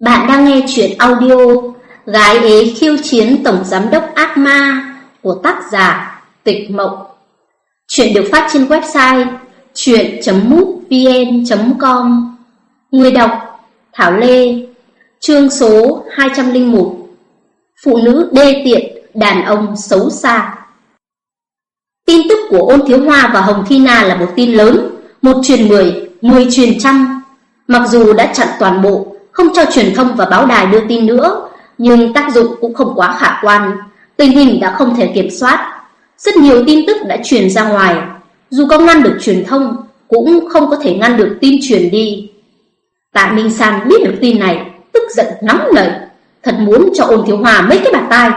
Bạn đang nghe chuyện audio Gái ế khiêu chiến tổng giám đốc ác ma của tác giả Tịch Mộng. Chuyện được phát trên website chuyện.mútvn.com Người đọc Thảo Lê Chương số 201 Phụ nữ đê tiện, đàn ông xấu xa. Tin tức của Ôn Thiếu Hoa và Hồng Thi Na là một tin lớn Một truyền mười, mười truyền trăm. Mặc dù đã chặn toàn bộ không cho truyền thông và báo đài đưa tin nữa, nhưng tác dụng cũng không quá khả quan, tình hình đã không thể kiểm soát. Rất nhiều tin tức đã truyền ra ngoài, dù có ngăn được truyền thông, cũng không có thể ngăn được tin truyền đi. Tạ Minh San biết được tin này, tức giận nóng nảy, thật muốn cho ôn thiếu hòa mấy cái bàn tai.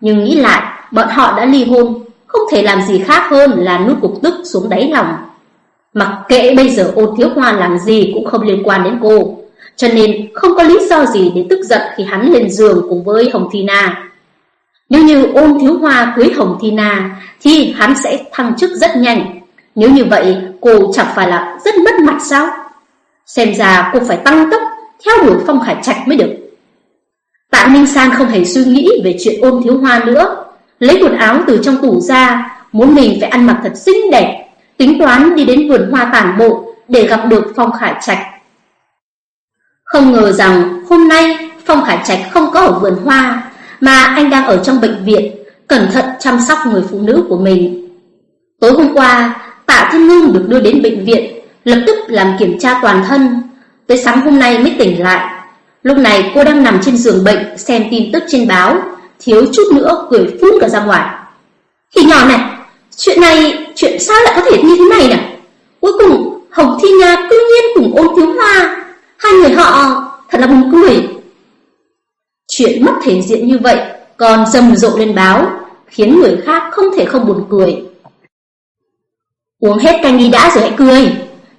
Nhưng nghĩ lại, bọn họ đã ly hôn, không thể làm gì khác hơn là nuốt cục tức xuống đáy lòng. Mặc kệ bây giờ ôn thiếu hoa làm gì cũng không liên quan đến cô. Cho nên không có lý do gì để tức giận khi hắn lên giường cùng với Hồng Thi Na. Nếu như ôn thiếu hoa cưới Hồng Thi Na thì hắn sẽ thăng chức rất nhanh. Nếu như vậy cô chẳng phải là rất mất mặt sao? Xem ra cô phải tăng tốc theo đuổi Phong Khải Trạch mới được. Tạ Minh San không hề suy nghĩ về chuyện ôn thiếu hoa nữa. Lấy quần áo từ trong tủ ra, muốn mình phải ăn mặc thật xinh đẹp, tính toán đi đến vườn hoa tản bộ để gặp được Phong Khải Trạch. Không ngờ rằng hôm nay Phong Khải Trạch không có ở vườn hoa, mà anh đang ở trong bệnh viện, cẩn thận chăm sóc người phụ nữ của mình. Tối hôm qua, Tạ Thiên Ngưng được đưa đến bệnh viện, lập tức làm kiểm tra toàn thân. Tới sáng hôm nay mới tỉnh lại. Lúc này cô đang nằm trên giường bệnh xem tin tức trên báo, thiếu chút nữa cười phun cả ra ngoài. Khi nhỏ này, chuyện này, chuyện sao lại có thể như thế này nè? Cuối cùng, Hồng Thi Nga cư nhiên cùng ôn thiếu hoa Hai người họ thật là buồn cười. Chuyện mất thể diện như vậy còn rầm rộ lên báo, khiến người khác không thể không buồn cười. Uống hết canh đi đã rồi hãy cười.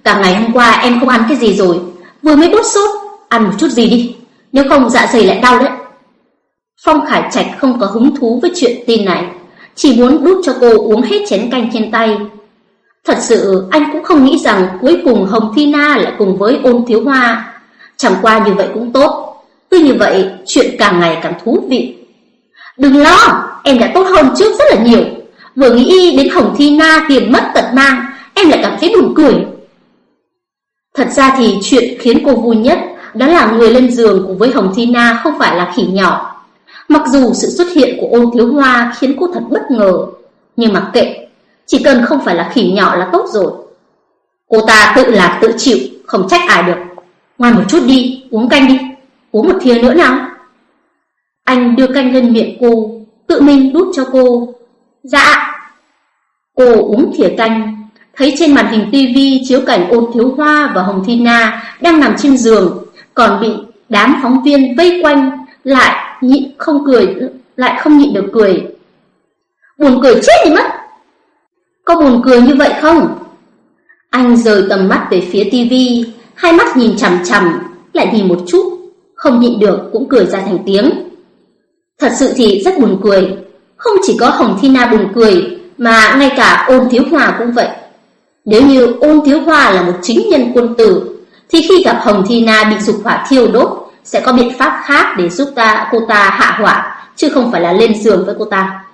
Cả ngày hôm qua em không ăn cái gì rồi, vừa mới bốt sốt, ăn một chút gì đi, nếu không dạ dày lại đau đấy. Phong Khải Trạch không có hứng thú với chuyện tin này, chỉ muốn đút cho cô uống hết chén canh trên tay. Thật sự anh cũng không nghĩ rằng cuối cùng Hồng Thi Na lại cùng với ôn thiếu hoa Chẳng qua như vậy cũng tốt. Cứ như vậy, chuyện càng ngày càng thú vị. Đừng lo, Em đã tốt hơn trước rất là nhiều. Vừa nghĩ đến Hồng Thi Na tiền mất tật mang, Em lại cảm thấy buồn cười. Thật ra thì chuyện khiến cô vui nhất Đó là người lên giường cùng với Hồng Thi Na Không phải là khỉ nhỏ. Mặc dù sự xuất hiện của ôn thiếu hoa Khiến cô thật bất ngờ, Nhưng mặc kệ, Chỉ cần không phải là khỉ nhỏ là tốt rồi. Cô ta tự lạc tự chịu, Không trách ai được. Ngoan một chút đi, uống canh đi. Uống một thìa nữa nào. Anh đưa canh lên miệng cô Tự mình đút cho cô. Dạ. Cô uống thìa canh Thấy trên màn hình tivi chiếu cảnh ôn thiếu hoa và Hồng Thi Na Đang nằm trên giường Còn bị đám phóng viên vây quanh Lại nhịn không cười Lại không nhịn được cười. Buồn cười chết đi mất. Có buồn cười như vậy không? Anh rời tầm mắt về phía tivi Hai mắt nhìn chằm chằm, lại nhìn một chút, không nhịn được cũng cười ra thành tiếng. Thật sự thì rất buồn cười, không chỉ có Hồng Thi Na buồn cười, mà ngay cả ôn thiếu hòa cũng vậy. Nếu như ôn thiếu hòa là một chính nhân quân tử, thì khi gặp Hồng Thi Na bị dục hỏa thiêu đốt, sẽ có biện pháp khác để giúp ta cô ta hạ hỏa, chứ không phải là lên giường với cô ta.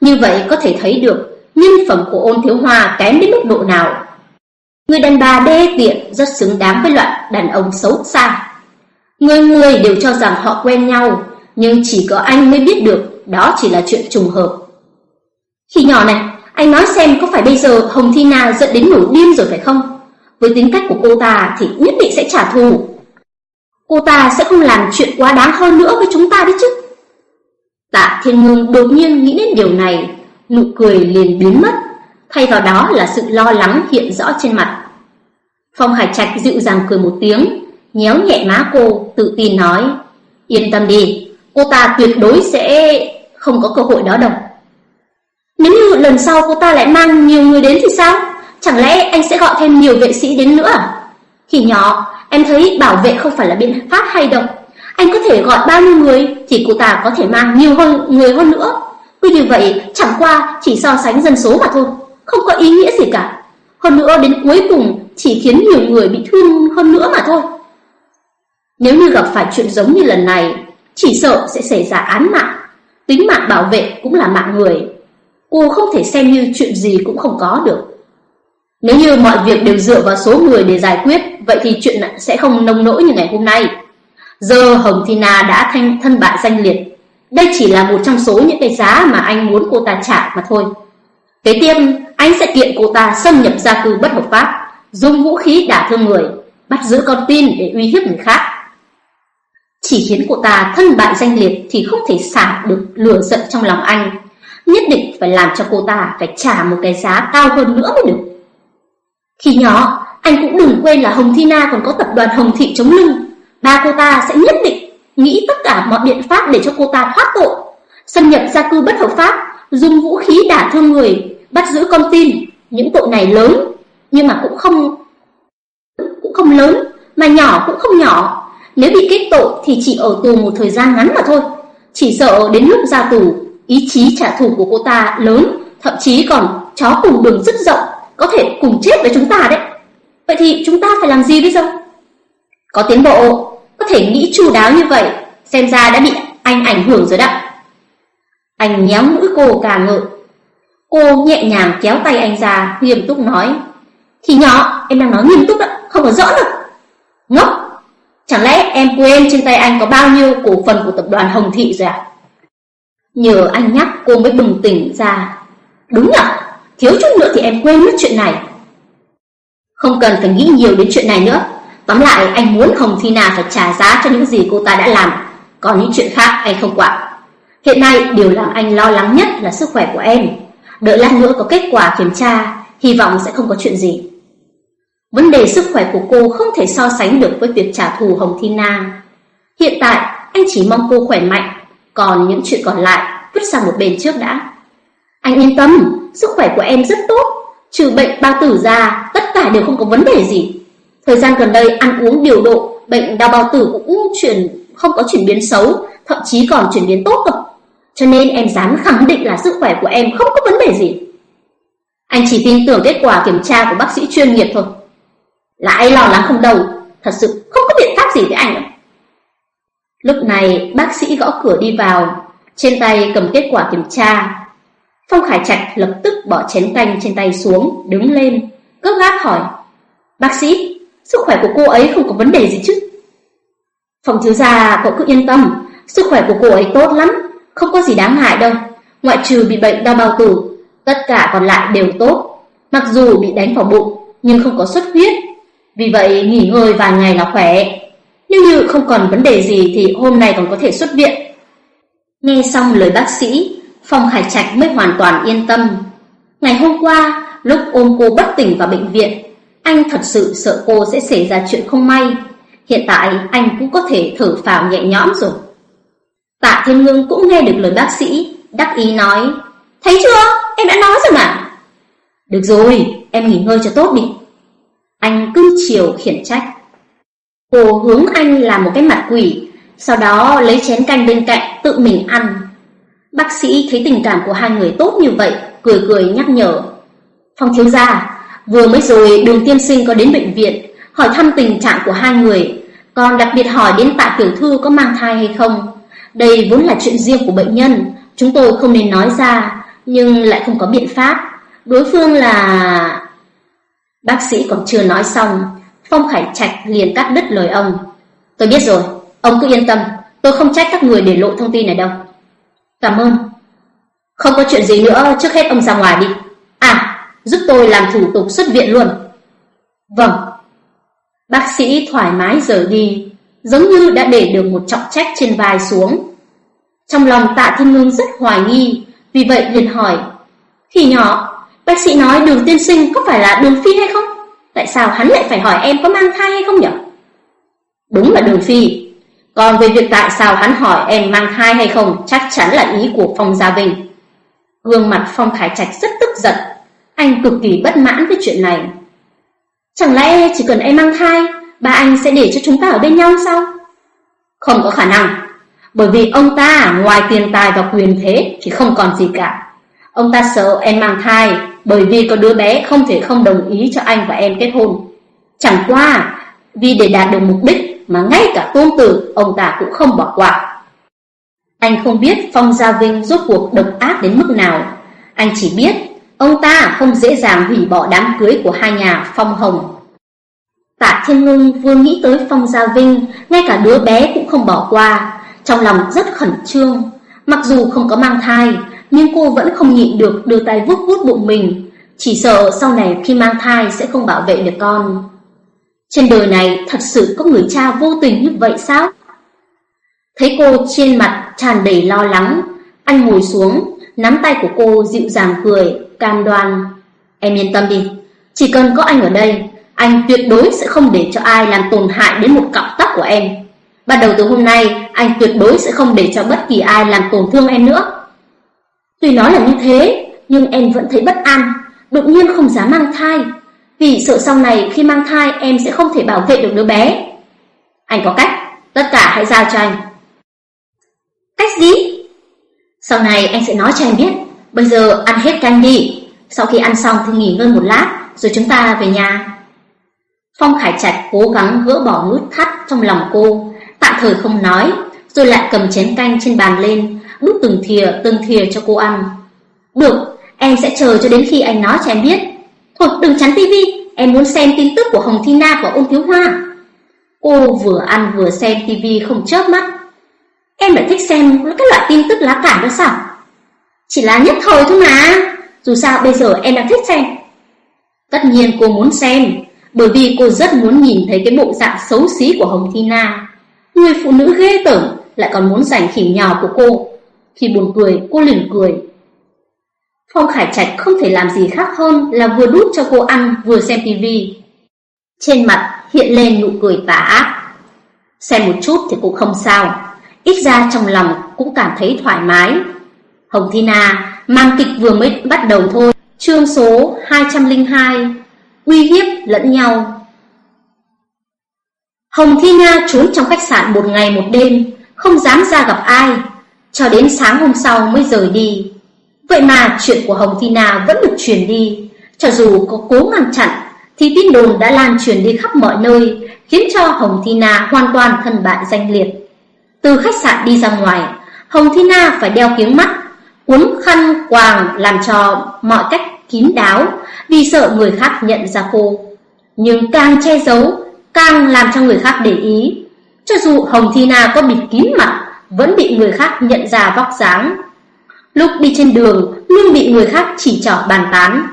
Như vậy có thể thấy được nhân phẩm của ôn thiếu hòa kém đến mức độ nào Người đàn bà đê tiện rất xứng đáng với loại đàn ông xấu xa. Người người đều cho rằng họ quen nhau, nhưng chỉ có anh mới biết được đó chỉ là chuyện trùng hợp. Khi nhỏ này, anh nói xem có phải bây giờ Hồng Thi Na giận đến nổi điên rồi phải không? Với tính cách của cô ta thì nhất định sẽ trả thù. Cô ta sẽ không làm chuyện quá đáng hơn nữa với chúng ta đấy chứ. Tạ Thiên Ngưng đột nhiên nghĩ đến điều này, nụ cười liền biến mất thay vào đó là sự lo lắng hiện rõ trên mặt. Phong Hải Trạch dịu dàng cười một tiếng, nhéo nhẹ má cô, tự tin nói, yên tâm đi, cô ta tuyệt đối sẽ không có cơ hội đó đâu. Nếu như lần sau cô ta lại mang nhiều người đến thì sao? Chẳng lẽ anh sẽ gọi thêm nhiều vệ sĩ đến nữa à? Khi nhỏ, em thấy bảo vệ không phải là biện pháp hay đâu. Anh có thể gọi bao nhiêu người thì cô ta có thể mang nhiều hơn người hơn nữa. vì như vậy, chẳng qua chỉ so sánh dân số mà thôi không có ý nghĩa gì cả. Hơn nữa đến cuối cùng chỉ khiến nhiều người bị thương hơn nữa mà thôi. Nếu như gặp phải chuyện giống như lần này, chỉ sợ sẽ xảy ra án mạng. Tính mạng bảo vệ cũng là mạng người. Cô không thể xem như chuyện gì cũng không có được. Nếu như mọi việc đều dựa vào số người để giải quyết, vậy thì chuyện sẽ không nông nỗi như ngày hôm nay. Giờ Hồng Thina đã thanh thân bại danh liệt. Đây chỉ là một trong số những cái giá mà anh muốn cô ta trả mà thôi. Kế tiếp, anh sẽ kiện cô ta xâm nhập gia cư bất hợp pháp, dùng vũ khí đả thương người, bắt giữ con tin để uy hiếp người khác. Chỉ khiến cô ta thân bại danh liệt thì không thể xả được lửa giận trong lòng anh. Nhất định phải làm cho cô ta phải trả một cái giá cao hơn nữa mới được. Khi nhỏ, anh cũng đừng quên là Hồng Thi Na còn có tập đoàn Hồng Thị chống lưng. Ba cô ta sẽ nhất định nghĩ tất cả mọi biện pháp để cho cô ta thoát tội. Xâm nhập gia cư bất hợp pháp, dùng vũ khí đả thương người, bắt giữ con tin. Những tội này lớn, nhưng mà cũng không cũng không lớn, mà nhỏ cũng không nhỏ. Nếu bị kết tội thì chỉ ở tù một thời gian ngắn mà thôi. Chỉ sợ đến lúc ra tù, ý chí trả thù của cô ta lớn, thậm chí còn chó cùng đường rất rộng, có thể cùng chết với chúng ta đấy. Vậy thì chúng ta phải làm gì bây giờ? Có tiến bộ, có thể nghĩ chu đáo như vậy, xem ra đã bị anh ảnh hưởng rồi đó. Anh nhéo mũi cô cà ngợi, Cô nhẹ nhàng kéo tay anh ra, nghiêm túc nói. Thì nhỏ, em đang nói nghiêm túc đó, không có rõ đâu. Ngốc, Chẳng lẽ em quên trên tay anh có bao nhiêu cổ phần của tập đoàn Hồng Thị rồi à? Nhờ anh nhắc cô mới bừng tỉnh ra. Đúng ạ thiếu chút nữa thì em quên mất chuyện này. Không cần phải nghĩ nhiều đến chuyện này nữa. Tóm lại anh muốn Hồng Thi Na phải trả giá cho những gì cô ta đã làm. Còn những chuyện khác anh không quản. Hiện nay điều làm anh lo lắng nhất là sức khỏe của em. Đợi lát nữa có kết quả kiểm tra, hy vọng sẽ không có chuyện gì. Vấn đề sức khỏe của cô không thể so sánh được với việc trả thù Hồng Thi Na. Hiện tại, anh chỉ mong cô khỏe mạnh, còn những chuyện còn lại vứt sang một bên trước đã. Anh yên tâm, sức khỏe của em rất tốt, trừ bệnh bao tử ra, tất cả đều không có vấn đề gì. Thời gian gần đây ăn uống điều độ, bệnh đau bao tử cũng chuyển không có chuyển biến xấu, thậm chí còn chuyển biến tốt cơ. Cho nên em dám khẳng định là sức khỏe của em không có vấn đề gì. Anh chỉ tin tưởng kết quả kiểm tra của bác sĩ chuyên nghiệp thôi. Lại lo lắng không đâu, thật sự không có biện pháp gì với anh. Lúc này bác sĩ gõ cửa đi vào, trên tay cầm kết quả kiểm tra. Phong Khải Trạch lập tức bỏ chén canh trên tay xuống, đứng lên, gấp gáp hỏi. Bác sĩ, sức khỏe của cô ấy không có vấn đề gì chứ? Phòng thiếu gia cậu cứ yên tâm, sức khỏe của cô ấy tốt lắm, không có gì đáng ngại đâu. Ngoại trừ bị bệnh đau bao tử, tất cả còn lại đều tốt. Mặc dù bị đánh vào bụng, nhưng không có xuất huyết, vì vậy nghỉ ngơi vài ngày là khỏe. Nếu như không còn vấn đề gì thì hôm nay còn có thể xuất viện. Nghe xong lời bác sĩ, Phong Khải Trạch mới hoàn toàn yên tâm. Ngày hôm qua, lúc ôm cô bất tỉnh vào bệnh viện, anh thật sự sợ cô sẽ xảy ra chuyện không may. Hiện tại anh cũng có thể thở phào nhẹ nhõm rồi. Tạ Thiên Ngưng cũng nghe được lời bác sĩ, đắc ý nói, Thấy chưa, em đã nói rồi mà. Được rồi, em nghỉ ngơi cho tốt đi. Anh cưng chiều khiển trách. Cô hướng anh làm một cái mặt quỷ, sau đó lấy chén canh bên cạnh tự mình ăn. Bác sĩ thấy tình cảm của hai người tốt như vậy, cười cười nhắc nhở. Phong thiếu gia, vừa mới rồi đường tiên sinh có đến bệnh viện, hỏi thăm tình trạng của hai người, còn đặc biệt hỏi đến tạ tiểu thư có mang thai hay không. Đây vốn là chuyện riêng của bệnh nhân, chúng tôi không nên nói ra, nhưng lại không có biện pháp. Đối phương là... Bác sĩ còn chưa nói xong, Phong Khải Trạch liền cắt đứt lời ông. Tôi biết rồi, ông cứ yên tâm, tôi không trách các người để lộ thông tin này đâu. Cảm ơn. Không có chuyện gì nữa, trước hết ông ra ngoài đi. À, giúp tôi làm thủ tục xuất viện luôn. Vâng. Bác sĩ thoải mái rời đi, giống như đã để được một trọng trách trên vai xuống. Trong lòng tạ thiên ngưng rất hoài nghi, vì vậy liền hỏi. Khi nhỏ, Bác sĩ nói đường tiên sinh có phải là đường phi hay không? Tại sao hắn lại phải hỏi em có mang thai hay không nhỉ? Đúng là đường phi. Còn về việc tại sao hắn hỏi em mang thai hay không chắc chắn là ý của Phong Gia Vinh. Gương mặt Phong Khải Trạch rất tức giận. Anh cực kỳ bất mãn với chuyện này. Chẳng lẽ chỉ cần em mang thai, ba anh sẽ để cho chúng ta ở bên nhau sao? Không có khả năng. Bởi vì ông ta, ngoài tiền tài và quyền thế, thì không còn gì cả. Ông ta sợ em mang thai, bởi vì có đứa bé không thể không đồng ý cho anh và em kết hôn. Chẳng qua, Vì để đạt được mục đích mà ngay cả tôn tử, ông ta cũng không bỏ qua. Anh không biết Phong Gia Vinh rốt cuộc độc ác đến mức nào. Anh chỉ biết ông ta không dễ dàng hủy bỏ đám cưới của hai nhà Phong Hồng. Tạ Thiên Ngưng vừa nghĩ tới Phong Gia Vinh, ngay cả đứa bé cũng không bỏ qua, trong lòng rất khẩn trương. Mặc dù không có mang thai, nhưng cô vẫn không nhịn được đưa tay vuốt vuốt bụng mình, chỉ sợ sau này khi mang thai sẽ không bảo vệ được con. Trên đời này thật sự có người cha vô tình như vậy sao? Thấy cô trên mặt tràn đầy lo lắng, anh ngồi xuống, nắm tay của cô dịu dàng cười, cam đoan. Em yên tâm đi, chỉ cần có anh ở đây, anh tuyệt đối sẽ không để cho ai làm tổn hại đến một cọng tóc của em. Bắt đầu từ hôm nay, anh tuyệt đối sẽ không để cho bất kỳ ai làm tổn thương em nữa. Tuy nói là như thế, nhưng em vẫn thấy bất an, đột nhiên không dám mang thai, vì sợ sau này khi mang thai em sẽ không thể bảo vệ được đứa bé. Anh có cách, tất cả hãy giao cho anh. Cách gì? Sau này anh sẽ nói cho em biết, bây giờ ăn hết canh đi, sau khi ăn xong thì nghỉ ngơi một lát, rồi chúng ta về nhà. Phong Khải Trạch cố gắng gỡ bỏ nút thắt trong lòng cô, tạm thời không nói, rồi lại cầm chén canh trên bàn lên, đút từng thìa từng thìa cho cô ăn. Được, em sẽ chờ cho đến khi anh nói cho em biết. Thôi đừng chắn tivi, em muốn xem tin tức của Hồng Thi Na và ôn thiếu hoa. Cô vừa ăn vừa xem tivi không chớp mắt. Em lại thích xem các loại tin tức lá cải đó sao? Chỉ là nhất thời thôi mà, dù sao bây giờ em đang thích xem. Tất nhiên cô muốn xem, bởi vì cô rất muốn nhìn thấy cái bộ dạng xấu xí của Hồng Tina. Người phụ nữ ghê tởm lại còn muốn giành khỉ nhỏ của cô. Khi buồn cười, cô liền cười. Phong Khải Trạch không thể làm gì khác hơn là vừa đút cho cô ăn vừa xem tivi. Trên mặt hiện lên nụ cười tà ác. Xem một chút thì cũng không sao, ít ra trong lòng cũng cảm thấy thoải mái. Hồng Thina mang kịch vừa mới bắt đầu thôi, chương số 202, uy hiếp lẫn nhau. Hồng Thi Nga trốn trong khách sạn một ngày một đêm, không dám ra gặp ai, cho đến sáng hôm sau mới rời đi. Vậy mà chuyện của Hồng Thi Na vẫn được truyền đi, cho dù có cố ngăn chặn, thì tin đồn đã lan truyền đi khắp mọi nơi, khiến cho Hồng Thi Na hoàn toàn thân bại danh liệt. Từ khách sạn đi ra ngoài, Hồng Thi Na phải đeo kiếng mắt, cuốn khăn quàng làm cho mọi cách kín đáo, vì sợ người khác nhận ra cô. Nhưng càng che giấu, càng làm cho người khác để ý. Cho dù Hồng Thi Na có bịt kín mặt, vẫn bị người khác nhận ra vóc dáng. Lúc đi trên đường, luôn bị người khác chỉ trỏ bàn tán.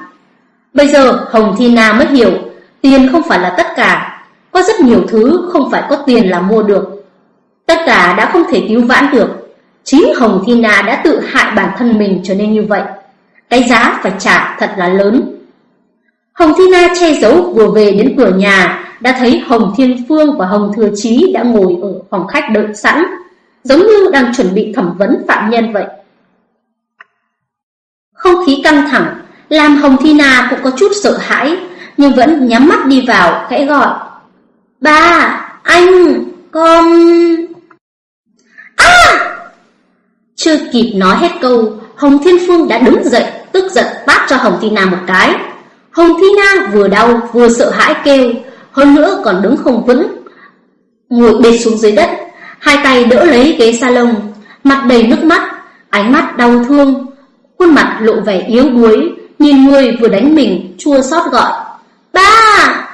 Bây giờ Hồng Thi Na mới hiểu, tiền không phải là tất cả. Có rất nhiều thứ không phải có tiền là mua được. Tất cả đã không thể cứu vãn được. Chính Hồng Thi Na đã tự hại bản thân mình trở nên như vậy. Cái giá phải trả thật là lớn. Hồng Thi Na che giấu vừa về đến cửa nhà, đã thấy Hồng Thiên Phương và Hồng Thừa Chí đã ngồi ở phòng khách đợi sẵn, giống như đang chuẩn bị thẩm vấn phạm nhân vậy. Không khí căng thẳng, làm Hồng Thi Na cũng có chút sợ hãi, nhưng vẫn nhắm mắt đi vào, khẽ gọi. Ba, anh, con... À! Chưa kịp nói hết câu, Hồng Thiên Phương đã đứng dậy, tức giận tát cho Hồng Tina một cái. Hồng Tina vừa đau vừa sợ hãi kêu, hơn nữa còn đứng không vững. Ngồi bệt xuống dưới đất, hai tay đỡ lấy ghế salon, mặt đầy nước mắt, ánh mắt đau thương, khuôn mặt lộ vẻ yếu đuối, nhìn người vừa đánh mình, chua xót gọi. Ba!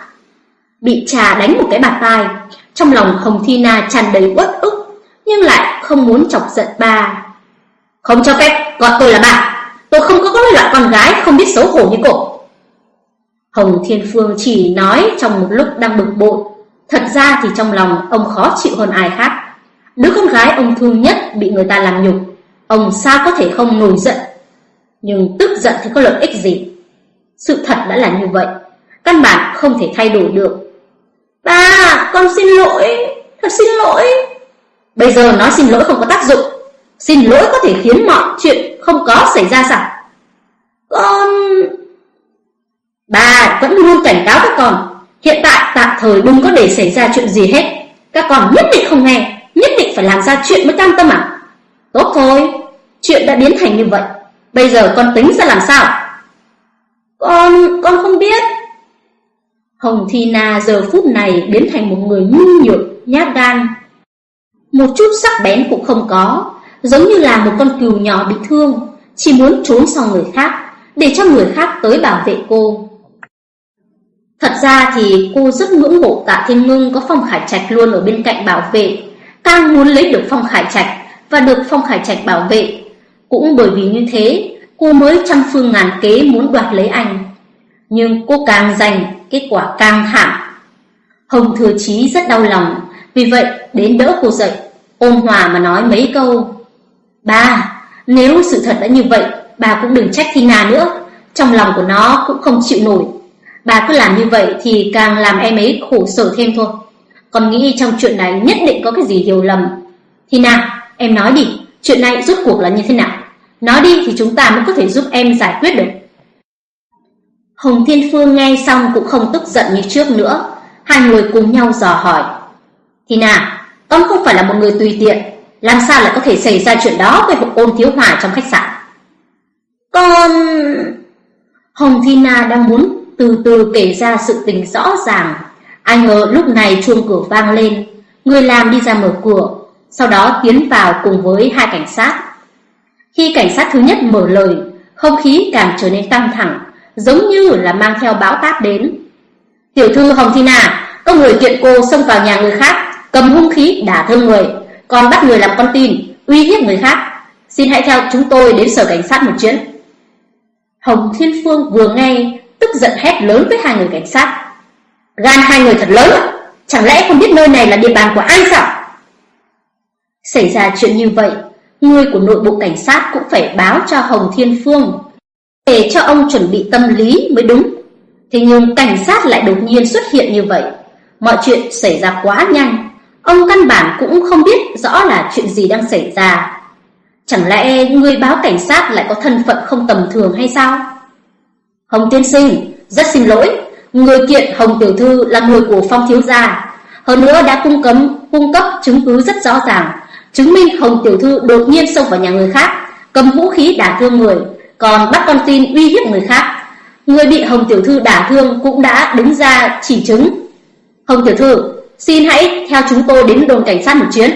Bị trà đánh một cái bạt tai, trong lòng Hồng Tina tràn đầy uất ức, nhưng lại không muốn chọc giận ba. Không cho phép gọi tôi là bà, tôi không có cái loại con gái không biết xấu hổ như cô. Hồng Thiên Phương chỉ nói trong một lúc đang bực bội, thật ra thì trong lòng ông khó chịu hơn ai khác. Đứa con gái ông thương nhất bị người ta làm nhục, ông sao có thể không nổi giận? Nhưng tức giận thì có lợi ích gì? Sự thật đã là như vậy. Căn bản không thể thay đổi được. Ba, con xin lỗi. Thật xin lỗi. Bây giờ nói xin lỗi không có tác dụng. Xin lỗi có thể khiến mọi chuyện không có xảy ra sao Con... Bà vẫn luôn cảnh cáo các con Hiện tại tạm thời đừng có để xảy ra chuyện gì hết Các con nhất định không nghe Nhất định phải làm ra chuyện mới cam tâm à Tốt thôi Chuyện đã biến thành như vậy Bây giờ con tính ra làm sao? Con, con không biết. Hồng Thi Na giờ phút này biến thành một người nhu nhược, nhát gan. Một chút sắc bén cũng không có, giống như là một con cừu nhỏ bị thương, chỉ muốn trốn sau người khác, để cho người khác tới bảo vệ cô. Thật ra thì cô rất ngưỡng mộ Tạ Thiên Ngưng có Phong Khải Trạch luôn ở bên cạnh bảo vệ, càng muốn lấy được Phong Khải Trạch và được Phong Khải Trạch bảo vệ. Cũng bởi vì như thế, cô mới trăm phương ngàn kế muốn đoạt lấy anh. Nhưng cô càng giành, kết quả càng thảm. Hồng Thừa Chí rất đau lòng, vì vậy đến đỡ cô dậy, ôm hòa mà nói mấy câu. Ba, nếu sự thật đã như vậy, bà cũng đừng trách Tina nữa, trong lòng của nó cũng không chịu nổi. Bà cứ làm như vậy thì càng làm em ấy khổ sở thêm thôi. Còn nghĩ trong chuyện này nhất định có cái gì hiểu lầm. Tina, em nói đi, chuyện này rốt cuộc là như thế nào? Nói đi thì chúng ta mới có thể giúp em giải quyết được. Hồng Thiên Phương nghe xong cũng không tức giận như trước nữa. Hai người cùng nhau dò hỏi. Tina, ông không phải là một người tùy tiện. Làm sao lại có thể xảy ra chuyện đó với một ôn thiếu hòa trong khách sạn? Con... Hồng Thina đang muốn từ từ kể ra sự tình rõ ràng. Ai ngờ lúc này chuông cửa vang lên, người làm đi ra mở cửa, sau đó tiến vào cùng với hai cảnh sát. Khi cảnh sát thứ nhất mở lời, không khí càng trở nên căng thẳng, giống như là mang theo bão táp đến. Tiểu thư Hồng Thina, có người kiện cô xông vào nhà người khác, cầm hung khí đả thương người, còn bắt người làm con tin, uy hiếp người khác. Xin hãy theo chúng tôi đến sở cảnh sát một chuyến. Hồng Thiên Phương vừa nghe, tức giận hét lớn với hai người cảnh sát. Gan hai người thật lớn, chẳng lẽ không biết nơi này là địa bàn của ai sao? Xảy ra chuyện như vậy, người của nội bộ cảnh sát cũng phải báo cho Hồng Thiên Phương, để cho ông chuẩn bị tâm lý mới đúng. Thế nhưng cảnh sát lại đột nhiên xuất hiện như vậy, mọi chuyện xảy ra quá nhanh, ông căn bản cũng không biết rõ là chuyện gì đang xảy ra. Chẳng lẽ người báo cảnh sát lại có thân phận không tầm thường hay sao? Hồng tiên sinh, rất xin lỗi, người kiện Hồng tiểu thư là người của Phong thiếu gia, hơn nữa đã cung cấm cung cấp chứng cứ rất rõ ràng, chứng minh Hồng tiểu thư đột nhiên xông vào nhà người khác, cầm vũ khí đả thương người, còn bắt con tin uy hiếp người khác. Người bị Hồng tiểu thư đả thương cũng đã đứng ra chỉ chứng. Hồng tiểu thư, xin hãy theo chúng tôi đến đồn cảnh sát một chuyến.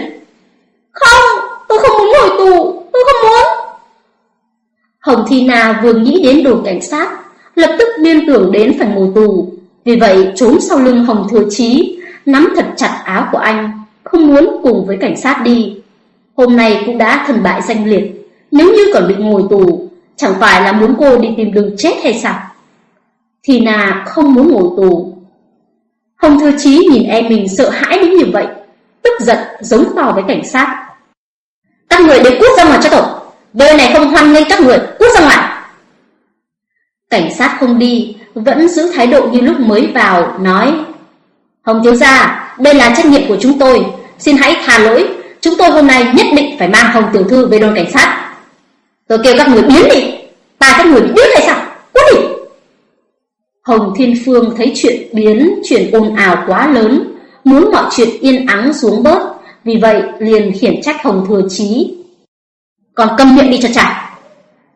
Không, tôi không muốn ngồi tù, tôi không muốn. Hồng Thi Na vừa nghĩ đến đồn cảnh sát, lập tức liên tưởng đến phải ngồi tù. Vì vậy trốn sau lưng Hồng Thừa Chí, nắm thật chặt áo của anh, không muốn cùng với cảnh sát đi. Hôm nay cũng đã thần bại danh liệt, nếu như còn bị ngồi tù, chẳng phải là muốn cô đi tìm đường chết hay sao? Thì Na không muốn ngồi tù. Hồng Thừa Chí nhìn em mình sợ hãi đến như vậy, tức giận giống to với cảnh sát. Các người đều cút ra ngoài cho tôi, nơi này không hoan nghênh các người, cút ra ngoài. Cảnh sát không đi, vẫn giữ thái độ như lúc mới vào, nói Hồng thiếu gia, đây là trách nhiệm của chúng tôi, xin hãy tha lỗi, chúng tôi hôm nay nhất định phải mang Hồng tiểu thư về đồn cảnh sát. Tôi kêu các người biến đi, ta các người biết hay sao? Hồng Thiên Phương thấy chuyện biến, chuyện ồn ào quá lớn, muốn mọi chuyện yên ắng xuống bớt, vì vậy liền khiển trách Hồng Thừa Chí. Còn câm miệng đi cho chả.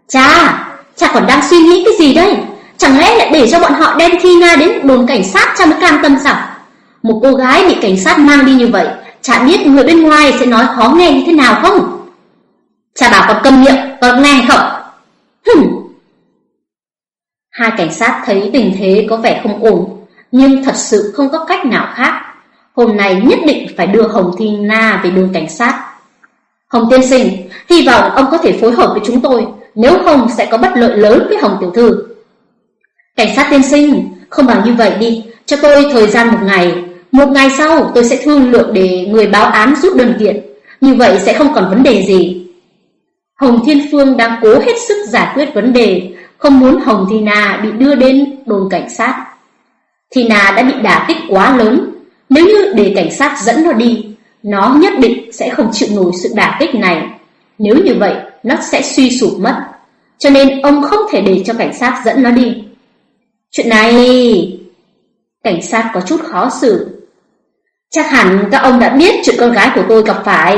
Cha, cha còn đang suy nghĩ cái gì đây? Chẳng lẽ lại để cho bọn họ đem Thi Nga đến đồn cảnh sát cha mới cam tâm sao? Một cô gái bị cảnh sát mang đi như vậy, chả biết người bên ngoài sẽ nói khó nghe như thế nào không? Cha bảo con câm miệng, con nghe không? Hừm. Hai cảnh sát thấy tình thế có vẻ không ổn, nhưng thật sự không có cách nào khác. Hôm nay nhất định phải đưa Hồng Thi Na về đồn cảnh sát. Hồng tiên sinh, hy vọng ông có thể phối hợp với chúng tôi, nếu không sẽ có bất lợi lớn với Hồng tiểu thư. Cảnh sát tiên sinh, không bằng như vậy đi, cho tôi thời gian một ngày. Một ngày sau tôi sẽ thương lượng để người báo án rút đơn kiện, như vậy sẽ không còn vấn đề gì. Hồng Thiên Phương đang cố hết sức giải quyết vấn đề, không muốn Hồng Thi Na bị đưa đến đồn cảnh sát. Thi Na đã bị đả kích quá lớn, nếu như để cảnh sát dẫn nó đi, nó nhất định sẽ không chịu nổi sự đả kích này. Nếu như vậy, nó sẽ suy sụp mất. Cho nên ông không thể để cho cảnh sát dẫn nó đi. Chuyện này... Cảnh sát có chút khó xử. Chắc hẳn các ông đã biết chuyện con gái của tôi gặp phải.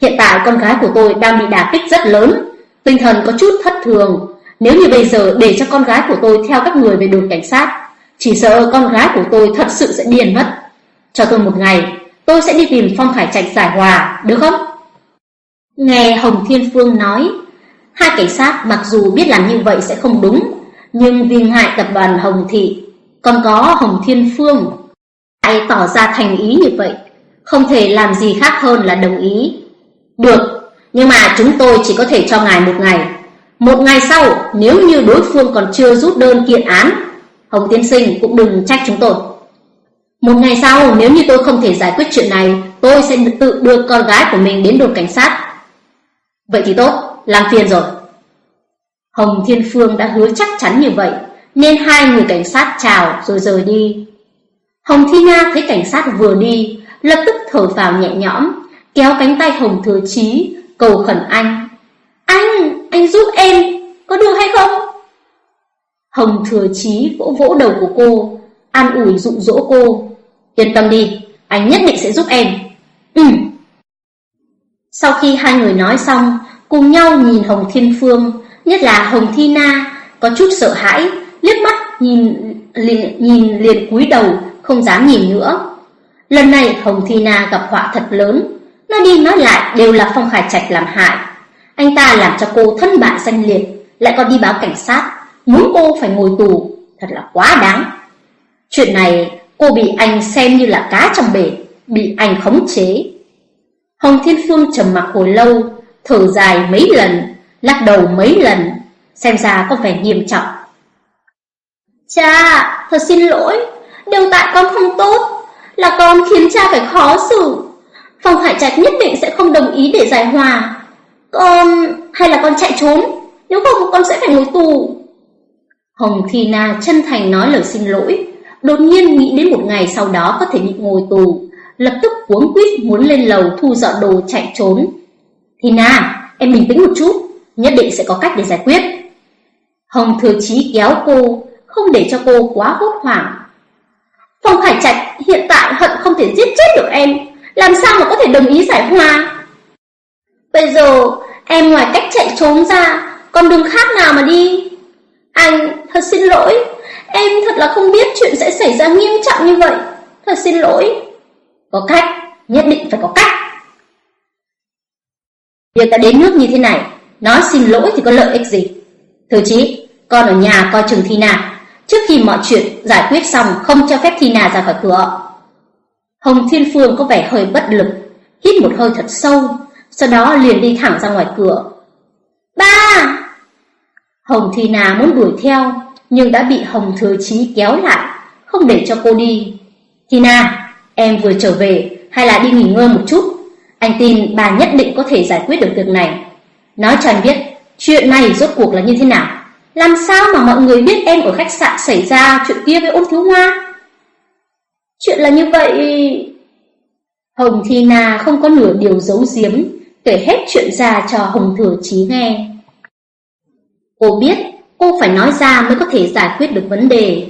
Hiện tại con gái của tôi đang bị đả kích rất lớn, tinh thần có chút thất thường. Nếu như bây giờ để cho con gái của tôi theo các người về đồn cảnh sát, Chỉ sợ con gái của tôi thật sự sẽ điên mất. Cho tôi một ngày Tôi sẽ đi tìm Phong Khải Trạch giải hòa Được không? Nghe Hồng Thiên Phương nói Hai cảnh sát mặc dù biết làm như vậy sẽ không đúng Nhưng vì ngại tập đoàn Hồng Thị Còn có Hồng Thiên Phương. Ai tỏ ra thành ý như vậy Không thể làm gì khác hơn là đồng ý. Được Nhưng mà chúng tôi chỉ có thể cho ngài một ngày. Một ngày sau Nếu như đối phương còn chưa rút đơn kiện án Hồng Tiên Sinh cũng đừng trách chúng tôi. Một ngày sau Nếu như tôi không thể giải quyết chuyện này Tôi sẽ tự đưa con gái của mình đến đồn cảnh sát. Vậy thì tốt Làm phiền rồi. Hồng Thiên Phương đã hứa chắc chắn như vậy Nên hai người cảnh sát chào rồi rời đi. Hồng Thi Nga thấy cảnh sát vừa đi Lập tức thở vào nhẹ nhõm Kéo cánh tay Hồng Thừa Chí Cầu khẩn anh. Anh, anh giúp em Có được hay không? Hồng Thừa Chí vỗ vỗ đầu của cô An ủi dụ dỗ cô. Yên tâm đi, anh nhất định sẽ giúp em. Ừ. Sau khi hai người nói xong Cùng nhau nhìn Hồng Thiên Phương Nhất là Hồng Thi Na Có chút sợ hãi Liếc mắt nhìn liền, nhìn liền cúi đầu Không dám nhìn nữa. Lần này Hồng Thi Na gặp họa thật lớn Nói đi nói lại đều là Phong Khải Trạch làm hại. Anh ta làm cho cô thân bại danh liệt Lại còn đi báo cảnh sát Muốn cô phải ngồi tù. Thật là quá đáng. Chuyện này cô bị anh xem như là cá trong bể Bị anh khống chế. Hồng Thiên Phương trầm mặc hồi lâu Thở dài mấy lần Lắc đầu mấy lần Xem ra có vẻ nghiêm trọng. Cha, thật xin lỗi Đều tại con không tốt Là con khiến cha phải khó xử. Phong Hải Trạch nhất định sẽ không đồng ý để giải hòa. Con... hay là con chạy trốn? Nếu không con sẽ phải ngồi tù. Hồng Thi Na chân thành nói lời xin lỗi. Đột nhiên nghĩ đến một ngày sau đó có thể bị ngồi tù. Lập tức cuống quýt muốn lên lầu thu dọn đồ chạy trốn. Thi Na, em bình tĩnh một chút Nhất định sẽ có cách để giải quyết. Hồng Thừa Chí kéo cô Không để cho cô quá hốt hoảng. Phong Khải Trạch hiện tại hận không thể giết chết được em. Làm sao mà có thể đồng ý giải hòa? Bây giờ, em ngoài cách chạy trốn ra. Còn đường khác nào mà đi? Anh, thật xin lỗi. Em thật là không biết chuyện sẽ xảy ra nghiêm trọng như vậy. Thật xin lỗi. Có cách, Nhất định phải có cách. Việc đã đến nước như thế này, Nói xin lỗi thì có lợi ích gì? Thưa chí Con ở nhà coi chừng Thina Trước khi mọi chuyện giải quyết xong, Không cho phép Thina ra khỏi cửa. Hồng Thiên Phương có vẻ hơi bất lực, Hít một hơi thật sâu. Sau đó liền đi thẳng ra ngoài cửa. Ba! Hồng Thi Na muốn đuổi theo, Nhưng đã bị Hồng Thừa Chí kéo lại, Không để cho cô đi. Thi Na Em vừa trở về, Hay là đi nghỉ ngơi một chút? Anh tin bà nhất định có thể giải quyết được việc này. Nói cho anh biết, Chuyện này rốt cuộc là như thế nào? Làm sao mà mọi người biết em ở khách sạn Xảy ra chuyện kia với ôn thiếu hoa Chuyện là như vậy. Hồng Thi Na không có nửa điều giấu giếm. Kể hết chuyện ra cho Hồng Thừa Chí nghe Cô biết Cô phải nói ra mới có thể giải quyết được vấn đề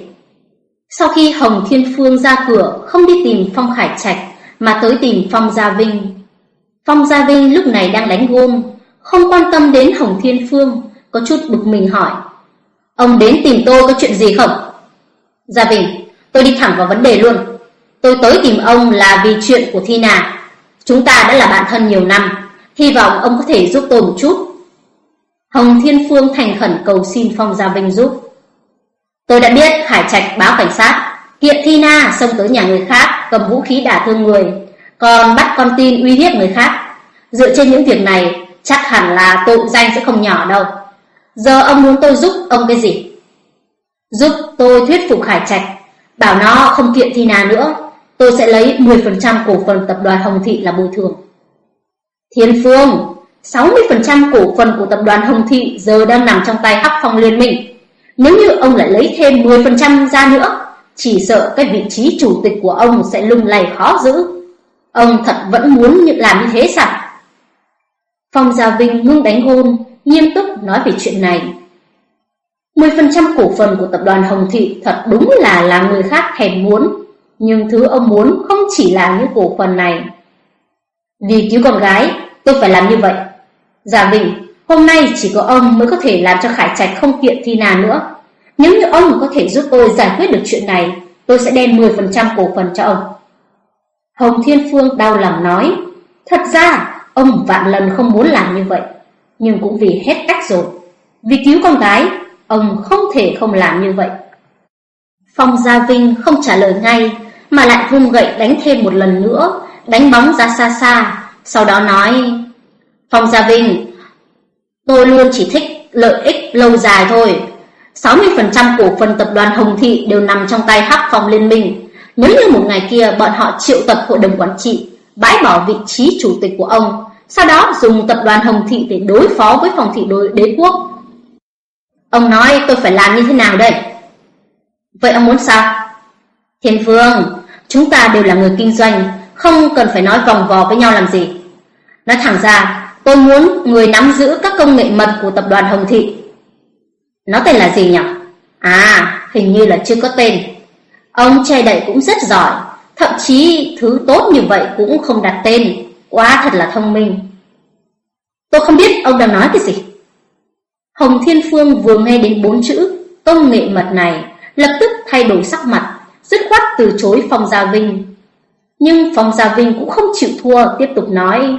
Sau khi Hồng Thiên Phương ra cửa Không đi tìm Phong Khải Trạch Mà tới tìm Phong Gia Vinh Phong Gia Vinh lúc này đang đánh gôn không quan tâm đến Hồng Thiên Phương, có chút bực mình hỏi. Ông đến tìm tôi có chuyện gì không? Gia Vinh, tôi đi thẳng vào vấn đề luôn. Tôi tới tìm ông là vì chuyện của Thi Nà. Chúng ta đã là bạn thân nhiều năm, hy vọng ông có thể giúp tôi một chút. Hồng Thiên Phương thành khẩn cầu xin Phong Gia Vinh giúp. Tôi đã biết Hải Trạch báo cảnh sát, kiện Thi Na xông tới nhà người khác, cầm vũ khí đả thương người, còn bắt con tin uy hiếp người khác. Dựa trên những việc này, chắc hẳn là tội danh sẽ không nhỏ đâu. Giờ ông muốn tôi giúp ông cái gì? Giúp tôi thuyết phục Khải Trạch, bảo nó không kiện thi Na nữa, tôi sẽ lấy 10% cổ phần tập đoàn Hồng Thị là bồi thường. Thiên Phương, 60% cổ phần của tập đoàn Hồng Thị giờ đang nằm trong tay Hắc Phong Liên minh. Nếu như ông lại lấy thêm 10% ra nữa, chỉ sợ cái vị trí chủ tịch của ông sẽ lung lay khó giữ. Ông thật vẫn muốn làm như thế sao? Phong Gia Vinh ngưng đánh hôn, nghiêm túc nói về chuyện này. 10% cổ phần của tập đoàn Hồng Thị thật đúng là làm người khác thèm muốn, nhưng thứ ông muốn không chỉ là những cổ phần này. Vì cứu con gái, tôi phải làm như vậy. Dạ Gia Vinh, hôm nay chỉ có ông mới có thể làm cho Khải Trạch không kiện thi nào nữa. Nếu như ông có thể giúp tôi giải quyết được chuyện này, tôi sẽ đem 10% cổ phần cho ông. Hồng Thiên Phương đau lòng nói, thật ra ông vạn lần không muốn làm như vậy, nhưng cũng vì hết cách rồi. Vì cứu con gái, ông không thể không làm như vậy. Phong Gia Vinh không trả lời ngay, mà lại vung gậy đánh thêm một lần nữa, đánh bóng ra xa xa, sau đó nói, Phong Gia Vinh, tôi luôn chỉ thích lợi ích lâu dài thôi. 60% cổ phần tập đoàn Hồng Thị đều nằm trong tay Hắc Phong Liên minh. Nếu như một ngày kia bọn họ triệu tập hội đồng quản trị, bãi bỏ vị trí chủ tịch của ông, sau đó dùng tập đoàn Hồng Thị để đối phó với phòng thị đối đế quốc. Ông nói tôi phải làm như thế nào đây? Vậy ông muốn sao? Thiên Phương, chúng ta đều là người kinh doanh, không cần phải nói vòng vò với nhau làm gì. Nói thẳng ra, tôi muốn người nắm giữ các công nghệ mật của tập đoàn Hồng Thị. Nó tên là gì nhỉ? À, hình như là chưa có tên. Ông che đậy cũng rất giỏi, thậm chí thứ tốt như vậy cũng không đặt tên, quá thật là thông minh. Tôi không biết ông đang nói cái gì. Hồng Thiên Phương vừa nghe đến bốn chữ công nghệ mật này, lập tức thay đổi sắc mặt, dứt khoát từ chối Phong Gia Vinh. Nhưng Phong Gia Vinh cũng không chịu thua, tiếp tục nói,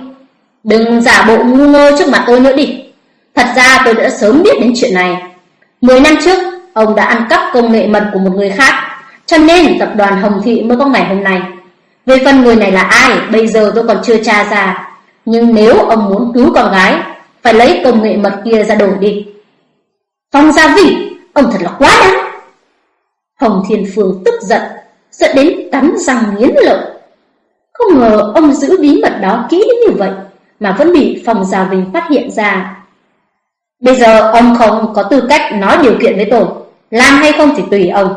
đừng giả bộ ngu ngơ trước mặt tôi nữa đi. Thật ra tôi đã sớm biết đến chuyện này. Mười năm trước, ông đã ăn cắp công nghệ mật của một người khác, cho nên tập đoàn Hồng Thị mới có ngày hôm nay. Về phần người này là ai, bây giờ tôi còn chưa tra ra. Nhưng nếu ông muốn cứu con gái, phải lấy công nghệ mật kia ra đổi đi. Phong Gia Vinh, ông thật là quá đáng. Hồng Thiên Phương tức giận, giận đến cắn răng nghiến lợi. Không ngờ ông giữ bí mật đó kỹ đến như vậy, mà vẫn bị phòng Gia Vinh phát hiện ra. Bây giờ ông không có tư cách nói điều kiện với tôi, làm hay không thì tùy ông.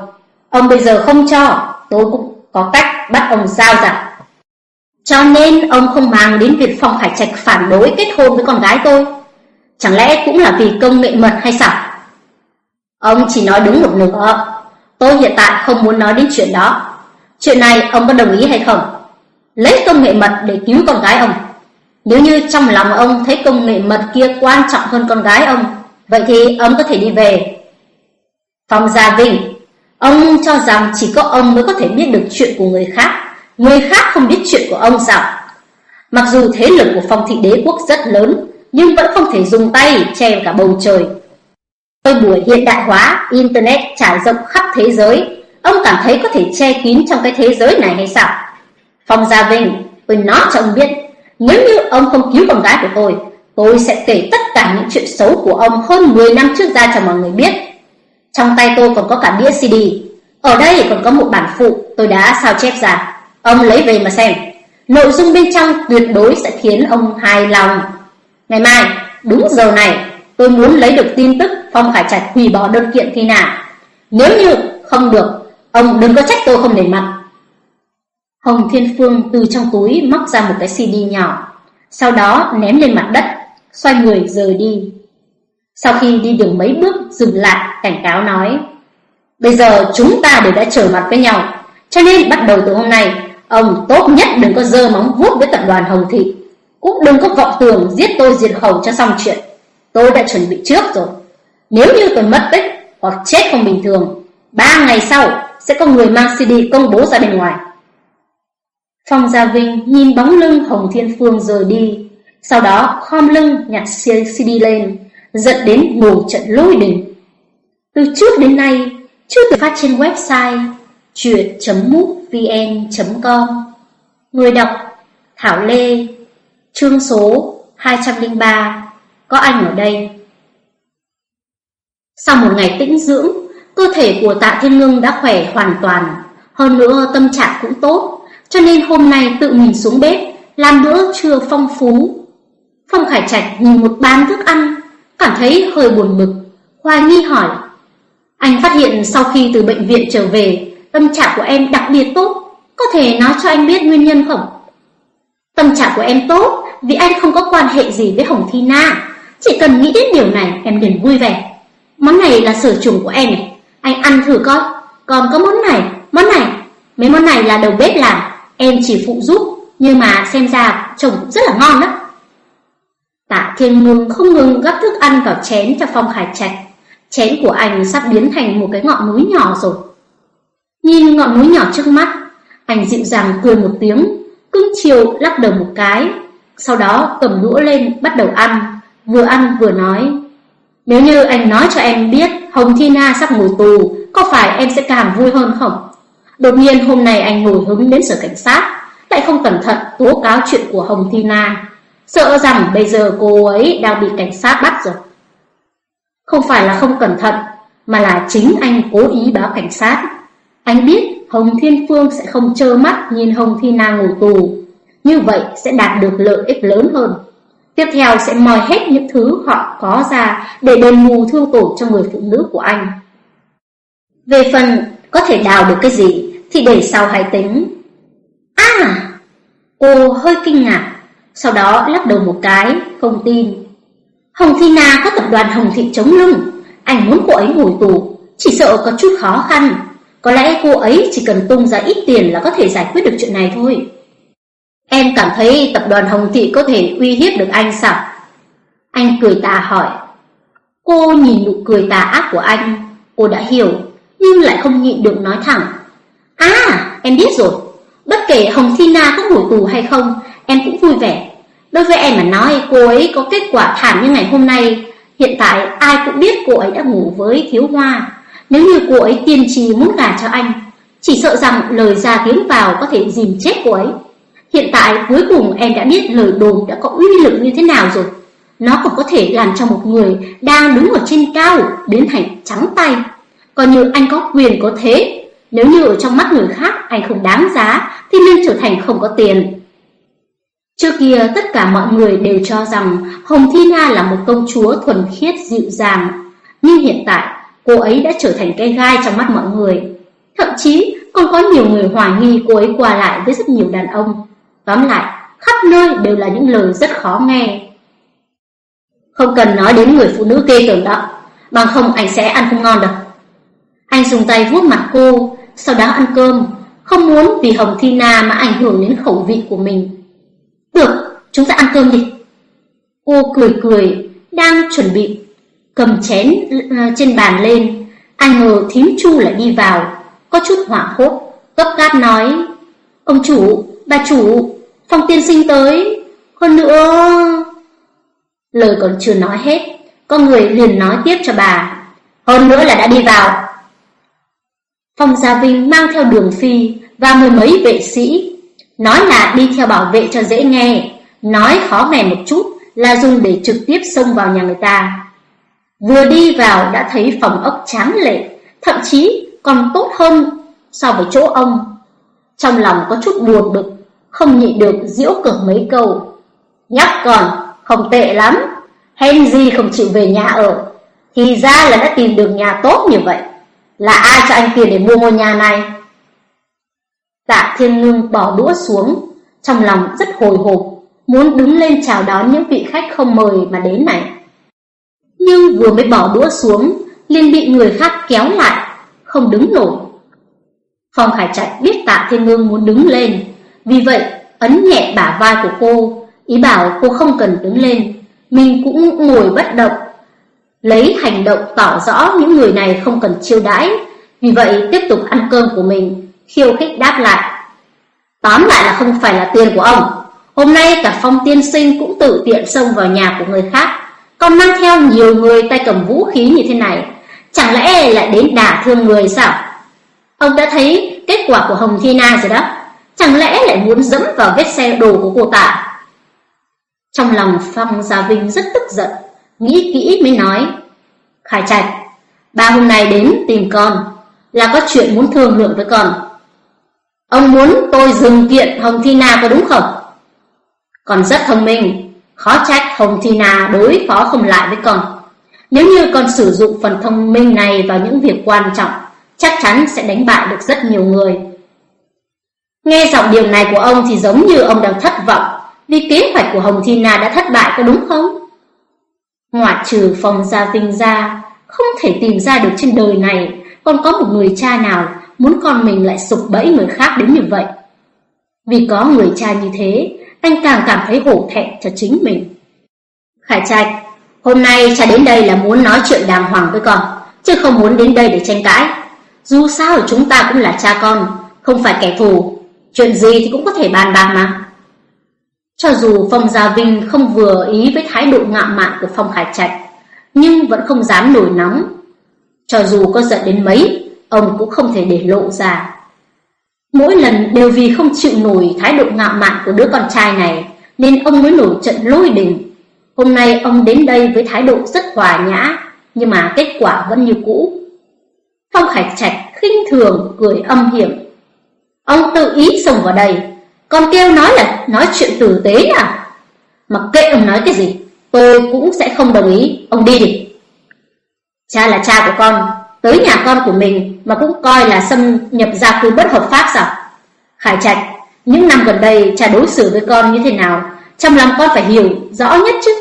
Ông bây giờ không cho, tôi cũng có cách bắt ông giao ra. Cho nên ông không mang đến việc phòng Hải Trạch phản đối kết hôn với con gái tôi. Chẳng lẽ cũng là vì công nghệ mật hay sao? Ông chỉ nói đúng một nửa. Tôi hiện tại không muốn nói đến chuyện đó. Chuyện này ông có đồng ý hay không? Lấy công nghệ mật để cứu con gái ông. Nếu như trong lòng ông thấy công nghệ mật kia quan trọng hơn con gái ông, vậy thì ông có thể đi về. Phong Gia Vinh, ông cho rằng chỉ có ông mới có thể biết được chuyện của người khác, người khác không biết chuyện của ông sao? Mặc dù thế lực của phong thị đế quốc rất lớn, nhưng vẫn không thể dùng tay che cả bầu trời. Thời buổi hiện đại hóa, Internet trải rộng khắp thế giới, ông cảm thấy có thể che kín trong cái thế giới này hay sao? Phong Gia Vinh, tôi nói cho ông biết, nếu như ông không cứu con gái của tôi, tôi sẽ kể tất cả những chuyện xấu của ông hơn 10 năm trước ra cho mọi người biết. Trong tay tôi còn có cả đĩa CD, ở đây còn có một bản phụ tôi đã sao chép ra. Ông lấy về mà xem. Nội dung bên trong tuyệt đối sẽ khiến ông hài lòng. Ngày mai, đúng giờ này, tôi muốn lấy được tin tức Phong Khải Trạch hủy bỏ đơn kiện khi nào. Nếu như không được, ông đừng có trách tôi không để mặt. Hồng Thiên Phương từ trong túi móc ra một cái CD nhỏ, sau đó ném lên mặt đất, xoay người rời đi. Sau khi đi được mấy bước dừng lại, cảnh cáo nói, Bây giờ chúng ta đều đã trở mặt với nhau, cho nên bắt đầu từ hôm nay, ông tốt nhất đừng có dơ móng vuốt với tập đoàn Hồng Thị. Cũng đừng có vọng tưởng giết tôi diệt khẩu cho xong chuyện. Tôi đã chuẩn bị trước rồi. Nếu như tôi mất tích hoặc chết không bình thường, ba ngày sau sẽ có người mang CD công bố ra bên ngoài. Phong Gia Vinh nhìn bóng lưng Hồng Thiên Phương rời đi, sau đó khom lưng nhặt CD lên, giận đến nổ trận lôi đình. Từ trước đến nay, chưa từng phát trên website chuyện.mútvn.com Người đọc Thảo Lê Chương số 203 Có anh ở đây. Sau một ngày tĩnh dưỡng, cơ thể của tạ thiên ngưng đã khỏe hoàn toàn, hơn nữa tâm trạng cũng tốt cho nên hôm nay tự mình xuống bếp, làm bữa trưa phong phú. Phong Khải Trạch nhìn một bàn thức ăn, cảm thấy hơi buồn bực, hoài nghi hỏi. Anh phát hiện sau khi từ bệnh viện trở về, tâm trạng của em đặc biệt tốt, có thể nói cho anh biết nguyên nhân không? Tâm trạng của em tốt vì anh không có quan hệ gì với Hồng Thi Na, chỉ cần nghĩ đến điều này em liền vui vẻ. Món này là sở trường của em này, anh ăn thử coi, còn có món này, món này, mấy món này là đầu bếp làm, Em chỉ phụ giúp, nhưng mà xem ra trông rất là ngon đó. Tạ Thiên Ngưng không ngừng gắp thức ăn vào chén cho Phong Khải Trạch. Chén của anh sắp biến thành một cái ngọn núi nhỏ rồi. Nhìn ngọn núi nhỏ trước mắt, anh dịu dàng cười một tiếng, cưng chiều lắc đầu một cái, sau đó cầm đũa lên bắt đầu ăn, vừa ăn vừa nói. Nếu như anh nói cho em biết Hồng Thi Na sắp ngồi tù, có phải em sẽ càng vui hơn không? Đột nhiên hôm nay anh nổi hứng đến sở cảnh sát, lại không cẩn thận tố cáo chuyện của Hồng Thi Na. Sợ rằng bây giờ cô ấy đang bị cảnh sát bắt rồi. Không phải là không cẩn thận, mà là chính anh cố ý báo cảnh sát. Anh biết Hồng Thiên Phương sẽ không trơ mắt nhìn Hồng Thi Na ngồi tù. Như vậy sẽ đạt được lợi ích lớn hơn. Tiếp theo sẽ moi hết những thứ họ có ra để đền bù thương tổn cho người phụ nữ của anh. Về phần có thể đào được cái gì thì để sau hãy tính. À! Cô hơi kinh ngạc, sau đó lắc đầu một cái, không tin. Hồng Thi Na có tập đoàn Hồng Thị chống lưng, anh muốn cô ấy ngồi tù, chỉ sợ có chút khó khăn. Có lẽ cô ấy chỉ cần tung ra ít tiền là có thể giải quyết được chuyện này thôi. Em cảm thấy tập đoàn Hồng Thị có thể uy hiếp được anh sao? Anh cười tà hỏi. Cô nhìn nụ cười tà ác của anh, cô đã hiểu, nhưng lại không nhịn được nói thẳng. À, em biết rồi, bất kể Hồng Thina có ngồi tù hay không, em cũng vui vẻ. Đối với em mà nói cô ấy có kết quả thảm như ngày hôm nay, hiện tại ai cũng biết cô ấy đã ngủ với thiếu hoa. Nếu như cô ấy kiên trì muốn gả cho anh, chỉ sợ rằng lời ra tiếng vào có thể dìm chết cô ấy. Hiện tại cuối cùng em đã biết lời đồn đã có uy lực như thế nào rồi. Nó còn có thể làm cho một người đang đứng ở trên cao biến thành trắng tay. Còn như anh có quyền có thế, nếu như ở trong mắt người khác anh không đáng giá thì nên trở thành không có tiền. Trước kia tất cả mọi người đều cho rằng Hồng Thi Na là một công chúa thuần khiết dịu dàng, nhưng hiện tại cô ấy đã trở thành cây gai trong mắt mọi người. Thậm chí còn có nhiều người hoài nghi cô ấy qua lại với rất nhiều đàn ông. Tóm lại, khắp nơi đều là những lời rất khó nghe. Không cần nói đến người phụ nữ kê tưởng đó, bằng không anh sẽ ăn không ngon đâu. Anh dùng tay vuốt mặt cô, sau đó ăn cơm, không muốn vì Hồng Thi Na mà ảnh hưởng đến khẩu vị của mình. Được, chúng ta ăn cơm đi. Cô cười cười, đang chuẩn bị cầm chén à, trên bàn lên, ai ngờ thím chu lại đi vào, có chút hoảng hốt, gấp gáp nói, ông chủ, bà chủ, phong tiên sinh tới, hơn nữa... Lời còn chưa nói hết, con người liền nói tiếp cho bà, hơn nữa là đã đi vào. Phong Gia Vinh mang theo đường phi và mười mấy vệ sĩ, nói là đi theo bảo vệ cho dễ nghe, nói khó nghe một chút là dùng để trực tiếp xông vào nhà người ta. Vừa đi vào đã thấy phòng ốc tráng lệ, thậm chí còn tốt hơn so với chỗ ông. Trong lòng có chút buồn bực, không nhịn được diễu cợt mấy câu. Nhắc còn, không tệ lắm, hèn gì không chịu về nhà ở, thì ra là đã tìm được nhà tốt như vậy. Là ai cho anh tiền để mua ngôi nhà này? Tạ Thiên Ngưng bỏ đũa xuống, trong lòng rất hồi hộp, muốn đứng lên chào đón những vị khách không mời mà đến này. Nhưng vừa mới bỏ đũa xuống, liền bị người khác kéo lại, không đứng nổi. Phong Khải Trạch biết Tạ Thiên Ngưng muốn đứng lên, vì vậy ấn nhẹ bả vai của cô, ý bảo cô không cần đứng lên, mình cũng ngồi bất động. Lấy hành động tỏ rõ những người này không cần chiêu đãi, vì vậy tiếp tục ăn cơm của mình, khiêu khích đáp lại. Tóm lại là không phải là tiền của ông, hôm nay cả Phong tiên sinh cũng tự tiện xông vào nhà của người khác, còn mang theo nhiều người tay cầm vũ khí như thế này, chẳng lẽ lại đến đả thương người sao? Ông đã thấy kết quả của Hồng Thi Na rồi đó, chẳng lẽ lại muốn dẫm vào vết xe đồ của cô ta? Trong lòng Phong Gia Vinh rất tức giận, nghĩ kỹ mới nói, Khải Trạch, ba hôm nay đến tìm con, là có chuyện muốn thương lượng với con. Ông muốn tôi dừng kiện Hồng Thi Na có đúng không? Con rất thông minh, khó trách Hồng Thi Na đối phó không lại với con. Nếu như con sử dụng phần thông minh này vào những việc quan trọng, chắc chắn sẽ đánh bại được rất nhiều người. Nghe giọng điều này của ông thì giống như ông đang thất vọng vì kế hoạch của Hồng Thi Na đã thất bại có đúng không? Ngoại trừ phòng gia vinh ra, không thể tìm ra được trên đời này còn có một người cha nào muốn con mình lại sụp bẫy người khác đến như vậy. Vì có người cha như thế, anh càng cảm thấy hổ thẹn cho chính mình. Khải Trạch, hôm nay cha đến đây là muốn nói chuyện đàng hoàng với con, chứ không muốn đến đây để tranh cãi. Dù sao chúng ta cũng là cha con, không phải kẻ thù, chuyện gì thì cũng có thể bàn bạc mà. Cho dù Phong Gia Vinh không vừa ý với thái độ ngạo mạn của Phong Khải Trạch, nhưng vẫn không dám nổi nóng. Cho dù có giận đến mấy, ông cũng không thể để lộ ra. Mỗi lần đều vì không chịu nổi thái độ ngạo mạn của đứa con trai này, nên ông mới nổi trận lôi đình. Hôm nay ông đến đây với thái độ rất hòa nhã, nhưng mà kết quả vẫn như cũ. Phong Khải Trạch khinh thường, cười âm hiểm. Ông tự ý xông vào đây, con kêu nói là nói chuyện tử tế à? Mặc kệ ông nói cái gì, tôi cũng sẽ không đồng ý, ông đi đi. Cha là cha của con, tới nhà con của mình mà cũng coi là xâm nhập gia cư bất hợp pháp sao? Khải Trạch, những năm gần đây cha đối xử với con như thế nào, trong lòng con phải hiểu rõ nhất chứ.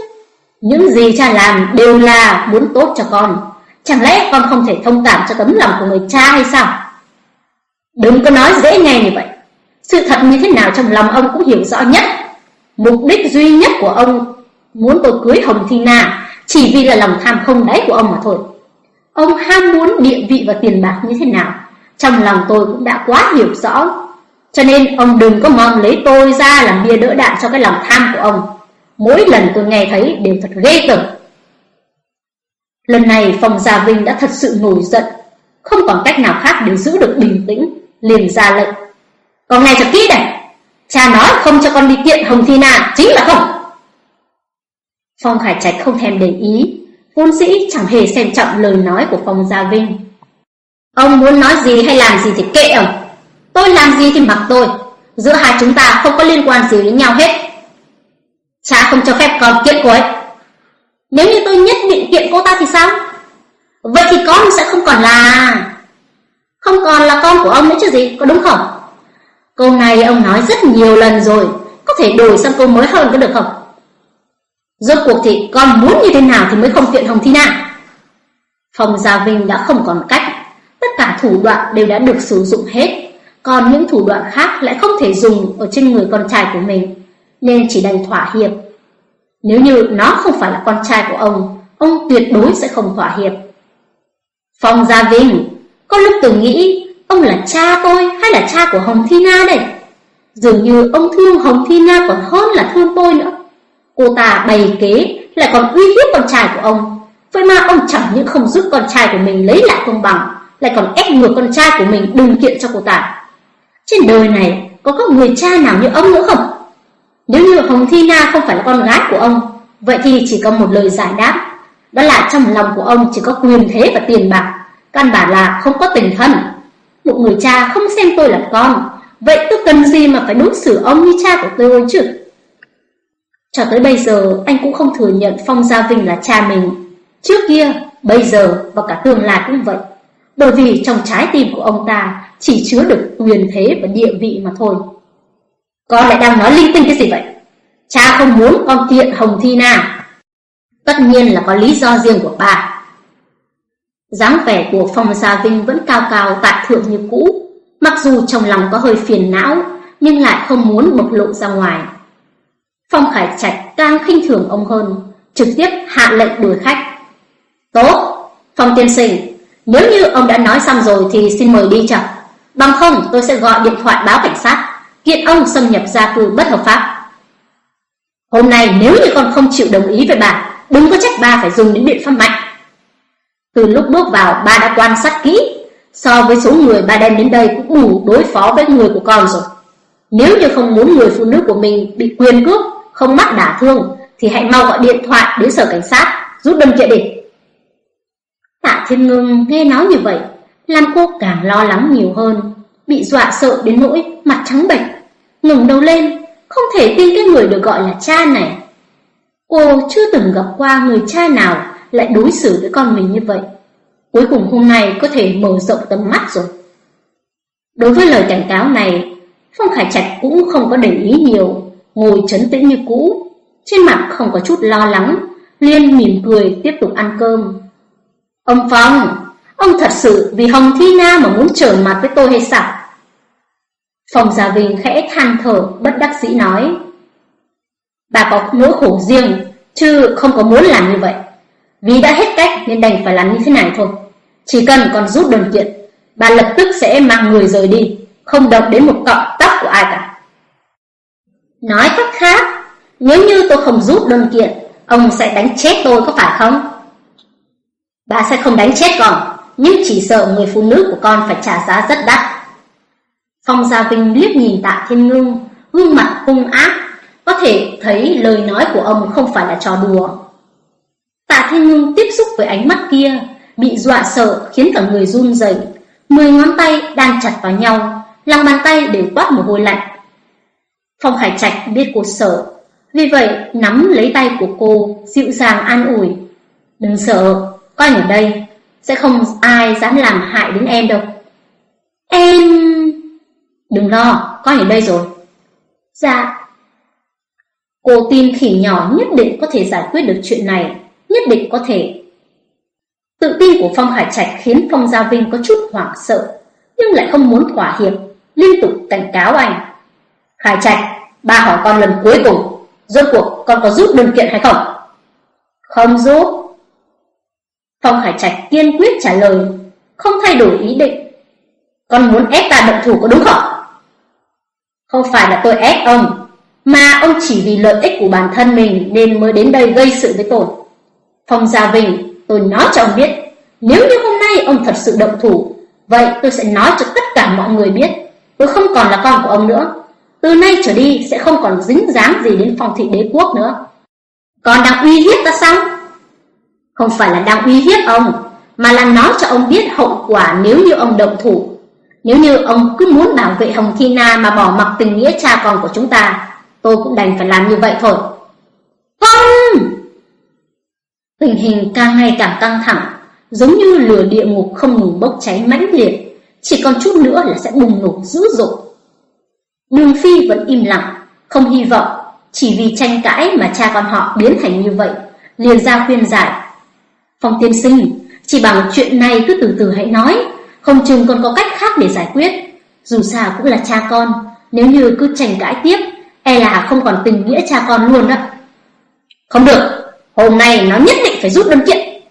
Những gì cha làm đều là muốn tốt cho con, chẳng lẽ con không thể thông cảm cho tấm lòng của người cha hay sao? Đừng có nói dễ nghe như vậy. Sự thật như thế nào trong lòng ông cũng hiểu rõ nhất. Mục đích duy nhất của ông muốn tôi cưới Hồng Thi Na chỉ vì là lòng tham không đáy của ông mà thôi. Ông ham muốn địa vị và tiền bạc như thế nào, trong lòng tôi cũng đã quá hiểu rõ. Cho nên ông đừng có mong lấy tôi ra làm bia đỡ đạn cho cái lòng tham của ông. Mỗi lần tôi nghe thấy đều thật ghê tởm. Lần này Phong Gia Vinh đã thật sự nổi giận, không còn cách nào khác để giữ được bình tĩnh, liền ra lệnh. Con nghe cho kỹ này, cha nói không cho con đi kiện Hồng Thi Na, chính là không? Phong Khải Trạch không thèm để ý, vốn sĩ chẳng hề xem trọng lời nói của Phong Gia Vinh. Ông muốn nói gì hay làm gì thì kệ ông. Tôi làm gì thì mặc tôi, giữa hai chúng ta không có liên quan gì đến nhau hết. Cha không cho phép con kiện cô ấy. Nếu như tôi nhất định kiện cô ta thì sao? Vậy thì con sẽ không còn là... Không còn là con của ông nữa chứ gì, có đúng không? Câu này ông nói rất nhiều lần rồi, có thể đổi sang câu mới hơn có được không? Rốt cuộc thì con muốn như thế nào thì mới không tiện Hồng Thi Na? Phong Gia Vinh đã không còn cách, tất cả thủ đoạn đều đã được sử dụng hết, còn những thủ đoạn khác lại không thể dùng ở trên người con trai của mình, nên chỉ đành thỏa hiệp. Nếu như nó không phải là con trai của ông, ông tuyệt đối sẽ không thỏa hiệp. Phong Gia Vinh, có lúc từng nghĩ ông là cha tôi hay là cha của Hồng Thi Na đây? Dường như ông thương Hồng Thi Na còn hơn là thương tôi nữa. Cô ta bày kế lại còn uy hiếp con trai của ông. Vậy mà ông chẳng những không giúp con trai của mình lấy lại công bằng, lại còn ép ngược con trai của mình đừng kiện cho cô ta. Trên đời này có có người cha nào như ông nữa không? Nếu như Hồng Thi Na không phải là con gái của ông, vậy thì chỉ có một lời giải đáp. Đó là trong lòng của ông chỉ có quyền thế và tiền bạc, căn bản là không có tình thân. Một người cha không xem tôi là con, vậy tôi cần gì mà phải đối xử ông như cha của tôi chứ? Cho tới bây giờ anh cũng không thừa nhận Phong Gia Vinh là cha mình. Trước kia, bây giờ và cả tương lai cũng vậy. Bởi vì trong trái tim của ông ta chỉ chứa được quyền thế và địa vị mà thôi. Con lại đang nói linh tinh cái gì vậy? Cha không muốn con kiện Hồng Thi Na. Tất nhiên là có lý do riêng của bà dáng vẻ của Phong Gia Vinh vẫn cao cao tại thượng như cũ, mặc dù trong lòng có hơi phiền não, nhưng lại không muốn bộc lộ ra ngoài. Phong Khải Trạch càng khinh thường ông hơn, trực tiếp hạ lệnh đuổi khách. Tốt, Phong tiên sinh, nếu như ông đã nói xong rồi thì xin mời đi chậm. Bằng không tôi sẽ gọi điện thoại báo cảnh sát, kiện ông xâm nhập gia cư bất hợp pháp. Hôm nay nếu như con không chịu đồng ý với bà, đừng có trách ba phải dùng đến biện pháp mạnh. Từ lúc bước vào, ba đã quan sát kỹ, so với số người ba đem đến đây cũng đủ đối phó với người của con rồi. Nếu như không muốn người phụ nữ của mình bị quyền cướp, không mắc đả thương, thì hãy mau gọi điện thoại đến sở cảnh sát, rút đơn kiện địch. Tạ Thiên Ngưng nghe nói như vậy, làm cô càng lo lắng nhiều hơn, bị dọa sợ đến nỗi mặt trắng bệch, ngẩng đầu lên, không thể tin cái người được gọi là cha này. Cô chưa từng gặp qua người cha nào lại đối xử với con mình như vậy. Cuối cùng hôm nay có thể mở rộng tầm mắt rồi. Đối với lời cảnh cáo này, Phong Khải Trạch cũng không có để ý nhiều, ngồi chấn tĩnh như cũ, trên mặt không có chút lo lắng, liên mỉm cười tiếp tục ăn cơm. Ông Phong, ông thật sự vì Hồng Thi Na mà muốn trở mặt với tôi hay sao? Phong Gia Vinh khẽ than thở, bất đắc dĩ nói. Bà có nỗi khổ riêng, chứ không có muốn làm như vậy. Vì đã hết cách nên đành phải làm như thế này thôi. Chỉ cần còn rút đơn kiện, Bà lập tức sẽ mang người rời đi, Không động đến một cọng tóc của ai cả. Nói cách khác, Nếu như tôi không rút đơn kiện, Ông sẽ đánh chết tôi có phải không? Bà sẽ không đánh chết con, Nhưng chỉ sợ người phụ nữ của con phải trả giá rất đắt. Phong Gia Vinh liếc nhìn tạ thiên ngưng, Gương mặt hung ác, Có thể thấy lời nói của ông không phải là trò đùa. Tạ thiên Nhung tiếp xúc với ánh mắt kia Bị dọa sợ khiến cả người run rẩy. Mười ngón tay đang chặt vào nhau Lòng bàn tay đều toát mồ hôi lạnh. Phong Hải Trạch biết cô sợ Vì vậy nắm lấy tay của cô Dịu dàng an ủi. Đừng sợ, con ở đây Sẽ không ai dám làm hại đến em đâu. Em... Đừng lo, con ở đây rồi. Dạ. Cô tin khỉ nhỏ nhất định có thể giải quyết được chuyện này. Nhất định có thể. Tự tin của Phong Hải Trạch khiến Phong Gia Vinh có chút hoảng sợ Nhưng lại không muốn thỏa hiệp Liên tục cảnh cáo anh. Hải Trạch, ba hỏi con lần cuối cùng Rốt cuộc con có giúp đơn kiện hay không? Không giúp. Phong Hải Trạch kiên quyết trả lời Không thay đổi ý định. Con muốn ép ta động thủ có đúng không? Không phải là tôi ép ông Mà ông chỉ vì lợi ích của bản thân mình Nên mới đến đây gây sự với tôi. Phong Gia Vinh, Tôi nói cho ông biết, Nếu như hôm nay ông thật sự động thủ, Vậy tôi sẽ nói cho tất cả mọi người biết. Tôi không còn là con của ông nữa. Từ nay trở đi sẽ không còn dính dáng gì đến phong thị đế quốc nữa. Còn đang uy hiếp ta sao? Không phải là đang uy hiếp ông, Mà là nói cho ông biết hậu quả nếu như ông động thủ. Nếu như ông cứ muốn bảo vệ Hồng Thi Na Mà bỏ mặc tình nghĩa cha con của chúng ta, Tôi cũng đành phải làm như vậy thôi. Không Tình hình càng ngày càng căng thẳng, Giống như lửa địa ngục không ngừng bốc cháy mãnh liệt, Chỉ còn chút nữa là sẽ bùng nổ dữ dội. Đường Phi vẫn im lặng, Không hy vọng, Chỉ vì tranh cãi mà cha con họ biến thành như vậy, liền ra khuyên giải. Phong tiên sinh, Chỉ bằng chuyện này cứ từ từ hãy nói, Không chừng còn có cách khác để giải quyết. Dù sao cũng là cha con, Nếu như cứ tranh cãi tiếp E là không còn tình nghĩa cha con luôn đó Không được. Hôm nay nó nhất định phải rút đơn kiện.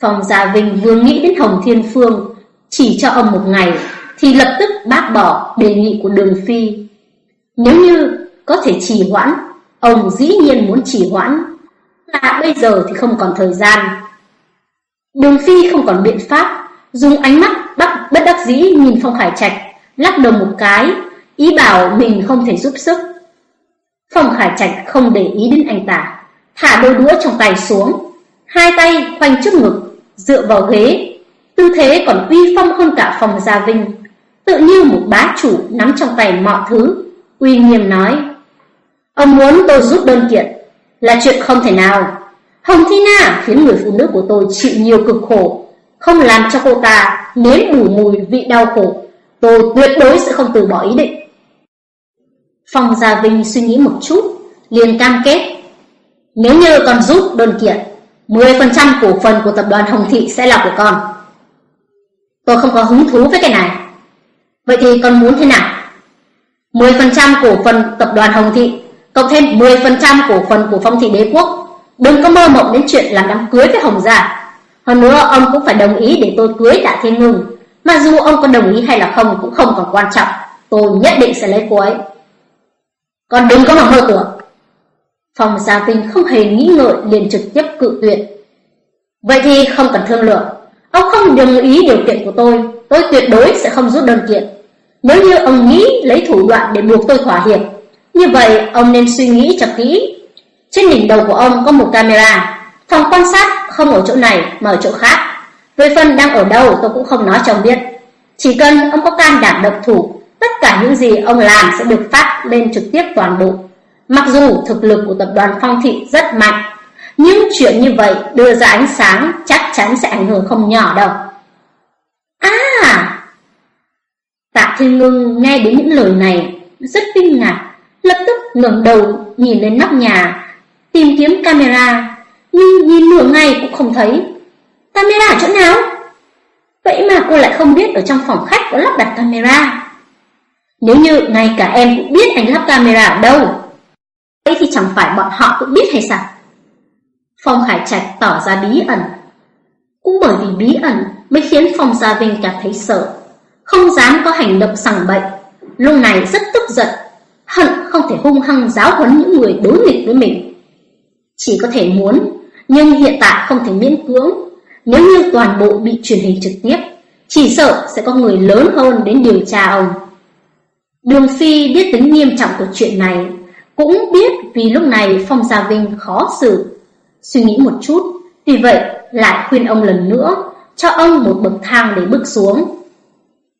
Phòng Gia Vinh vừa nghĩ đến Hồng Thiên Phương, Chỉ cho ông một ngày, Thì lập tức bác bỏ đề nghị của Đường Phi. Nếu như có thể trì hoãn, Ông dĩ nhiên muốn trì hoãn. Là bây giờ thì không còn thời gian. Đường Phi không còn biện pháp, Dùng ánh mắt bắt bất đắc dĩ nhìn Phong Khải Trạch, Lắc đầu một cái, Ý bảo mình không thể giúp sức. Phong Khải Trạch không để ý đến anh ta. Thả đôi đũa trong tay xuống. Hai tay khoanh trước ngực, Dựa vào ghế. Tư thế còn uy phong hơn cả phòng gia vinh. Tự như một bá chủ nắm trong tay mọi thứ. Uy nghiêm nói, Ông muốn tôi giúp đơn kiện Là chuyện không thể nào. Hồng Thi Na khiến người phụ nữ của tôi chịu nhiều cực khổ. Không làm cho cô ta nếm đủ mùi vị đau khổ. Tôi tuyệt đối sẽ không từ bỏ ý định. Phong Gia Vinh suy nghĩ một chút, liền cam kết nếu như còn giúp đơn kiện 10% cổ phần của tập đoàn Hồng Thị sẽ là của con. Tôi không có hứng thú với cái này. Vậy thì con muốn thế nào? 10% cổ phần tập đoàn Hồng Thị, Cộng thêm 10% cổ phần của phong thị đế quốc. Đừng có mơ mộng đến chuyện làm đám cưới với Hồng Gia. Hơn nữa, ông cũng phải đồng ý để tôi cưới Tạ Thiên Ngưng Mà dù ông có đồng ý hay là không cũng không còn quan trọng. Tôi nhất định sẽ lấy cô ấy. Còn đừng có mà mơ tưởng. Phòng Gia Vinh không hề nghĩ ngợi liền trực tiếp cự tuyệt. Vậy thì không cần thương lượng. Ông không đồng ý điều kiện của tôi, tôi tuyệt đối sẽ không rút đơn kiện. Nếu như ông nghĩ lấy thủ đoạn để buộc tôi thỏa hiệp, như vậy ông nên suy nghĩ cho kỹ. Trên đỉnh đầu của ông có một camera, phòng quan sát không ở chỗ này mà ở chỗ khác. Về phần đang ở đâu tôi cũng không nói cho ông biết. Chỉ cần ông có can đảm độc thủ, tất cả những gì ông làm sẽ được phát lên trực tiếp toàn bộ. Mặc dù thực lực của tập đoàn Phong Thị rất mạnh, nhưng chuyện như vậy đưa ra ánh sáng chắc chắn sẽ ảnh hưởng không nhỏ đâu. À! Tạ Thiên Ngưng nghe đến những lời này rất kinh ngạc, lập tức ngẩng đầu nhìn lên nóc nhà, tìm kiếm camera, nhưng nhìn nửa ngày cũng không thấy. Camera ở chỗ nào? Vậy mà cô lại không biết ở trong phòng khách có lắp đặt camera. Nếu như ngay cả em cũng biết anh lắp camera ở đâu, thế thì chẳng phải bọn họ cũng biết hay sao? Phong Hải Trạch tỏ ra bí ẩn. Cũng bởi vì bí ẩn mới khiến Phong Gia Vinh cảm thấy sợ, không dám có hành động sằng bậy. Lúc này rất tức giận, hận không thể hung hăng giáo huấn những người đối nghịch với mình. Chỉ có thể muốn, nhưng hiện tại không thể miễn cưỡng. Nếu như toàn bộ bị truyền hình trực tiếp, chỉ sợ sẽ có người lớn hơn đến điều tra ông. Đường Phi biết tính nghiêm trọng của chuyện này, cũng biết vì lúc này Phong Gia Vinh khó xử. Suy nghĩ một chút, vì vậy lại khuyên ông lần nữa, cho ông một bậc thang để bước xuống.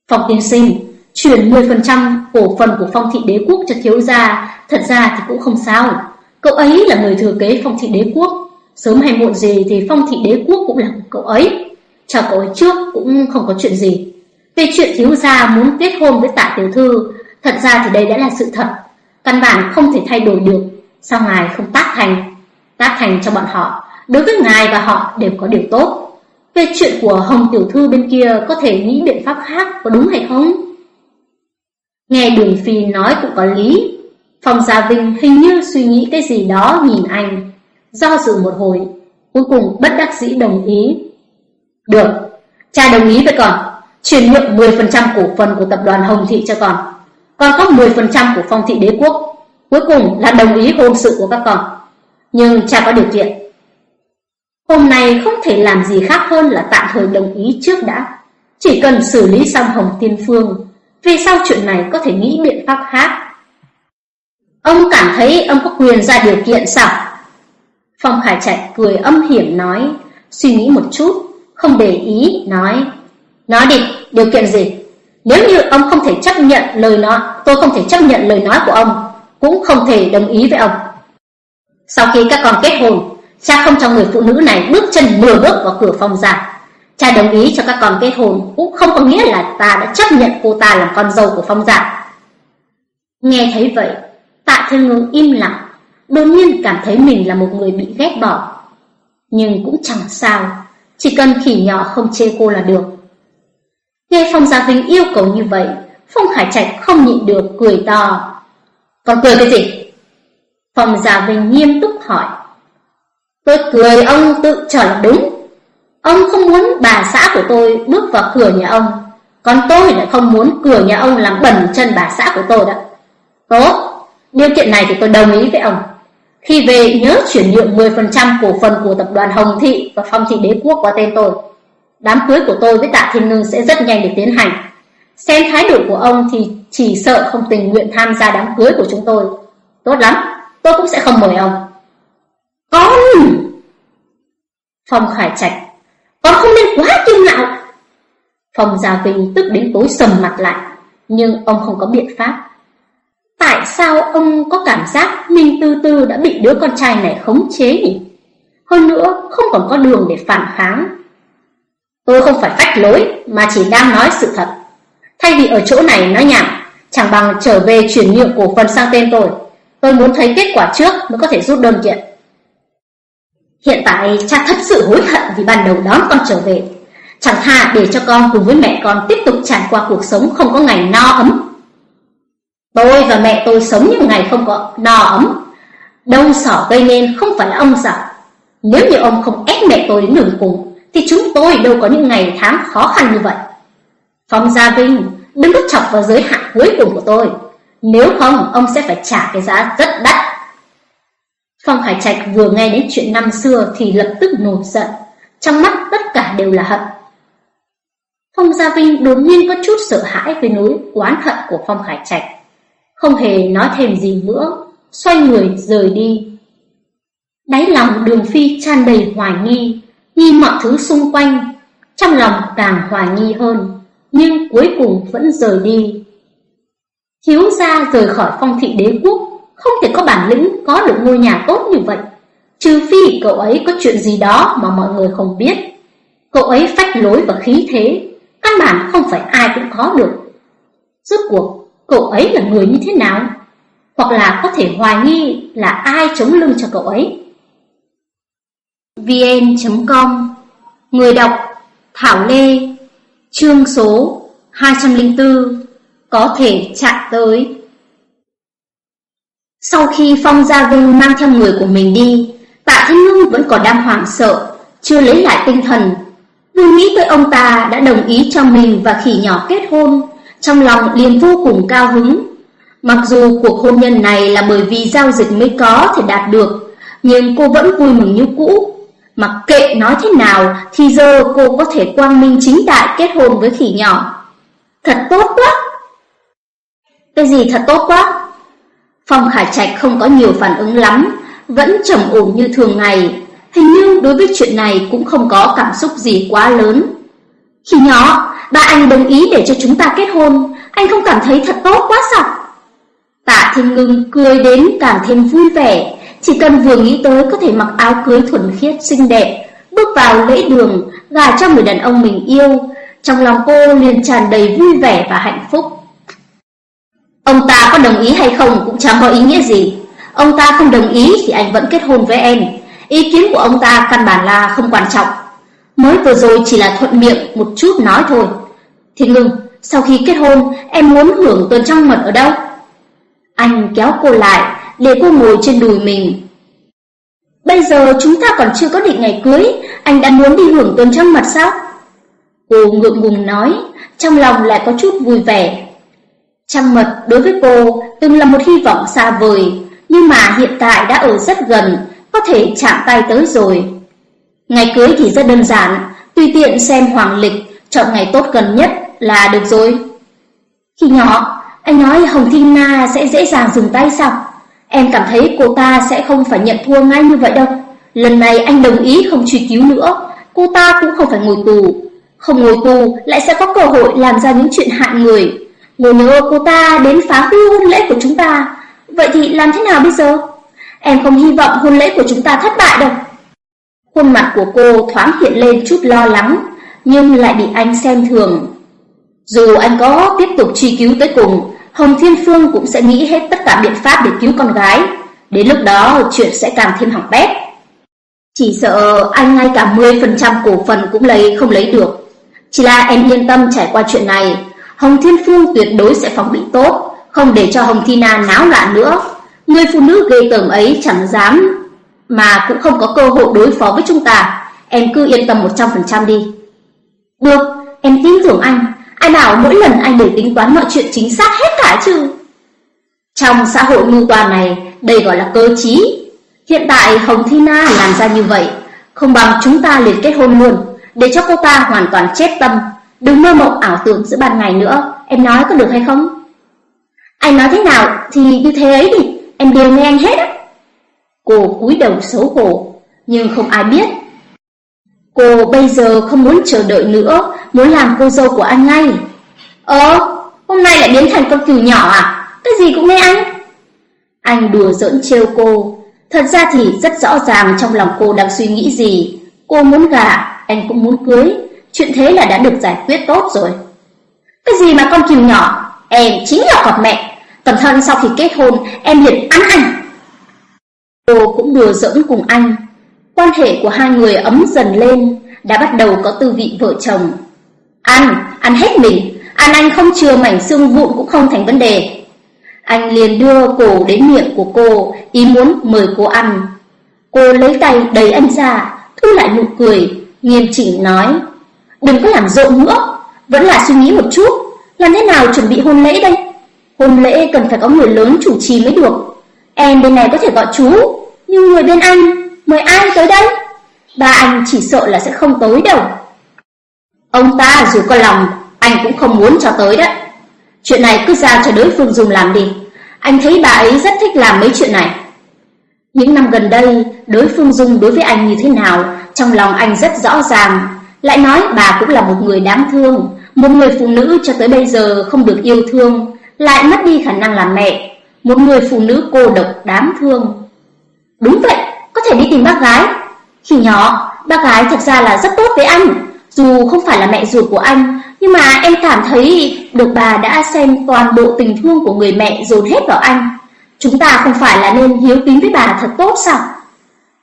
Phong tiên sinh, chuyển 10% cổ phần của phong thị đế quốc cho thiếu gia, thật ra thì cũng không sao. Cậu ấy là người thừa kế phong thị đế quốc, sớm hay muộn gì thì phong thị đế quốc cũng là của cậu ấy. Cho cậu ấy trước cũng không có chuyện gì. Về chuyện thiếu gia muốn kết hôn với tạ tiểu thư, thật ra thì đây đã là sự thật. Căn bản không thể thay đổi được, sao ngài không tác thành? Tác thành cho bọn họ, đối với ngài và họ đều có điều tốt. Về chuyện của Hồng Tiểu Thư bên kia có thể nghĩ biện pháp khác có đúng hay không? Nghe Đường Phi nói cũng có lý. Phong Gia Vinh hình như suy nghĩ cái gì đó nhìn anh. Do dự một hồi, cuối cùng bất đắc dĩ đồng ý. Được, cha đồng ý với con, chuyển nhượng 10% cổ phần của tập đoàn Hồng Thị cho con. Con có 10% của phong thị đế quốc. Cuối cùng là đồng ý hôn sự của các con. Nhưng cha có điều kiện. Hôm nay không thể làm gì khác hơn là tạm thời đồng ý trước đã. Chỉ cần xử lý xong Hồng Tiên Phương, vì sao chuyện này có thể nghĩ biện pháp khác. Ông cảm thấy ông có quyền ra điều kiện sao? Phong Khải Trạch cười âm hiểm nói, suy nghĩ một chút, không để ý, nói. Nói đi, điều kiện gì? Nếu như ông không thể chấp nhận lời nói, tôi không thể chấp nhận lời nói của ông, cũng không thể đồng ý với ông. Sau khi các con kết hôn, cha không cho người phụ nữ này bước chân nửa bước vào cửa phòng giả Cha đồng ý cho các con kết hôn cũng không có nghĩa là ta đã chấp nhận cô ta làm con dâu của phong giả Nghe thấy vậy, tạ thiên ngưng im lặng, đột nhiên cảm thấy mình là một người bị ghét bỏ. Nhưng cũng chẳng sao, chỉ cần khỉ nhỏ không chê cô là được. Nghe Phong Gia Vinh yêu cầu như vậy, Phong hải Trạch không nhịn được cười to. Còn cười cái gì? Phong Gia Vinh nghiêm túc hỏi. Tôi cười ông tự cho là đúng. Ông không muốn bà xã của tôi bước vào cửa nhà ông, còn tôi lại không muốn cửa nhà ông làm bẩn chân bà xã của tôi đó. Tốt, điều kiện này thì tôi đồng ý với ông. Khi về nhớ chuyển nhượng 10% cổ phần của tập đoàn Hồng Thị và Phong Thị Đế Quốc qua tên tôi. Đám cưới của tôi với Tạ Thiên Ngưng sẽ rất nhanh được tiến hành. Xem thái độ của ông thì chỉ sợ không tình nguyện tham gia đám cưới của chúng tôi. Tốt lắm, tôi cũng sẽ không mời ông. Con! Phong Khải Trạch, con không nên quá kiêu ngạo. Phong Gia Vinh tức đến tối sầm mặt lại, nhưng ông không có biện pháp. Tại sao ông có cảm giác mình từ từ đã bị đứa con trai này khống chế nhỉ? Hơn nữa, không còn có đường để phản kháng. Tôi không phải phách lối, mà chỉ đang nói sự thật. Thay vì ở chỗ này nói nhảm, chẳng bằng trở về chuyển nhượng cổ phần sang tên tôi. Tôi muốn thấy kết quả trước mới có thể rút đơn kiện. Hiện tại cha thật sự hối hận vì ban đầu đón con trở về. Chẳng thà để cho con cùng với mẹ con tiếp tục trải qua cuộc sống không có ngày no ấm. Tôi và mẹ tôi sống những ngày không có no ấm. đông sỏ gây nên không phải là ông giả Nếu như ông không ép mẹ tôi đến đường cùng, thì chúng tôi đâu có những ngày tháng khó khăn như vậy. Phong Gia Vinh, đừng có chọc vào giới hạn cuối cùng của tôi. Nếu không, ông sẽ phải trả cái giá rất đắt. Phong Khải Trạch vừa nghe đến chuyện năm xưa thì lập tức nổi giận. Trong mắt tất cả đều là hận. Phong Gia Vinh đột nhiên có chút sợ hãi với nỗi oán hận của Phong Khải Trạch. Không hề nói thêm gì nữa, xoay người rời đi. Đáy lòng đường phi tràn đầy hoài nghi, nhìn mọi thứ xung quanh, trong lòng càng hoài nghi hơn, nhưng cuối cùng vẫn rời đi. Thiếu gia rời khỏi phong thị đế quốc, không thể có bản lĩnh có được ngôi nhà tốt như vậy, trừ phi cậu ấy có chuyện gì đó mà mọi người không biết. Cậu ấy phách lối và khí thế, căn bản không phải ai cũng có được. Rốt cuộc, cậu ấy là người như thế nào? Hoặc là có thể hoài nghi là ai chống lưng cho cậu ấy? vn.com Người đọc Thảo Lê Chương số 204 Có thể chạm tới Sau khi Phong Gia Vinh mang theo người của mình đi Tạ Thiên Ngưng vẫn còn đang hoảng sợ Chưa lấy lại tinh thần Vừa nghĩ tới ông ta đã đồng ý cho mình và khỉ nhỏ kết hôn, trong lòng liền vô cùng cao hứng. Mặc dù cuộc hôn nhân này là bởi vì giao dịch mới có thể đạt được, nhưng cô vẫn vui mừng như cũ. Mặc kệ nói thế nào thì giờ cô có thể quang minh chính đại kết hôn với khỉ nhỏ. Thật tốt quá! Cái gì thật tốt quá? Phong Khải Trạch không có nhiều phản ứng lắm, vẫn trầm ổn như thường ngày, hình như đối với chuyện này cũng không có cảm xúc gì quá lớn. Khi nhỏ, ba anh đồng ý để cho chúng ta kết hôn, anh không cảm thấy thật tốt quá sao? Tạ Thiên Ngưng cười đến càng thêm vui vẻ, chỉ cần vừa nghĩ tới có thể mặc áo cưới thuần khiết xinh đẹp, bước vào lễ đường, gả cho người đàn ông mình yêu, trong lòng cô liền tràn đầy vui vẻ và hạnh phúc. Ông ta có đồng ý hay không cũng chẳng có ý nghĩa gì. Ông ta không đồng ý thì anh vẫn kết hôn với em. Ý kiến của ông ta căn bản là không quan trọng. Mới vừa rồi chỉ là thuận miệng một chút nói thôi. Thiên ngưng, sau khi kết hôn, em muốn hưởng tuần trăng mật ở đâu? Anh kéo cô lại, để cô ngồi trên đùi mình. Bây giờ chúng ta còn chưa có định ngày cưới, anh đã muốn đi hưởng tuần trăng mật sao? Cô ngượng ngùng nói, trong lòng lại có chút vui vẻ. Trăng mật đối với cô từng là một hy vọng xa vời, nhưng mà hiện tại đã ở rất gần, có thể chạm tay tới rồi. Ngày cưới thì rất đơn giản, tùy tiện xem hoàng lịch, chọn ngày tốt gần nhất là được rồi. Khi nhỏ, anh nói Hồng Thi Na sẽ dễ dàng dừng tay sao? Em cảm thấy cô ta sẽ không phải nhận thua ngay như vậy đâu. Lần này anh đồng ý không truy cứu nữa, cô ta cũng không phải ngồi tù. Không ngồi tù lại sẽ có cơ hội làm ra những chuyện hại người. Ngồi nhớ cô ta đến phá hư hôn lễ của chúng ta. Vậy thì làm thế nào bây giờ? Em không hy vọng hôn lễ của chúng ta thất bại đâu. Khuôn mặt của cô thoáng hiện lên chút lo lắng, nhưng lại bị anh xem thường. Dù anh có tiếp tục truy cứu tới cùng, Hồng Thiên Phương cũng sẽ nghĩ hết tất cả biện pháp để cứu con gái. Đến lúc đó chuyện sẽ càng thêm hỏng bét. Chỉ sợ anh ngay cả 10% cổ phần cũng lấy không lấy được. Chỉ là em yên tâm trải qua chuyện này, Hồng Thiên Phương tuyệt đối sẽ phòng bị tốt, không để cho Hồng Thina náo loạn nữa. Người phụ nữ ghê tởm ấy chẳng dám mà cũng không có cơ hội đối phó với chúng ta. Em cứ yên tâm 100% đi. Được, em tin tưởng anh. Ai bảo mỗi lần anh đều tính toán mọi chuyện chính xác hết cả chứ. Trong xã hội mưu toàn này, đây gọi là cơ trí. Hiện tại Hồng Thi Na làm ra như vậy, không bằng chúng ta liền kết hôn luôn, để cho cô ta hoàn toàn chết tâm, đừng mơ mộng ảo tưởng giữa ban ngày nữa, em nói có được hay không? Anh nói thế nào thì như thế ấy đi, em đều nghe anh hết á. Cô cúi đầu xấu hổ, nhưng không ai biết. Cô bây giờ không muốn chờ đợi nữa, muốn làm cô dâu của anh ngay. Ờ, hôm nay lại biến thành con cừu nhỏ à? Cái gì cũng nghe anh. Anh đùa giỡn trêu cô. Thật ra thì rất rõ ràng trong lòng cô đang suy nghĩ gì. Cô muốn gả, anh cũng muốn cưới. Chuyện thế là đã được giải quyết tốt rồi. Cái gì mà con cừu nhỏ? Em chính là cọp mẹ. Cẩn thận sau khi kết hôn, em liền ăn anh. Cô cũng đùa giỡn cùng anh. Quan hệ của hai người ấm dần lên, đã bắt đầu có tư vị vợ chồng. Ăn, ăn hết mình, ăn anh không chừa mảnh xương vụn cũng không thành vấn đề. Anh liền đưa cổ đến miệng của cô, ý muốn mời cô ăn. Cô lấy tay đẩy anh ra, thu lại nụ cười, nghiêm chỉnh nói. Đừng có làm rộn nữa, vẫn là suy nghĩ một chút, làm thế nào chuẩn bị hôn lễ đây? Hôn lễ cần phải có người lớn chủ trì mới được. Em bên này có thể gọi chú, nhưng người bên anh, mời ai tới đây? Ba anh chỉ sợ là sẽ không tới đâu. Ông ta dù có lòng, anh cũng không muốn cho tới đấy. Chuyện này cứ giao cho đối phương dùng làm đi. Anh thấy bà ấy rất thích làm mấy chuyện này. Những năm gần đây, đối phương Dung đối với anh như thế nào, trong lòng anh rất rõ ràng. Lại nói bà cũng là một người đáng thương, một người phụ nữ cho tới bây giờ không được yêu thương, lại mất đi khả năng làm mẹ, một người phụ nữ cô độc đáng thương. Đúng vậy, thể đi tìm bác gái. Khi nhỏ, bác gái thật ra là rất tốt với anh, dù không phải là mẹ ruột của anh, nhưng mà em cảm thấy được bà đã xem toàn bộ tình thương của người mẹ dồn hết vào anh. Chúng ta không phải là nên hiếu kính với bà thật tốt sao?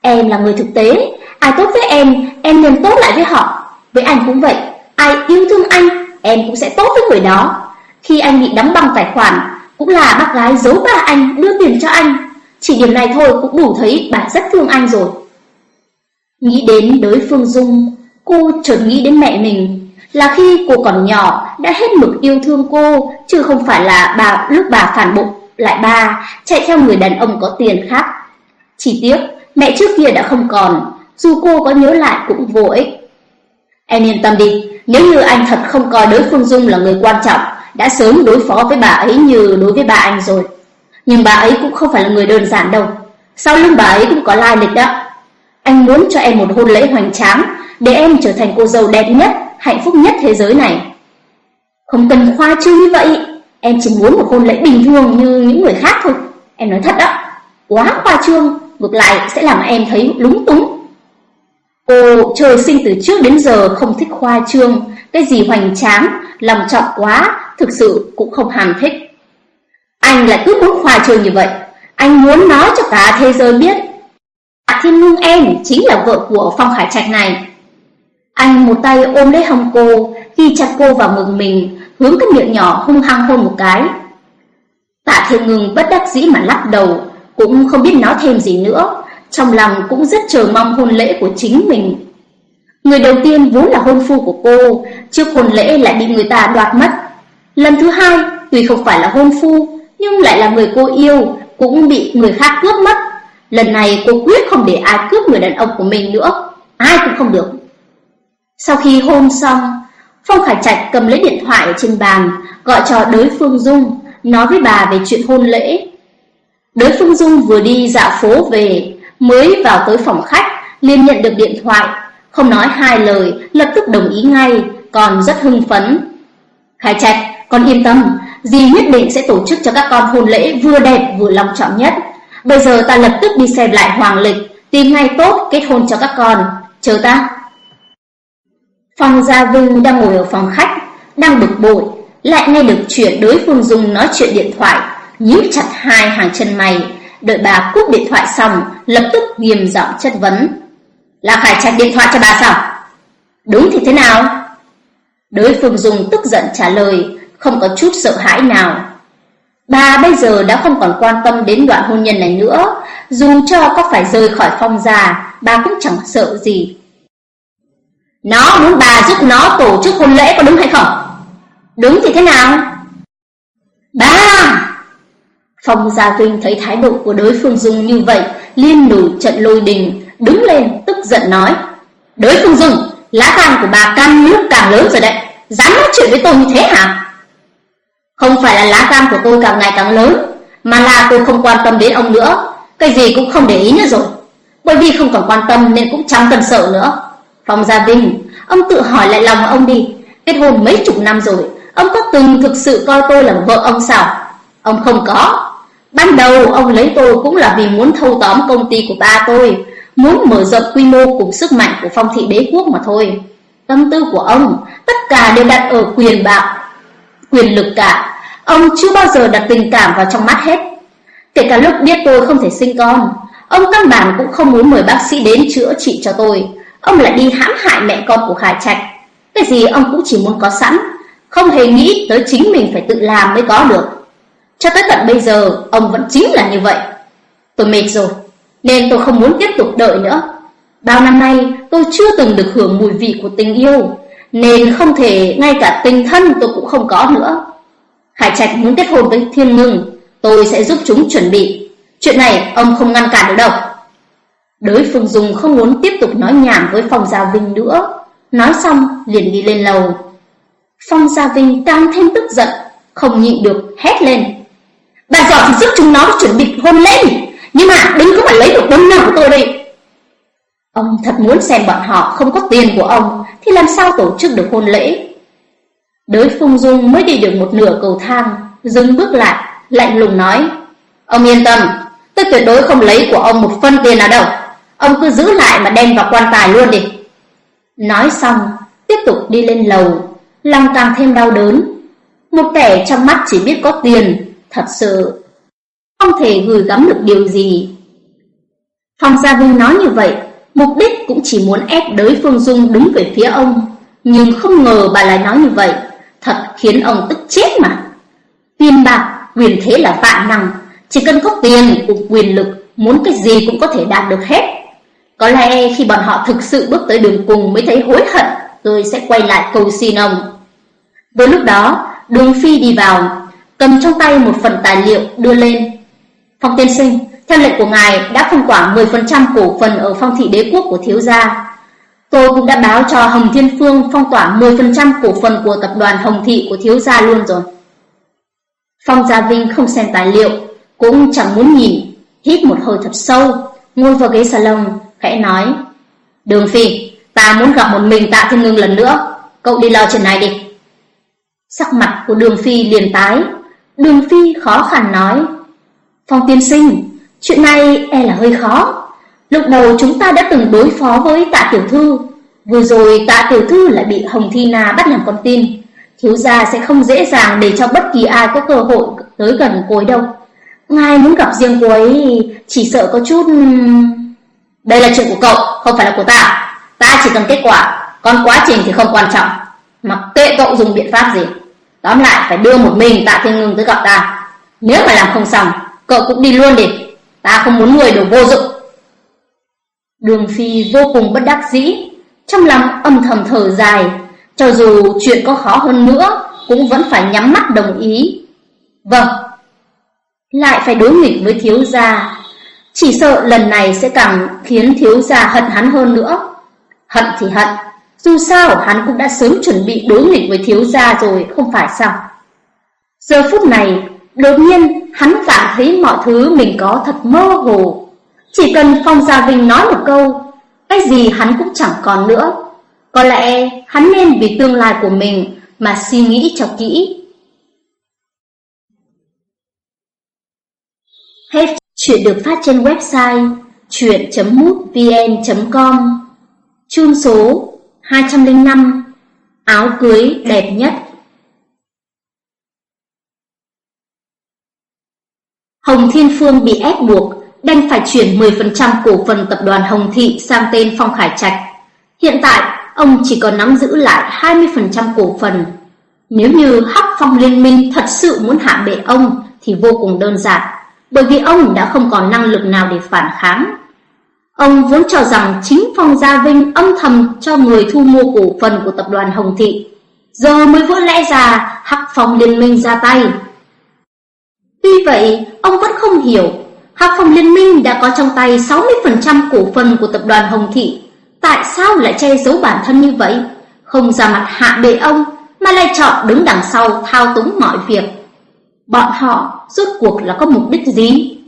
Em là người thực tế, ai tốt với em, em nên tốt lại với họ. Với anh cũng vậy, ai yêu thương anh, em cũng sẽ tốt với người đó. Khi anh bị đóng băng tài khoản, cũng là bác gái giấu bà anh đưa tiền cho anh. Chỉ điểm này thôi cũng đủ thấy bà rất thương anh rồi. Nghĩ đến đối phương Dung, Cô chợt nghĩ đến mẹ mình, là khi cô còn nhỏ đã hết mực yêu thương cô, chứ không phải là bà lúc bà phản bội lại ba, chạy theo người đàn ông có tiền khác. Chỉ tiếc, mẹ trước kia đã không còn, dù cô có nhớ lại cũng vô ích. Em yên tâm đi, nếu như anh thật không coi đối phương Dung là người quan trọng, đã sớm đối phó với bà ấy như đối với bà anh rồi. Nhưng bà ấy cũng không phải là người đơn giản đâu. Sau lưng bà ấy cũng có lai lịch đó. Anh muốn cho em một hôn lễ hoành tráng, để em trở thành cô dâu đẹp nhất, hạnh phúc nhất thế giới này. Không cần khoa trương như vậy, em chỉ muốn một hôn lễ bình thường như những người khác thôi. Em nói thật đó, quá khoa trương, ngược lại sẽ làm em thấy lúng túng. Cô trời sinh từ trước đến giờ không thích khoa trương, cái gì hoành tráng, lòng trọng quá, thực sự cũng không hàm thích. Anh lại cứ muốn khoa trương như vậy, anh muốn nói cho cả thế giới biết. Tạ Thiên Ngưng em chính là vợ của Phong Khải Trạch này. Anh một tay ôm lấy hông cô, ghi chặt cô vào ngực mình, hướng cái miệng nhỏ hung hăng hôn một cái. Tạ Thiên Ngưng bất đắc dĩ mà lắc đầu, cũng không biết nói thêm gì nữa, trong lòng cũng rất chờ mong hôn lễ của chính mình. Người đầu tiên vốn là hôn phu của cô, trước hôn lễ lại bị người ta đoạt mất. Lần thứ hai, tuy không phải là hôn phu, nhưng lại là người cô yêu, cũng bị người khác cướp mất. Lần này cô quyết không để ai cướp người đàn ông của mình nữa, ai cũng không được. Sau khi hôn xong, Phong Khải Trạch cầm lấy điện thoại ở trên bàn, gọi cho đối phương Dung, nói với bà về chuyện hôn lễ. Đối phương Dung vừa đi dạo phố về, mới vào tới phòng khách, liền nhận được điện thoại, không nói hai lời, lập tức đồng ý ngay, còn rất hưng phấn. Khải Trạch, con yên tâm, dì nhất định sẽ tổ chức cho các con hôn lễ vừa đẹp vừa long trọng nhất. Bây giờ ta lập tức đi xem lại hoàng lịch, tìm ngày tốt kết hôn cho các con, chờ ta. Phong Gia Vinh đang ngồi ở phòng khách, đang bực bội, lại nghe được chuyện đối phương dùng nói chuyện điện thoại, nhíu chặt hai hàng chân mày, đợi bà cúp điện thoại xong, lập tức nghiêm giọng chất vấn. Là phải chặt điện thoại cho bà sao? Đúng thì thế nào? Đối phương dùng tức giận trả lời, không có chút sợ hãi nào. Bà bây giờ đã không còn quan tâm đến đoạn hôn nhân này nữa, dù cho có phải rời khỏi phong già, bà cũng chẳng sợ gì. Nó muốn bà giúp nó tổ chức hôn lễ có đúng hay không? Đúng thì thế nào? Ba! Phong Gia Vinh thấy thái độ của đối phương Dung như vậy, liên nổi trận lôi đình, đứng lên tức giận nói. Đối phương Dung, lá gan của bà càng lúc càng lớn rồi đấy, dám nói chuyện với tôi như thế hả? Không phải là lá gan của tôi càng ngày càng lớn, mà là tôi không quan tâm đến ông nữa, cái gì cũng không để ý nữa rồi. Bởi vì không còn quan tâm nên cũng chẳng cần sợ nữa. Phong Gia Vinh, ông tự hỏi lại lòng ông đi, kết hôn mấy chục năm rồi, ông có từng thực sự coi tôi là vợ ông sao? Ông không có. Ban đầu ông lấy tôi cũng là vì muốn thâu tóm công ty của ba tôi, muốn mở rộng quy mô cùng sức mạnh của phong thị đế quốc mà thôi. Tâm tư của ông tất cả đều đặt ở quyền bạc, quyền lực cả. Ông chưa bao giờ đặt tình cảm vào trong mắt hết. Kể cả lúc biết tôi không thể sinh con, ông căn bản cũng không muốn mời bác sĩ đến chữa trị cho tôi. Ông lại đi hãm hại mẹ con của Khải Trạch. Cái gì ông cũng chỉ muốn có sẵn, không hề nghĩ tới chính mình phải tự làm mới có được. Cho tới tận bây giờ, ông vẫn chính là như vậy. Tôi mệt rồi, nên tôi không muốn tiếp tục đợi nữa. Bao năm nay, tôi chưa từng được hưởng mùi vị của tình yêu, nên không thể ngay cả tình thân tôi cũng không có nữa. Hải Trạch muốn kết hôn với Thiên Ngưng, tôi sẽ giúp chúng chuẩn bị. Chuyện này ông không ngăn cản được đâu. Đới Phương Dung không muốn tiếp tục nói nhảm với Phong Gia Vinh nữa. Nói xong liền đi lên lầu. Phong Gia Vinh càng thêm tức giận, không nhịn được, hét lên. Bà giỏi thì giúp chúng nó chuẩn bị hôn lễ Nhưng mà đừng có phải lấy được đống nào của tôi đây Ông thật muốn xem bọn họ không có tiền của ông, Thì làm sao tổ chức được hôn lễ? Đới Phung Dung mới đi được một nửa cầu thang, Dừng bước lại, Lạnh lùng nói, Ông yên tâm, Tôi tuyệt đối không lấy của ông một phân tiền nào đâu. Ông cứ giữ lại mà đem vào quan tài luôn đi. Nói xong, Tiếp tục đi lên lầu Lòng càng thêm đau đớn. Một kẻ trong mắt chỉ biết có tiền, Thật sự Không thể gửi gắm được điều gì. Phong Gia Vinh nói như vậy Mục đích cũng chỉ muốn ép đới Phương Dung đứng về phía ông. Nhưng không ngờ bà lại nói như vậy. Thật khiến ông tức chết mà. Tiền bạc, quyền thế là vạn năng. Chỉ cần có tiền cùng quyền lực Muốn cái gì cũng có thể đạt được hết. Có lẽ khi bọn họ thực sự bước tới đường cùng mới thấy hối hận, tôi sẽ quay lại cầu xin ông. Vừa lúc đó, Đường Phi đi vào, cầm trong tay một phần tài liệu đưa lên. Phong tiên sinh, theo lệnh của ngài đã phong tỏa 10% cổ phần ở phong thị đế quốc của thiếu gia. Tôi cũng đã báo cho Hồng Thiên Phương phong tỏa 10% cổ phần của tập đoàn Hồng Thị của thiếu gia luôn rồi. Phong Gia Vinh không xem tài liệu, cũng chẳng muốn nhìn, hít một hơi thật sâu, ngồi vào ghế salon, khẽ nói. Đường Phi, ta muốn gặp một mình tạ thiên ngưng lần nữa, cậu đi lo chuyện này đi. Sắc mặt của Đường Phi liền tái, Đường Phi khó khăn nói. Phong tiên sinh, chuyện này e là hơi khó. Lúc đầu chúng ta đã từng đối phó với tạ tiểu thư, vừa rồi tạ tiểu thư lại bị Hồng Thi Na bắt làm con tin. Thiếu gia sẽ không dễ dàng để cho bất kỳ ai có cơ hội tới gần cô ấy đâu. Ngài muốn gặp riêng cô ấy chỉ sợ có chút... Đây là chuyện của cậu, không phải là của ta. Ta chỉ cần kết quả, còn quá trình thì không quan trọng. Mặc kệ cậu dùng biện pháp gì. Tóm lại phải đưa một mình tạ thiên ngưng tới gặp ta. Nếu mà làm không xong, cậu cũng đi luôn đi. Ta không muốn người đồ vô dụng. Đường Phi vô cùng bất đắc dĩ, trong lòng âm thầm thở dài, cho dù chuyện có khó hơn nữa, cũng vẫn phải nhắm mắt đồng ý. Vâng, lại phải đối nghịch với thiếu gia, chỉ sợ lần này sẽ càng khiến thiếu gia hận hắn hơn nữa. Hận thì hận, dù sao hắn cũng đã sớm chuẩn bị đối nghịch với thiếu gia rồi, không phải sao? Giờ phút này, đột nhiên hắn cảm thấy mọi thứ mình có thật mơ hồ. Chỉ cần Phong Gia Vinh nói một câu, cái gì hắn cũng chẳng còn nữa. Có lẽ hắn nên vì tương lai của mình mà suy nghĩ cho kỹ. Hết chuyện được phát trên website chuyện.mútvn.com Chương số 205 Áo cưới đẹp nhất Hồng Thiên Phương bị ép buộc đành phải chuyển 10% cổ phần tập đoàn Hồng Thị sang tên Phong Khải Trạch. Hiện tại, ông chỉ còn nắm giữ lại 20% cổ phần. Nếu như Hắc Phong Liên minh thật sự muốn hạ bệ ông thì vô cùng đơn giản, bởi vì ông đã không còn năng lực nào để phản kháng. Ông vốn cho rằng chính Phong Gia Vinh âm thầm cho người thu mua cổ phần của tập đoàn Hồng Thị, giờ mới vỡ lẽ ra Hắc Phong Liên minh ra tay. Tuy vậy, ông vẫn không hiểu Hạc Phong Liên minh đã có trong tay 60% cổ phần của tập đoàn Hồng Thị, tại sao lại che giấu bản thân như vậy? Không ra mặt hạ bệ ông, mà lại chọn đứng đằng sau thao túng mọi việc. Bọn họ rốt cuộc là có mục đích gì?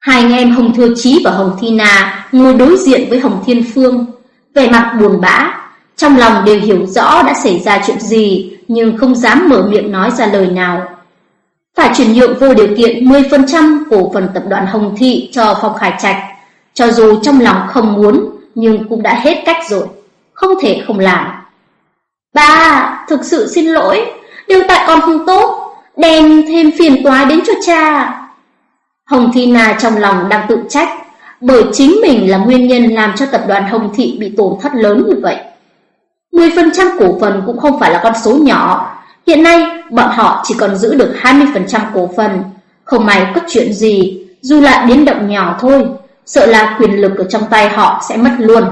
Hai anh em Hồng Thừa Chí và Hồng Thi Na ngồi đối diện với Hồng Thiên Phương, vẻ mặt buồn bã, trong lòng đều hiểu rõ đã xảy ra chuyện gì, nhưng không dám mở miệng nói ra lời nào phải chuyển nhượng vô điều kiện 10% cổ phần tập đoàn Hồng Thị cho Phong Khải Trạch. Cho dù trong lòng không muốn, nhưng cũng đã hết cách rồi, không thể không làm. Ba, thực sự xin lỗi, điều tại con không tốt, đem thêm phiền toái đến cho cha. Hồng Thị Na trong lòng đang tự trách, bởi chính mình là nguyên nhân làm cho tập đoàn Hồng Thị bị tổn thất lớn như vậy. 10% cổ phần cũng không phải là con số nhỏ, Hiện nay, bọn họ chỉ còn giữ được 20% cổ phần. Không may có chuyện gì, dù là biến động nhỏ thôi, sợ là quyền lực ở trong tay họ sẽ mất luôn.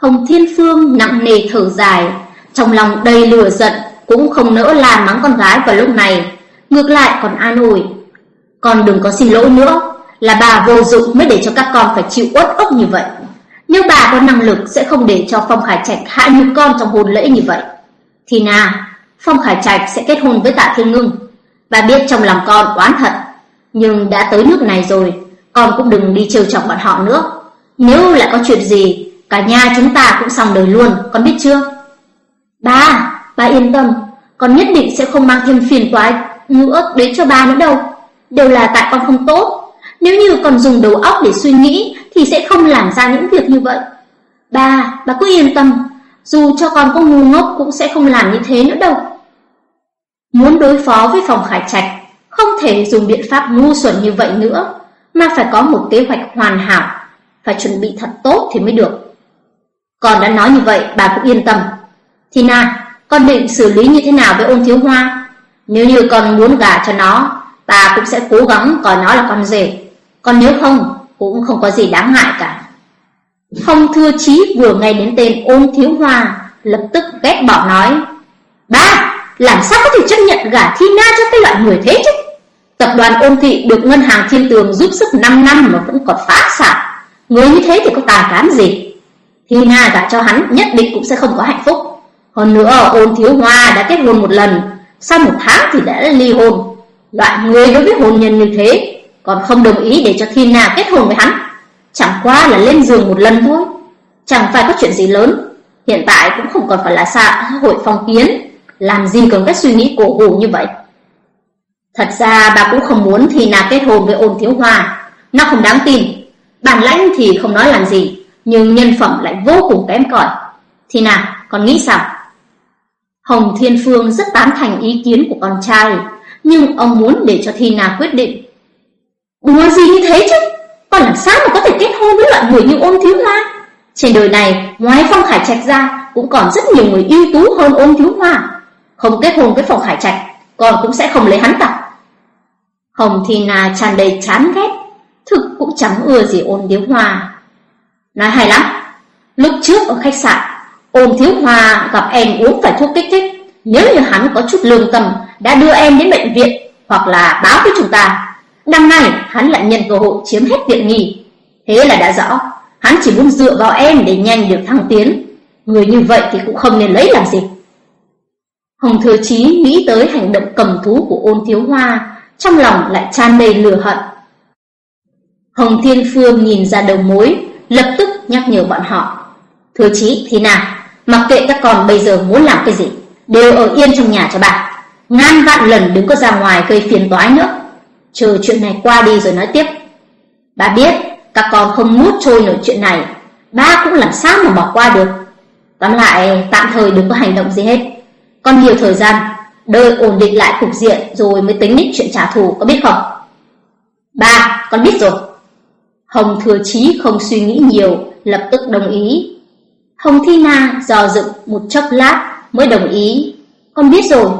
Hồng Thiên Phương nặng nề thở dài, trong lòng đầy lửa giận, cũng không nỡ là mắng con gái vào lúc này, ngược lại còn an ủi. Con đừng có xin lỗi nữa, là bà vô dụng mới để cho các con phải chịu uất ức như vậy. Nếu bà có năng lực sẽ không để cho Phong Khải Trạch hạ nhục con trong hôn lễ như vậy. Thì nào, Phong Khải Trạch sẽ kết hôn với Tạ Thiên Ngưng. Bà biết trong lòng con oán thật, nhưng đã tới nước này rồi, con cũng đừng đi trêu chọc bọn họ nữa. Nếu lại có chuyện gì, cả nhà chúng ta cũng xong đời luôn, con biết chưa? Ba, ba yên tâm, con nhất định sẽ không mang thêm phiền toái nữa đến cho ba nữa đâu. Đều là tại con không tốt. Nếu như còn dùng đầu óc để suy nghĩ thì sẽ không làm ra những việc như vậy. Ba, bà cứ yên tâm, dù cho con có ngu ngốc cũng sẽ không làm như thế nữa đâu. Muốn đối phó với phòng khải trạch, không thể dùng biện pháp ngu xuẩn như vậy nữa, mà phải có một kế hoạch hoàn hảo, phải chuẩn bị thật tốt thì mới được. Con đã nói như vậy, bà cũng yên tâm. Thì na, con định xử lý như thế nào với ôn thiếu hoa? Nếu như con muốn gả cho nó, ta cũng sẽ cố gắng coi nó là con rể. Còn nếu không, cũng không có gì đáng ngại cả. Không thưa Chí vừa nghe đến tên ôn thiếu hoa, lập tức ghét bỏ nói. Ba, làm sao có thể chấp nhận gả Thina cho cái loại người thế chứ? Tập đoàn ôn thị được ngân hàng thiên tường giúp sức 5 năm mà vẫn còn phá sản. Người như thế thì có tà cán gì? Thina gả cho hắn nhất định cũng sẽ không có hạnh phúc. Hơn nữa ôn thiếu hoa đã kết hôn một lần, sau một tháng thì đã ly hôn. Loại người đối với hôn nhân như thế, còn không đồng ý để cho Thina kết hôn với hắn. Chẳng qua là lên giường một lần thôi Chẳng phải có chuyện gì lớn Hiện tại cũng không còn phải là xã hội phong kiến làm gì cần cách suy nghĩ cổ hủ như vậy? Thật ra bà cũng không muốn thì nào kết hôn với ôn thiếu hoa. Nó không đáng tin. Bản lãnh thì không nói làm gì, Nhưng nhân phẩm lại vô cùng kém cỏi. Thì nào còn nghĩ sao? Hồng Thiên Phương rất tán thành ý kiến của con trai, Nhưng ông muốn để cho Thi Na quyết định. Đùa gì như thế chứ? Còn làm sao mà có thể kết hôn với loại người như ôn thiếu hoa? Trên đời này, Ngoài Phong Khải Trạch ra, Cũng còn rất nhiều người ưu tú hơn ôn thiếu hoa. Không kết hôn với Phong hải Trạch Còn cũng sẽ không lấy hắn cả Hồng Thi Na tràn đầy chán ghét, Thực cũng chẳng ưa gì ôn thiếu hoa. Nói hay lắm, Lúc trước ở khách sạn, Ôn thiếu hoa gặp em uống phải thuốc kích thích. Nếu như hắn có chút lương tâm, Đã đưa em đến bệnh viện Hoặc là báo với chúng ta, năm nay hắn lại nhân cơ hội chiếm hết tiện nghi. Thế là đã rõ, Hắn chỉ muốn dựa vào em để nhanh được thăng tiến. Người như vậy thì cũng không nên lấy làm gì. Hồng Thừa Chí nghĩ tới hành động cầm thú của ôn thiếu hoa, Trong lòng lại tràn đầy lửa hận. Hồng Thiên Phương nhìn ra đầu mối, Lập tức nhắc nhở bọn họ. Thừa Chí, thì nào, Mặc kệ các con bây giờ muốn làm cái gì, Đều ở yên trong nhà cho bà. Ngàn vạn lần đừng có ra ngoài gây phiền toái nữa. Chờ chuyện này qua đi rồi nói tiếp. Bà biết, Các con không nuốt trôi nổi chuyện này. Ba cũng làm sao mà bỏ qua được. Tóm lại, tạm thời đừng có hành động gì hết. Còn nhiều thời gian Đợi ổn định lại cục diện Rồi mới tính đến chuyện trả thù có biết không? Ba con biết rồi. Hồng thừa chí không suy nghĩ nhiều Lập tức đồng ý. Hồng Thi Na dò dự một chốc lát Mới đồng ý. Con biết rồi.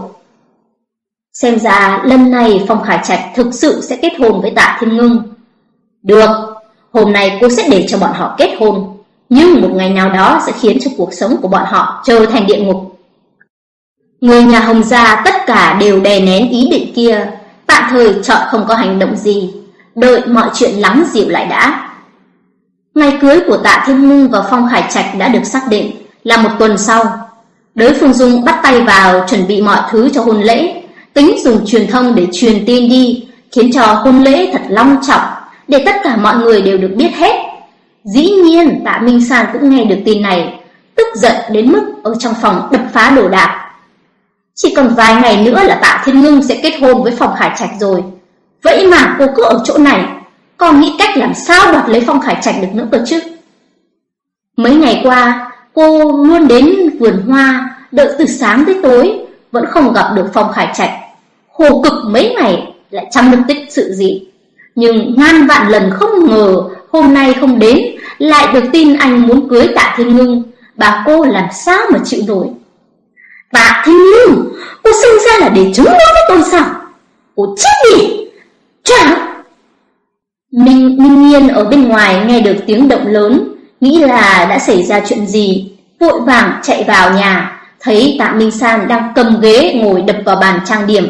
Xem ra lần này Phong Khải Trạch thực sự sẽ kết hôn với Tạ Thiên Ngưng. Được, hôm nay cô sẽ để cho bọn họ kết hôn, nhưng một ngày nào đó sẽ khiến cho cuộc sống của bọn họ trở thành địa ngục. Người nhà Hồng Gia tất cả đều đè nén ý định kia, tạm thời chọn không có hành động gì, đợi mọi chuyện lắng dịu lại đã. Ngày cưới của Tạ Thiên Ngưng và Phong Khải Trạch đã được xác định là một tuần sau. Đới Phương Dung bắt tay vào chuẩn bị mọi thứ cho hôn lễ, tính dùng truyền thông để truyền tin đi, khiến cho hôn lễ thật long trọng, để tất cả mọi người đều được biết hết. Dĩ nhiên Tạ Minh San cũng nghe được tin này, tức giận đến mức ở trong phòng đập phá đồ đạc. Chỉ còn vài ngày nữa là Tạ Thiên Ngưng sẽ kết hôn với Phong Khải Trạch rồi. Vậy mà cô cứ ở chỗ này, còn nghĩ cách làm sao đoạt lấy Phong Khải Trạch được nữa cơ chứ? Mấy ngày qua, cô luôn đến vườn hoa, đợi từ sáng tới tối, vẫn không gặp được Phong Khải Trạch khổ cực mấy ngày lại chẳng được tích sự gì. Nhưng ngàn vạn lần không ngờ hôm nay không đến, lại được tin anh muốn cưới tạ thiên ngưng, bà cô làm sao mà chịu nổi. Tạ thiên Lưu cô sinh ra là để chống đối với tôi sao? Cô chết đi! Chả! Minh, Minh Nhiên ở bên ngoài nghe được tiếng động lớn, nghĩ là đã xảy ra chuyện gì, vội vàng chạy vào nhà, thấy tạ Minh San đang cầm ghế ngồi đập vào bàn trang điểm.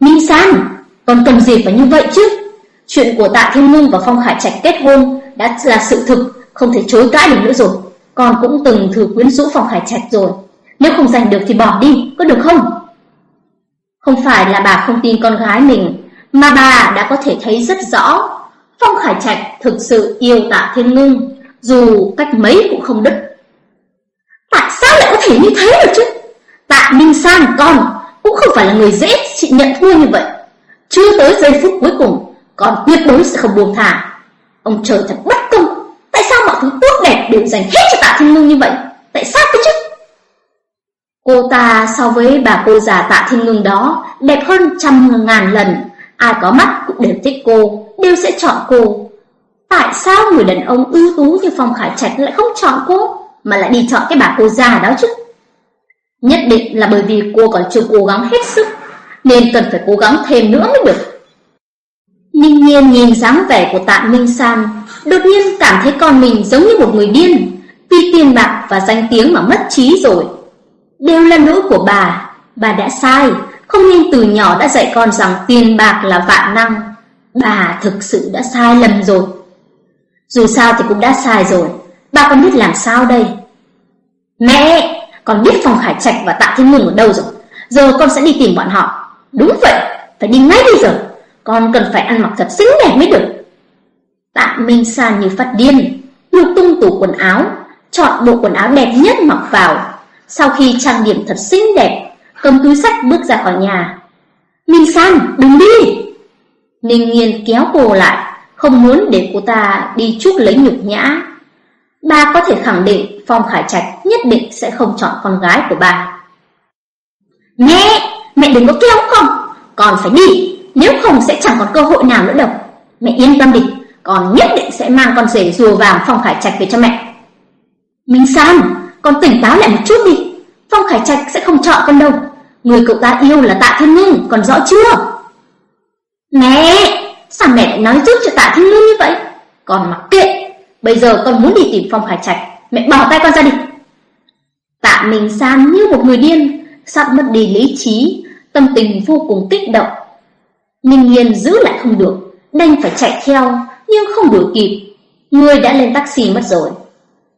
Minh San, con cầm gì phải như vậy chứ? Chuyện của Tạ Thiên Ngưng và Phong Khải Trạch kết hôn đã là sự thực, không thể chối cãi được nữa rồi. Con cũng từng thử quyến rũ Phong Khải Trạch rồi. Nếu không giành được thì bỏ đi, có được không? Không phải là bà không tin con gái mình, mà bà đã có thể thấy rất rõ. Phong Khải Trạch thực sự yêu Tạ Thiên Ngưng, dù cách mấy cũng không đứt. Tại sao lại có thể như thế được chứ? Tạ Minh Sang con cũng không phải là người dễ chị nhận thua như vậy. Chưa tới giây phút cuối cùng, con tuyệt đối sẽ không buông thả. Ông trời thật bất công, tại sao mọi thứ tốt đẹp đều dành hết cho tạ thiên ngưng như vậy? Tại sao cơ chứ? Cô ta so với bà cô già tạ thiên ngưng đó đẹp hơn trăm ngàn lần. Ai có mắt cũng đều thích cô, đều sẽ chọn cô. Tại sao người đàn ông ưu tú như Phong Khải Trạch lại không chọn cô, mà lại đi chọn cái bà cô già đó chứ? Nhất định là bởi vì cô còn chưa cố gắng hết sức Nên cần phải cố gắng thêm nữa mới được Ninh Nhiên nhìn dáng vẻ của Tạ Minh San, đột nhiên cảm thấy con mình giống như một người điên, vì tiền bạc và danh tiếng mà mất trí rồi. Đều là lỗi của bà, bà đã sai, không nên từ nhỏ đã dạy con rằng tiền bạc là vạn năng. Bà thực sự đã sai lầm rồi. Dù sao thì cũng đã sai rồi, bà còn biết làm sao đây? Mẹ, con biết phòng Khải Trạch và Tạ Thiên mừng ở đâu rồi, giờ con sẽ đi tìm bọn họ. Đúng vậy, phải đi ngay bây giờ, con cần phải ăn mặc thật xinh đẹp mới được. Tạ Minh San như phát điên, lục tung tủ quần áo, chọn bộ quần áo đẹp nhất mặc vào. Sau khi trang điểm thật xinh đẹp, cầm túi sách bước ra khỏi nhà. Minh San, đừng đi! Ninh Nghiên kéo cô lại, không muốn để cô ta đi chút lấy nhục nhã. Bà có thể khẳng định Phong Khải Trạch nhất định sẽ không chọn con gái của bà. Mẹ, mẹ đừng có kéo không, còn phải đi, nếu không sẽ chẳng còn cơ hội nào nữa đâu. Mẹ yên tâm đi, con nhất định sẽ mang con rể rùa vàng Phong Khải Trạch về cho mẹ. Minh San, con tỉnh táo lại một chút đi. Phong Khải Trạch sẽ không chọn con đâu. Người cậu ta yêu là Tạ Thiên Ngưng, còn rõ chưa? Mẹ, sao mẹ lại nói giúp cho Tạ Thiên Ngưng như vậy? Con mặc kệ, bây giờ con muốn đi tìm Phong Khải Trạch, mẹ bỏ tay con ra đi. Tạ Minh San như một người điên, sắp mất đi lý trí, tâm tình vô cùng kích động. Ninh Nhiên giữ lại không được, đành phải chạy theo, nhưng không đuổi kịp. Người đã lên taxi mất rồi.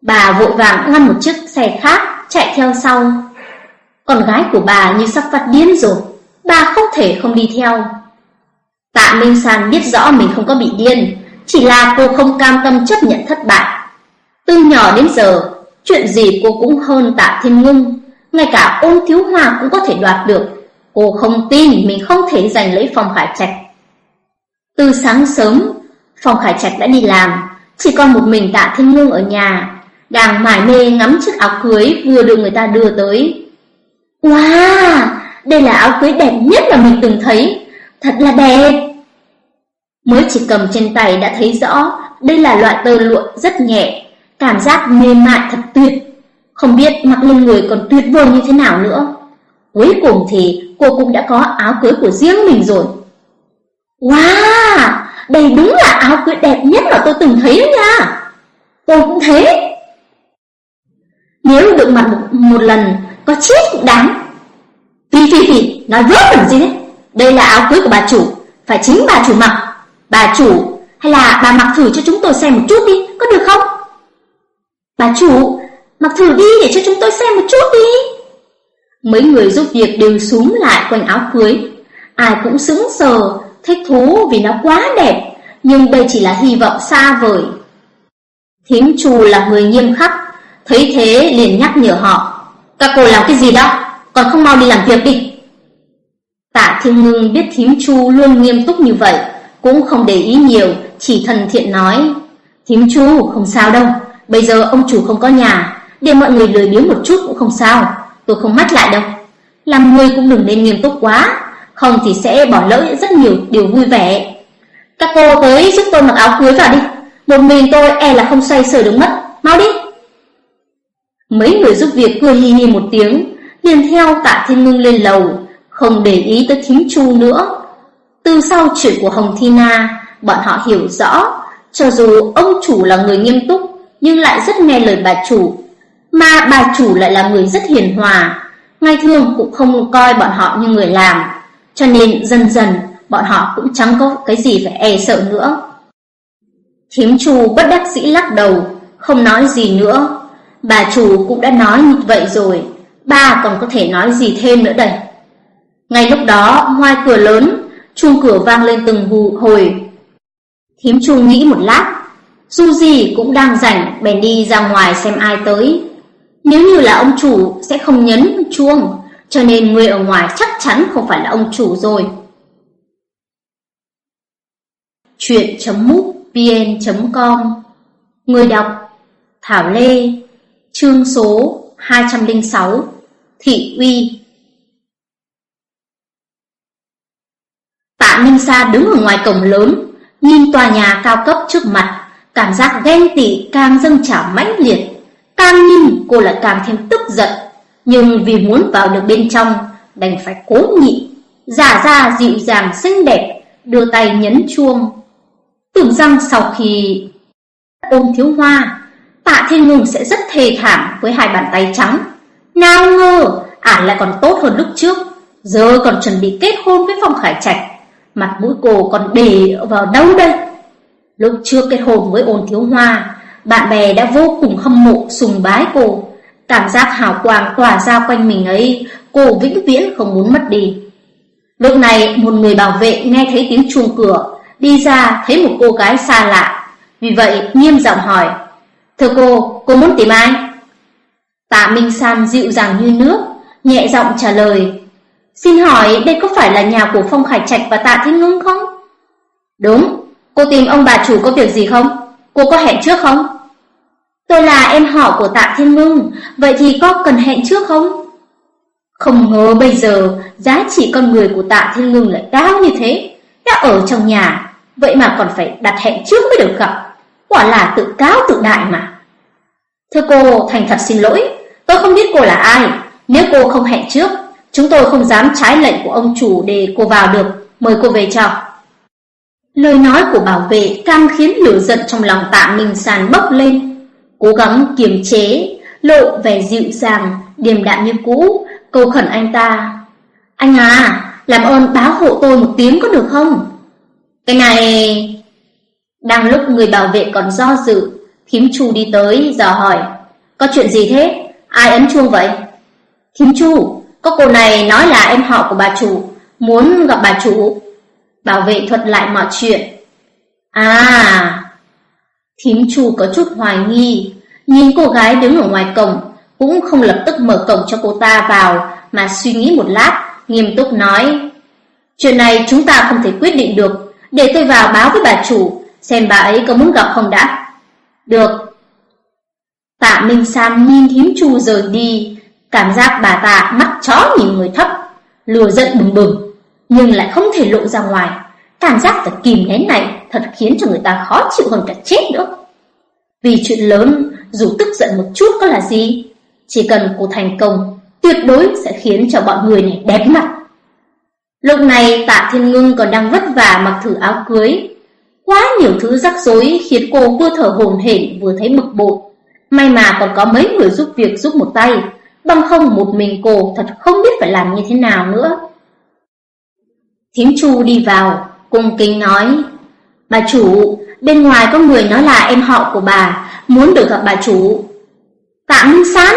Bà vội vàng ngăn một chiếc xe khác chạy theo sau. Con gái của bà như sắp phát điên rồi, bà không thể không đi theo. Tạ Minh San biết rõ mình không có bị điên, chỉ là cô không cam tâm chấp nhận thất bại. Từ nhỏ đến giờ, chuyện gì cô cũng hơn Tạ Thiên ngung, ngay cả ôn thiếu hòa cũng có thể đoạt được. Cô không tin mình không thể giành lấy phòng Khải Trạch. Từ sáng sớm, phòng Khải Trạch đã đi làm, chỉ còn một mình Tạ Thiên ngung ở nhà, đang mải mê ngắm chiếc áo cưới vừa được người ta đưa tới. Wow, đây là áo cưới đẹp nhất mà mình từng thấy, thật là đẹp. Mới chỉ cầm trên tay đã thấy rõ, đây là loại tơ lụa rất nhẹ, cảm giác mềm mại thật tuyệt. Không biết mặc lên người còn tuyệt vời như thế nào nữa. Cuối cùng thì cô cũng đã có áo cưới của riêng mình rồi. Wow, đây đúng là áo cưới đẹp nhất mà tôi từng thấy đó nha. Tôi cũng thế. Nếu được mặc một, một lần, có chết cũng đáng. Phi Phi Phi, nói vớt làm gì đấy? Đây là áo cưới của bà chủ, phải chính bà chủ mặc. Bà chủ, hay là bà mặc thử cho chúng tôi xem một chút đi, có được không? Bà chủ, mặc thử đi để cho chúng tôi xem một chút đi. Mấy người giúp việc đều xuống lại quanh áo cưới. Ai cũng sững sờ, thích thú vì nó quá đẹp, nhưng đây chỉ là hy vọng xa vời. Thím chù là người nghiêm khắc, thấy thế liền nhắc nhở họ. Các cô làm cái gì đó, còn không mau đi làm việc đi. Tạ Thiên Ngưng biết thím Chu luôn nghiêm túc như vậy, cũng không để ý nhiều, chỉ thần thiện nói. Thím Chu, không sao đâu, bây giờ ông chủ không có nhà, để mọi người lười biếng một chút cũng không sao, tôi không mắt lại đâu. Làm người cũng đừng nên nghiêm túc quá, không thì sẽ bỏ lỡ rất nhiều điều vui vẻ. Các cô tới giúp tôi mặc áo cưới vào đi, một mình tôi e là không xoay sở được mất, mau đi. Mấy người giúp việc cười hi hi một tiếng, liền theo tạ thiên ngưng lên lầu, không để ý tới thím chu nữa. Từ sau chuyện của Hồng Thi Na, bọn họ hiểu rõ, cho dù ông chủ là người nghiêm túc, nhưng lại rất nghe lời bà chủ, mà bà chủ lại là người rất hiền hòa, ngay thường cũng không coi bọn họ như người làm, cho nên dần dần bọn họ cũng chẳng có cái gì phải e sợ nữa. Thím chu bất đắc dĩ lắc đầu, không nói gì nữa. Bà chủ cũng đã nói như vậy rồi, ba còn có thể nói gì thêm nữa đây. Ngay lúc đó, ngoài cửa lớn, chuông cửa vang lên từng hù hồi. Thím chuông nghĩ một lát, dù gì cũng đang rảnh, bèn đi ra ngoài xem ai tới. Nếu như là ông chủ sẽ không nhấn chuông, cho nên người ở ngoài chắc chắn không phải là ông chủ rồi. Chuyện.mútvn.com Người đọc Thảo Lê Chương số 206 Thị Uy Tạ Minh Sa đứng ở ngoài cổng lớn, nhìn tòa nhà cao cấp trước mặt, cảm giác ghen tị càng dâng trào mãnh liệt. Càng nhìn cô lại càng thêm tức giận, nhưng vì muốn vào được bên trong, đành phải cố nhịn, giả ra dịu dàng xinh đẹp, đưa tay nhấn chuông. Tưởng rằng sau khi ôm thiếu hoa, tạ thiên ngừng sẽ rất thề thảm với hai bàn tay trắng. Nào ngờ, ả lại còn tốt hơn lúc trước, giờ còn chuẩn bị kết hôn với Phong Khải Trạch. Mặt mũi cô còn để vào đâu đây? Lúc chưa kết hôn với ôn thiếu hoa, bạn bè đã vô cùng hâm mộ, sùng bái cô. Cảm giác hào quang tỏa ra quanh mình ấy, cô vĩnh viễn không muốn mất đi. Lúc này, một người bảo vệ nghe thấy tiếng chuông cửa, đi ra thấy một cô gái xa lạ. Vì vậy, nghiêm giọng hỏi, Thưa cô, cô muốn tìm ai? Tạ Minh San dịu dàng như nước, nhẹ giọng trả lời, Xin hỏi đây có phải là nhà của Phong Khải Trạch và Tạ Thiên Ngưng không? Đúng, cô tìm ông bà chủ có việc gì không? Cô có hẹn trước không? Tôi là em họ của Tạ Thiên Ngưng, vậy thì có cần hẹn trước không? Không ngờ bây giờ giá trị con người của Tạ Thiên Ngưng lại cao như thế, đã ở trong nhà, vậy mà còn phải đặt hẹn trước mới được gặp. Quả là tự cáo tự đại mà. Thưa cô, thành thật xin lỗi, tôi không biết cô là ai, nếu cô không hẹn trước, chúng tôi không dám trái lệnh của ông chủ để cô vào được, mời cô về cho. Lời nói của bảo vệ càng khiến lửa giận trong lòng tạ Minh Sàn bốc lên. Cố gắng kiềm chế, lộ vẻ dịu dàng, điềm đạm như cũ, cầu khẩn anh ta. Anh à, làm ơn báo hộ tôi một tiếng có được không? Cái này... Đang lúc người bảo vệ còn do dự, Thím Chu đi tới, dò hỏi. Có chuyện gì thế? Ai ấn chuông vậy? Thím Chu, có cô này nói là em họ của bà chủ, muốn gặp bà chủ. Bảo vệ thuật lại mọi chuyện. À, thím chu có chút hoài nghi, nhìn cô gái đứng ở ngoài cổng, cũng không lập tức mở cổng cho cô ta vào, mà suy nghĩ một lát, nghiêm túc nói. Chuyện này chúng ta không thể quyết định được, để tôi vào báo với bà chủ, xem bà ấy có muốn gặp không đã. Được. Tạ Minh san nhìn thím chu rời đi, cảm giác bà ta mắt chó nhìn người thấp, lừa giận bừng bừng nhưng lại không thể lộ ra ngoài. Cảm giác thật kìm nén này thật khiến cho người ta khó chịu hơn cả chết nữa. Vì chuyện lớn, dù tức giận một chút có là gì, chỉ cần cô thành công, tuyệt đối sẽ khiến cho bọn người này đẹp mặt. Lúc này tạ thiên ngưng còn đang vất vả mặc thử áo cưới. Quá nhiều thứ rắc rối khiến cô vừa thở hồn hển vừa thấy bực bội. May mà còn có mấy người giúp việc giúp một tay, bằng không một mình cô thật không biết phải làm như thế nào nữa. Thím Chu đi vào, cung kính nói, Bà chủ, bên ngoài có người nói là em họ của bà, muốn được gặp bà chủ. Tạ Minh Sán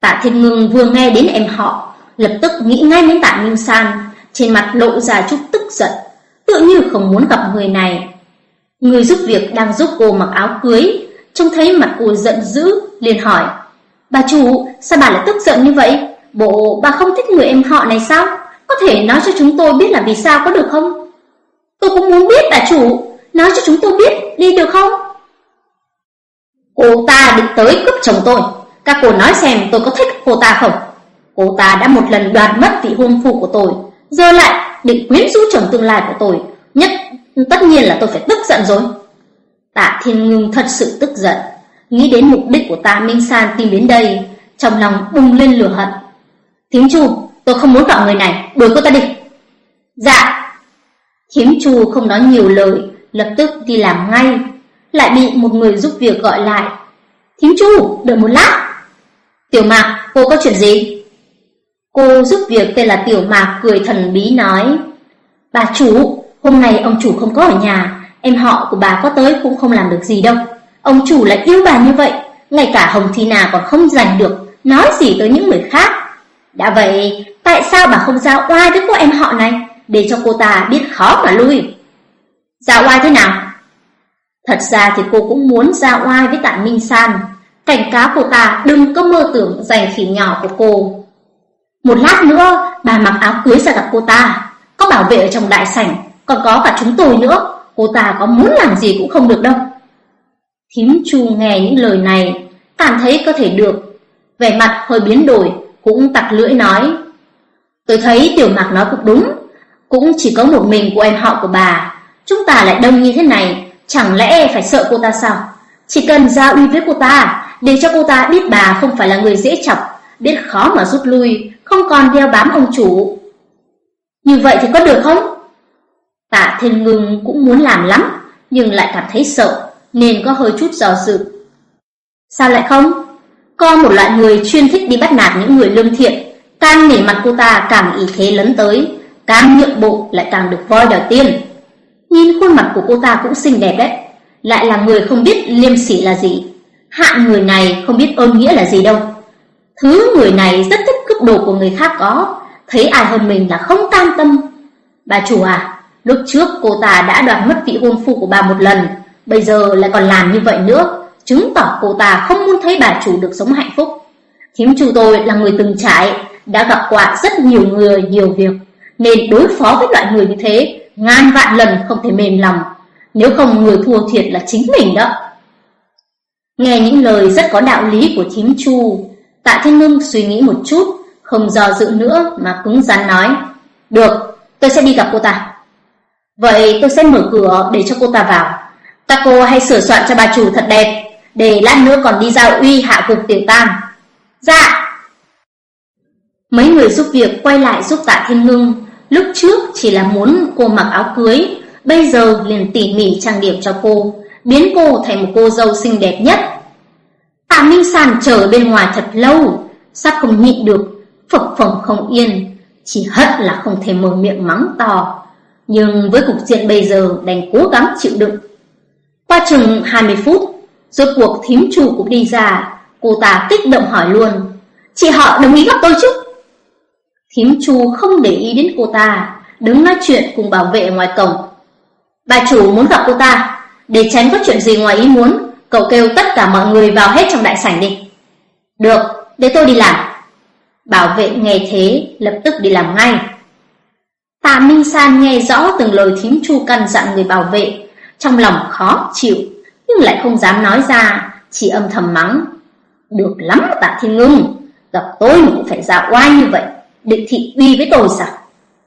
Tạ Thiên Ngưng vừa nghe đến em họ, lập tức nghĩ ngay đến Tạ Minh San, trên mặt lộ ra chút tức giận, tự như không muốn gặp người này. Người giúp việc đang giúp cô mặc áo cưới, trông thấy mặt cô giận dữ, liền hỏi, Bà chủ, sao bà lại tức giận như vậy? Bộ bà không thích người em họ này sao? Có thể nói cho chúng tôi biết là vì sao có được không? Tôi cũng muốn biết bà chủ, nói cho chúng tôi biết đi được không? Cô ta định tới cướp chồng tôi, các cô nói xem tôi có thích cô ta không? Cô ta đã một lần đoạt mất vị hôn phu của tôi, giờ lại định quyến rũ chồng tương lai của tôi, nhất tất nhiên là tôi phải tức giận rồi. Tạ Thiên Ngưng thật sự tức giận, nghĩ đến mục đích của Tạ Minh San tìm đến đây, trong lòng bùng lên lửa hận. Thiếm Chu, Tôi không muốn gặp người này, đuổi cô ta đi. Dạ. Thiếm Chu không nói nhiều lời, lập tức đi làm ngay. Lại bị một người giúp việc gọi lại. Thiếm Chu, đợi một lát. Tiểu Mạc, cô có chuyện gì? Cô giúp việc tên là Tiểu Mạc cười thần bí nói. Bà chủ, hôm nay ông chủ không có ở nhà, em họ của bà có tới cũng không làm được gì đâu. Ông chủ lại yêu bà như vậy, ngay cả Hồng Thi Nà còn không giành được, nói gì tới những người khác. Đã vậy, Tại sao bà không giao oai với cô em họ này Để cho cô ta biết khó mà lui Giao oai thế nào Thật ra thì cô cũng muốn giao oai với tạ Minh San Cảnh cáo cô ta đừng có mơ tưởng giành khỉ nhỏ của cô một lát nữa, bà mặc áo cưới ra gặp cô ta. Có bảo vệ ở trong đại sảnh, Còn có cả chúng tôi nữa. Cô ta có muốn làm gì cũng không được đâu. Thím Chu nghe những lời này, Cảm thấy có thể được. Vẻ mặt hơi biến đổi, Cũng tặc lưỡi nói, Tôi thấy tiểu mạc nói cũng đúng. Cũng chỉ có một mình của em họ của bà. Chúng ta lại đông như thế này, Chẳng lẽ phải sợ cô ta sao? Chỉ cần giao uy với cô ta, Để cho cô ta biết bà không phải là người dễ chọc. Biết khó mà rút lui Không còn đeo bám ông chủ Như vậy thì có được không Tạ Thiên Ngưng cũng muốn làm lắm, nhưng lại cảm thấy sợ, nên có hơi chút do dự. Sao lại không? Có một loại người chuyên thích đi bắt nạt những người lương thiện, càng nể mặt cô ta càng ý thế lấn tới, càng nhượng bộ lại càng được voi đòi tiên Nhìn khuôn mặt của cô ta cũng xinh đẹp đấy, lại là người không biết liêm sỉ là gì. Hạng người này không biết ơn nghĩa là gì đâu. Thứ người này rất thích cướp đồ của người khác có, thấy ai hơn mình là không cam tâm. Bà chủ à, lúc trước cô ta đã đoạt mất vị hôn phu của bà một lần, bây giờ lại còn làm như vậy nữa, chứng tỏ cô ta không muốn thấy bà chủ được sống hạnh phúc. Thím chủ tôi là người từng trải, đã gặp qua rất nhiều người, nhiều việc, nên đối phó với loại người như thế, ngàn vạn lần không thể mềm lòng. Nếu không người thua thiệt là chính mình đó. Nghe những lời rất có đạo lý của thím chu, tạ thiên ngưng suy nghĩ một chút, không do dự nữa mà cứng rắn nói. Được, tôi sẽ đi gặp cô ta. Vậy tôi sẽ mở cửa để cho cô ta vào. Các cô hãy sửa soạn cho bà chủ thật đẹp, để lát nữa còn đi giao uy hạ cục tiểu tam. Dạ! Mấy người giúp việc quay lại giúp tạ thiên ngưng, lúc trước chỉ là muốn cô mặc áo cưới, bây giờ liền tỉ mỉ trang điểm cho cô, biến cô thành một cô dâu xinh đẹp nhất. Tạ Minh Sàn chờ bên ngoài thật lâu, sắp không nhịn được, phập phồng không yên, chỉ hận là không thể mở miệng mắng to. Nhưng với cục diện bây giờ đành cố gắng chịu đựng. Qua chừng 20 phút, rốt cuộc thím chủ cũng đi ra, cô ta kích động hỏi luôn. Chị họ đồng ý gặp tôi chứ? Thím chu không để ý đến cô ta, đứng nói chuyện cùng bảo vệ ngoài cổng. Bà chủ muốn gặp cô ta, để tránh có chuyện gì ngoài ý muốn, cậu kêu tất cả mọi người vào hết trong đại sảnh đi. Được, để tôi đi làm. Bảo vệ nghe thế, lập tức đi làm ngay. Tạ Minh San nghe rõ từng lời thím chu căn dặn người bảo vệ, trong lòng khó chịu, nhưng lại không dám nói ra, chỉ âm thầm mắng. Được lắm tạ thiên ngưng, gặp tôi mà cũng phải dạo oai như vậy, định thị uy với tôi sao?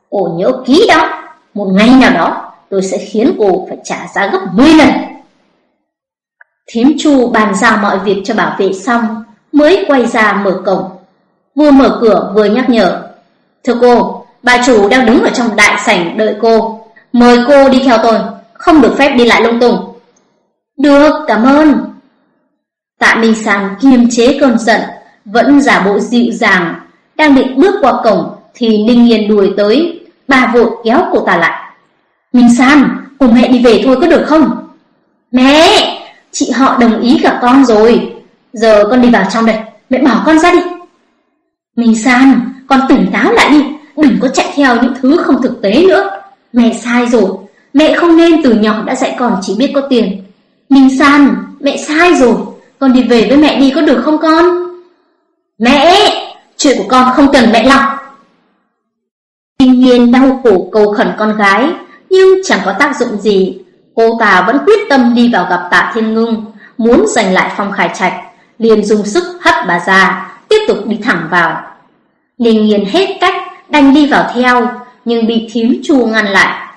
Cô nhớ kỹ đó, một ngày nào đó tôi sẽ khiến cô phải trả giá gấp 10 lần. Thím chu bàn giao mọi việc cho bảo vệ xong, mới quay ra mở cổng. Vừa mở cửa vừa nhắc nhở. Thưa cô, bà chủ đang đứng ở trong đại sảnh đợi cô. Mời cô đi theo tôi, không được phép đi lại lung tung. Được, cảm ơn. Tạ Minh Sàng kiềm chế cơn giận, vẫn giả bộ dịu dàng, đang định bước qua cổng thì Ninh Nghiên đuổi tới, bà vội kéo cô ta lại. Minh San, cùng mẹ đi về thôi có được không? Mẹ, chị họ đồng ý gặp con rồi, giờ con đi vào trong đây, mẹ bỏ con ra đi. Minh San, con tỉnh táo lại đi, đừng có chạy theo những thứ không thực tế nữa. Mẹ sai rồi, mẹ không nên từ nhỏ đã dạy con chỉ biết có tiền. Minh San, mẹ sai rồi, con đi về với mẹ đi có được không con? Mẹ, chuyện của con không cần mẹ lo. Kinh nhiên đau khổ cầu khẩn con gái, nhưng chẳng có tác dụng gì. Cô ta vẫn quyết tâm đi vào gặp tạ thiên ngưng, muốn giành lại phong khải trạch, liền dùng sức hất bà ra, tiếp tục đi thẳng vào. Ninh nghiền hết cách, đành đi vào theo, nhưng bị thím chu ngăn lại.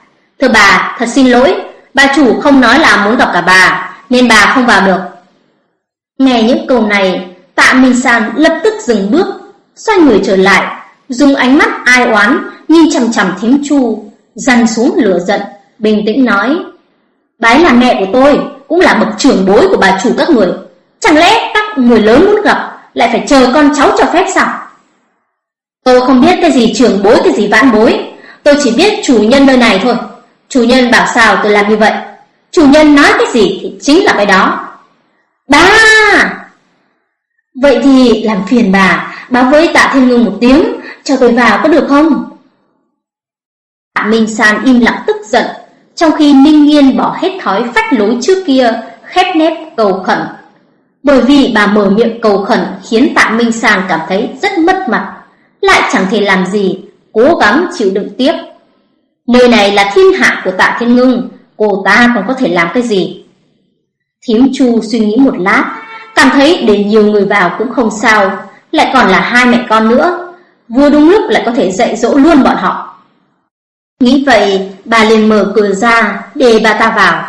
Thưa bà, thật xin lỗi, bà chủ không nói là muốn gặp cả bà, nên bà không vào được. Nghe những câu này, tạ Minh San lập tức dừng bước, xoay người trở lại, dùng ánh mắt ai oán nhìn chằm chằm thím chu, dằn xuống lửa giận, bình tĩnh nói: "Bái là mẹ của tôi, cũng là bậc trưởng bối của bà chủ các người, chẳng lẽ các người lớn muốn gặp lại phải chờ con cháu cho phép sao?" Tôi không biết cái gì trưởng bối cái gì vãn bối, tôi chỉ biết chủ nhân nơi này thôi. Chủ nhân bảo sao tôi làm như vậy. Chủ nhân nói cái gì thì chính là cái đó. Ba! Vậy thì làm phiền bà, báo với tạ thiên ngưng một tiếng, cho tôi vào có được không? Tạ Minh San im lặng tức giận, trong khi Ninh Nghiên bỏ hết thói phách lối trước kia, khép nép cầu khẩn. Bởi vì bà mở miệng cầu khẩn khiến Tạ Minh Sàng cảm thấy rất mất mặt, lại chẳng thể làm gì, cố gắng chịu đựng tiếp. Nơi này là thiên hạ của Tạ Thiên Ngưng, cô ta còn có thể làm cái gì? Thiếm Chu suy nghĩ một lát, cảm thấy để nhiều người vào cũng không sao, lại còn là hai mẹ con nữa, vừa đúng lúc lại có thể dạy dỗ luôn bọn họ. Nghĩ vậy, bà liền mở cửa ra để bà ta vào.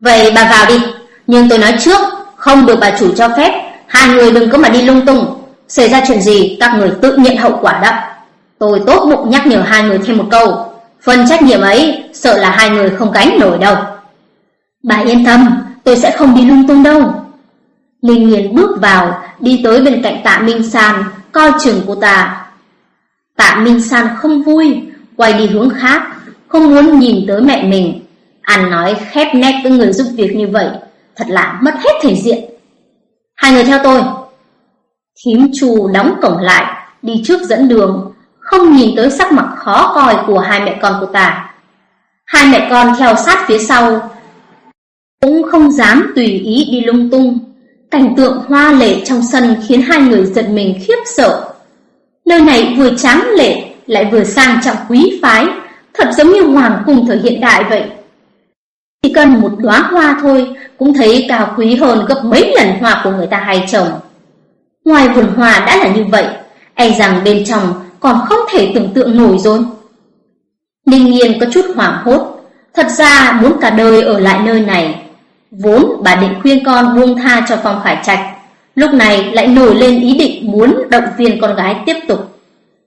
Vậy bà vào đi, nhưng tôi nói trước, không được bà chủ cho phép, hai người đừng có mà đi lung tung, xảy ra chuyện gì các người tự nhận hậu quả đó. Tôi tốt bụng nhắc nhở hai người thêm một câu, phần trách nhiệm ấy sợ là hai người không gánh nổi đâu. Bà yên tâm, tôi sẽ không đi lung tung đâu. Ninh Nghiên bước vào, đi tới bên cạnh tạ Minh San, coi chừng cô ta. Tạ Minh San không vui, quay đi hướng khác, không muốn nhìn tới mẹ mình. An nói khép nét với người giúp việc như vậy, thật là mất hết thể diện. Hai người theo tôi. Thím Chu đóng cổng lại, đi trước dẫn đường, không nhìn tới sắc mặt khó coi của hai mẹ con của ta. Hai mẹ con theo sát phía sau, cũng không dám tùy ý đi lung tung. Cảnh tượng hoa lệ trong sân khiến hai người giật mình khiếp sợ. Nơi này vừa tráng lệ lại vừa sang trọng quý phái, thật giống như hoàng cung thời hiện đại vậy. Chỉ cần một đóa hoa thôi cũng thấy cao quý hơn gấp mấy lần hoa của người ta hay trồng. Ngoài vườn hoa đã là như vậy, e rằng bên trong còn không thể tưởng tượng nổi rồi. Ninh Nghiên có chút hoảng hốt, thật ra muốn cả đời ở lại nơi này. Vốn bà định khuyên con buông tha cho Phong Khải Trạch, lúc này lại nổi lên ý định muốn động viên con gái tiếp tục.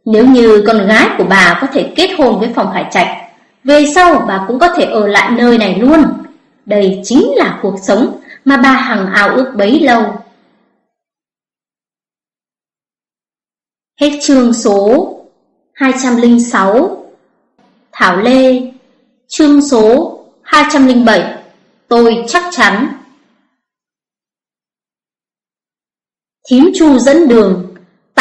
Nếu như con gái của bà có thể kết hôn với phòng hải Trạch, về sau bà cũng có thể ở lại nơi này luôn. Đây chính là cuộc sống mà bà hằng ao ước bấy lâu. Hết chương số 206 Thảo Lê Chương số 207 Tôi chắc chắn Thím Chu dẫn đường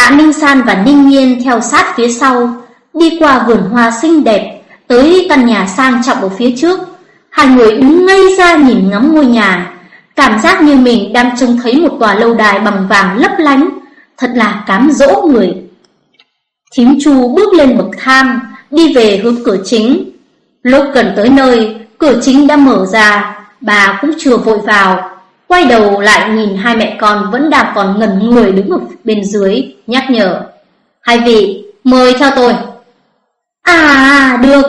Tạ Minh San và Ninh Nhiên theo sát phía sau, Đi qua vườn hoa xinh đẹp, Tới căn nhà sang trọng ở phía trước. Hai người đứng ngây ra nhìn ngắm ngôi nhà. Cảm giác như mình đang trông thấy một tòa lâu đài bằng vàng lấp lánh. Thật là cám dỗ người. Thím Chu bước lên bậc thang, Đi về hướng cửa chính. Lúc gần tới nơi, Cửa chính đã mở ra. Bà cũng chưa vội vào. Quay đầu lại nhìn hai mẹ con Vẫn đang còn ngẩn người đứng ở bên dưới Nhắc nhở. Hai vị mời theo tôi. À được.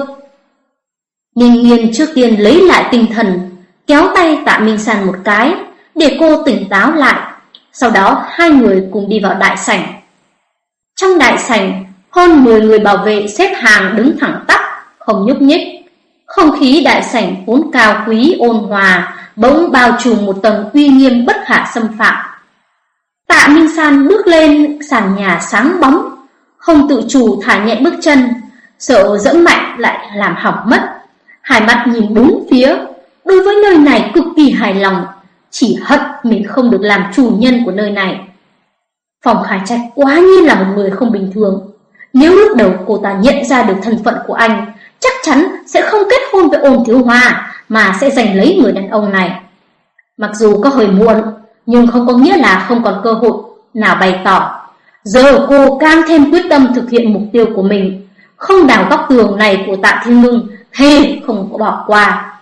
Ninh Nghiên trước tiên lấy lại tinh thần Kéo tay tạ Minh San một cái Để cô tỉnh táo lại. Sau đó hai người cùng đi vào đại sảnh. Trong đại sảnh hơn 10 người bảo vệ xếp hàng đứng thẳng tắp, không nhúc nhích. Không khí đại sảnh vốn cao quý ôn hòa, bỗng bao trùm một tầng uy nghiêm bất khả xâm phạm. Tạ Minh San bước lên sàn nhà sáng bóng, không tự chủ thả nhẹ bước chân, sợ dẫm mạnh lại làm hỏng mất. Hai mắt nhìn bốn phía, đối với nơi này cực kỳ hài lòng, chỉ hận mình không được làm chủ nhân của nơi này. Phòng Khải Trạch quá nhiên là một người không bình thường. Nếu lúc đầu cô ta nhận ra được thân phận của anh, chắc chắn sẽ không kết hôn với ôn thiếu hoa, mà sẽ giành lấy người đàn ông này. Mặc dù có hơi muộn, nhưng không có nghĩa là không còn cơ hội nào bày tỏ. Giờ cô càng thêm quyết tâm thực hiện mục tiêu của mình, không đào góc tường này của tạ thiên ngưng, thề không có bỏ qua.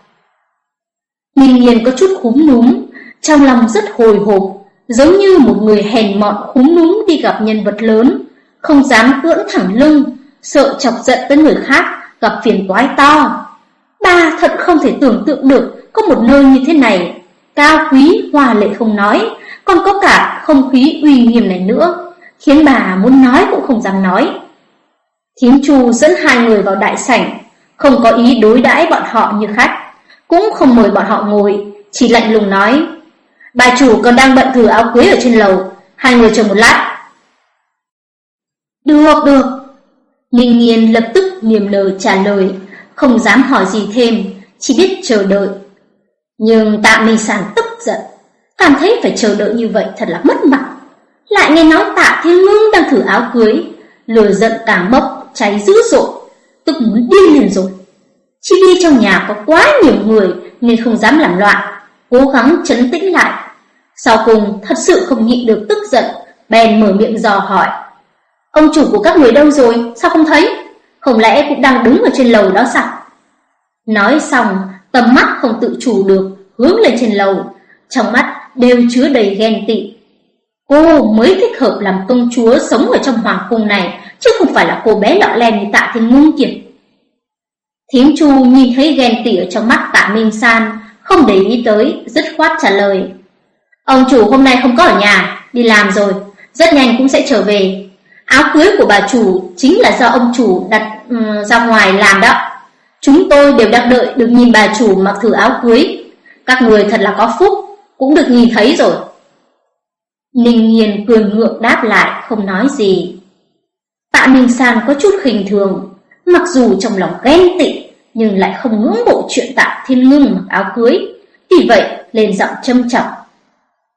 Minh Nhiên có chút khúm núm, trong lòng rất hồi hộp, giống như một người hèn mọn khúm núm đi gặp nhân vật lớn, không dám cưỡng thẳng lưng, sợ chọc giận tới người khác, gặp phiền toái to. Bà thật không thể tưởng tượng được có một nơi như thế này, cao quý, hoa lệ không nói, còn có cả không khí uy nghiêm này nữa, khiến bà muốn nói cũng không dám nói. Thiến Chu dẫn hai người vào đại sảnh, không có ý đối đãi bọn họ như khách, cũng không mời bọn họ ngồi, chỉ lạnh lùng nói: "Bà chủ còn đang bận thử áo cưới ở trên lầu, hai người chờ một lát." Được, được. Ninh Nhiên lập tức niềm nở trả lời, không dám hỏi gì thêm, chỉ biết chờ đợi. Nhưng tạ Minh Sản tức giận, cảm thấy phải chờ đợi như vậy thật là mất mặt. Lại nghe nói tạ Thiên Ngưng đang thử áo cưới, lửa giận càng bốc, cháy dữ dội, tức muốn điên lên rồi. Chỉ vì trong nhà có quá nhiều người nên không dám làm loạn, cố gắng trấn tĩnh lại. Sau cùng thật sự không nhịn được tức giận, bèn mở miệng dò hỏi. Ông chủ của các người đâu rồi, sao không thấy? Không lẽ cũng đang đứng ở trên lầu đó sao? Nói xong, tầm mắt không tự chủ được, hướng lên trên lầu, trong mắt đều chứa đầy ghen tị. Cô mới thích hợp làm công chúa sống ở trong hoàng cung này, chứ không phải là cô bé lọ lem như tạ thiên ngung kiệt. Thiếm Chu nhìn thấy ghen tị ở trong mắt tạ Minh San, không để ý tới, dứt khoát trả lời. Ông chủ hôm nay không có ở nhà, đi làm rồi, rất nhanh cũng sẽ trở về, Áo cưới của bà chủ chính là do ông chủ đặt um, ra ngoài làm đó. Chúng tôi đều đang đợi được nhìn bà chủ mặc thử áo cưới. Các người thật là có phúc, cũng được nhìn thấy rồi. Ninh Nhiên cười ngượng đáp lại, không nói gì. Tạ Minh San có chút khinh thường, mặc dù trong lòng ghen tị, nhưng lại không ngưỡng bộ chuyện Tạ Thiên Ngưng mặc áo cưới. Vì vậy, lên giọng châm trọng.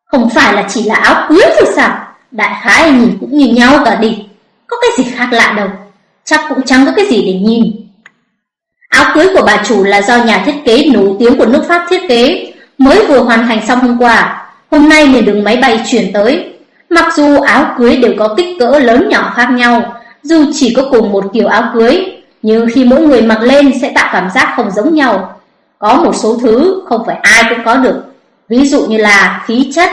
Không phải là chỉ là áo cưới thôi sao? Đại khái nhìn cũng như nhau cả đi. Có cái gì khác lạ đâu. Chắc cũng chẳng có cái gì để nhìn. Áo cưới của bà chủ là do nhà thiết kế nổi tiếng của nước Pháp thiết kế, mới vừa hoàn thành xong hôm qua. Hôm nay liền đường máy bay chuyển tới. Mặc dù áo cưới đều có kích cỡ lớn nhỏ khác nhau, dù chỉ có cùng một kiểu áo cưới, nhưng khi mỗi người mặc lên sẽ tạo cảm giác không giống nhau. Có một số thứ không phải ai cũng có được, ví dụ như là khí chất.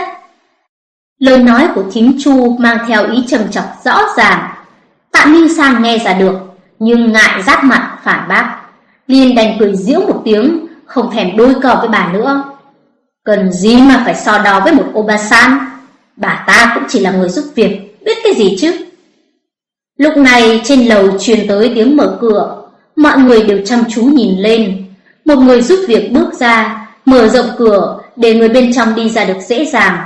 Lời nói của thím Chu mang theo ý trầm trọng rõ ràng. Tạ Minh sang nghe ra được, nhưng ngại rát mặt phản bác. Liên đành cười giễu một tiếng, không thèm đôi cò với bà nữa. Cần gì mà phải so đo với một Obasan? Bà ta cũng chỉ là người giúp việc, biết cái gì chứ? Lúc này trên lầu truyền tới tiếng mở cửa, mọi người đều chăm chú nhìn lên. Một người giúp việc bước ra, mở rộng cửa để người bên trong đi ra được dễ dàng.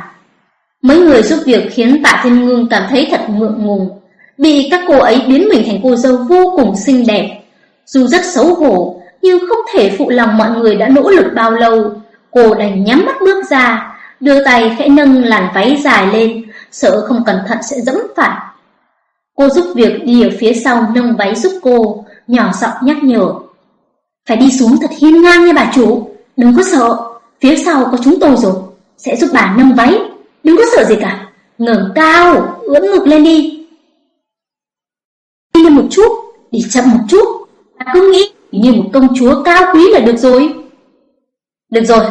Mấy người giúp việc khiến Tạ Thiên ngương cảm thấy thật ngượng ngùng, bị các cô ấy biến mình thành cô dâu vô cùng xinh đẹp. Dù rất xấu hổ, nhưng không thể phụ lòng mọi người đã nỗ lực bao lâu, cô đành nhắm mắt bước ra, đưa tay khẽ nâng làn váy dài lên, sợ không cẩn thận sẽ dẫm phải. Cô giúp việc đi ở phía sau nâng váy giúp cô, nhỏ giọng nhắc nhở. Phải đi xuống thật hiên ngang nha bà chủ, đừng có sợ, phía sau có chúng tôi rồi, sẽ giúp bà nâng váy, đừng có sợ gì cả, ngẩng cao, ưỡn ngực lên đi. Đi lên một chút, đi chậm một chút, ta cứ nghĩ như một công chúa cao quý là được rồi. Được rồi,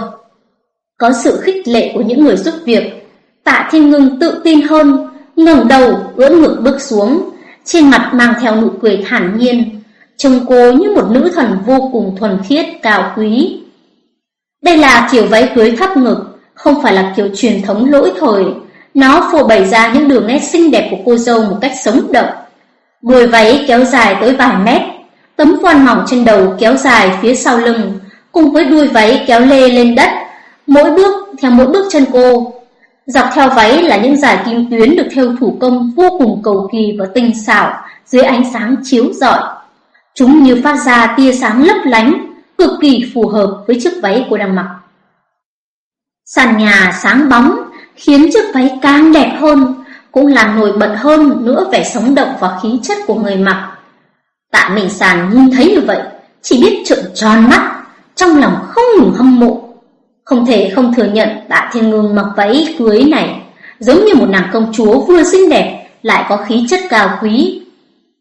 có sự khích lệ của những người giúp việc, tạ thiên ngưng tự tin hơn, ngẩng đầu, ưỡn ngực bước xuống, trên mặt mang theo nụ cười thản nhiên, trông cô như một nữ thần vô cùng thuần khiết, cao quý. Đây là kiểu váy cưới thấp ngực, không phải là kiểu truyền thống lỗi thời, nó phô bày ra những đường nét xinh đẹp của cô dâu một cách sống động. Đuôi váy kéo dài tới vài mét, tấm voan mỏng trên đầu kéo dài phía sau lưng, cùng với đuôi váy kéo lê lên đất, mỗi bước theo mỗi bước chân cô Dọc theo váy là những dải kim tuyến được theo thủ công vô cùng cầu kỳ và tinh xảo dưới ánh sáng chiếu rọi. Chúng như phát ra tia sáng lấp lánh, cực kỳ phù hợp với chiếc váy cô đang mặc. Sàn nhà sáng bóng khiến chiếc váy càng đẹp hơn, cũng làm nổi bật hơn nữa vẻ sống động và khí chất của người mặc. Tạ Minh Sàn nhìn thấy như vậy, chỉ biết trợn tròn mắt, trong lòng không ngừng hâm mộ. Không thể không thừa nhận Tạ Thiên Ngưng mặc váy cưới này giống như một nàng công chúa vừa xinh đẹp lại có khí chất cao quý.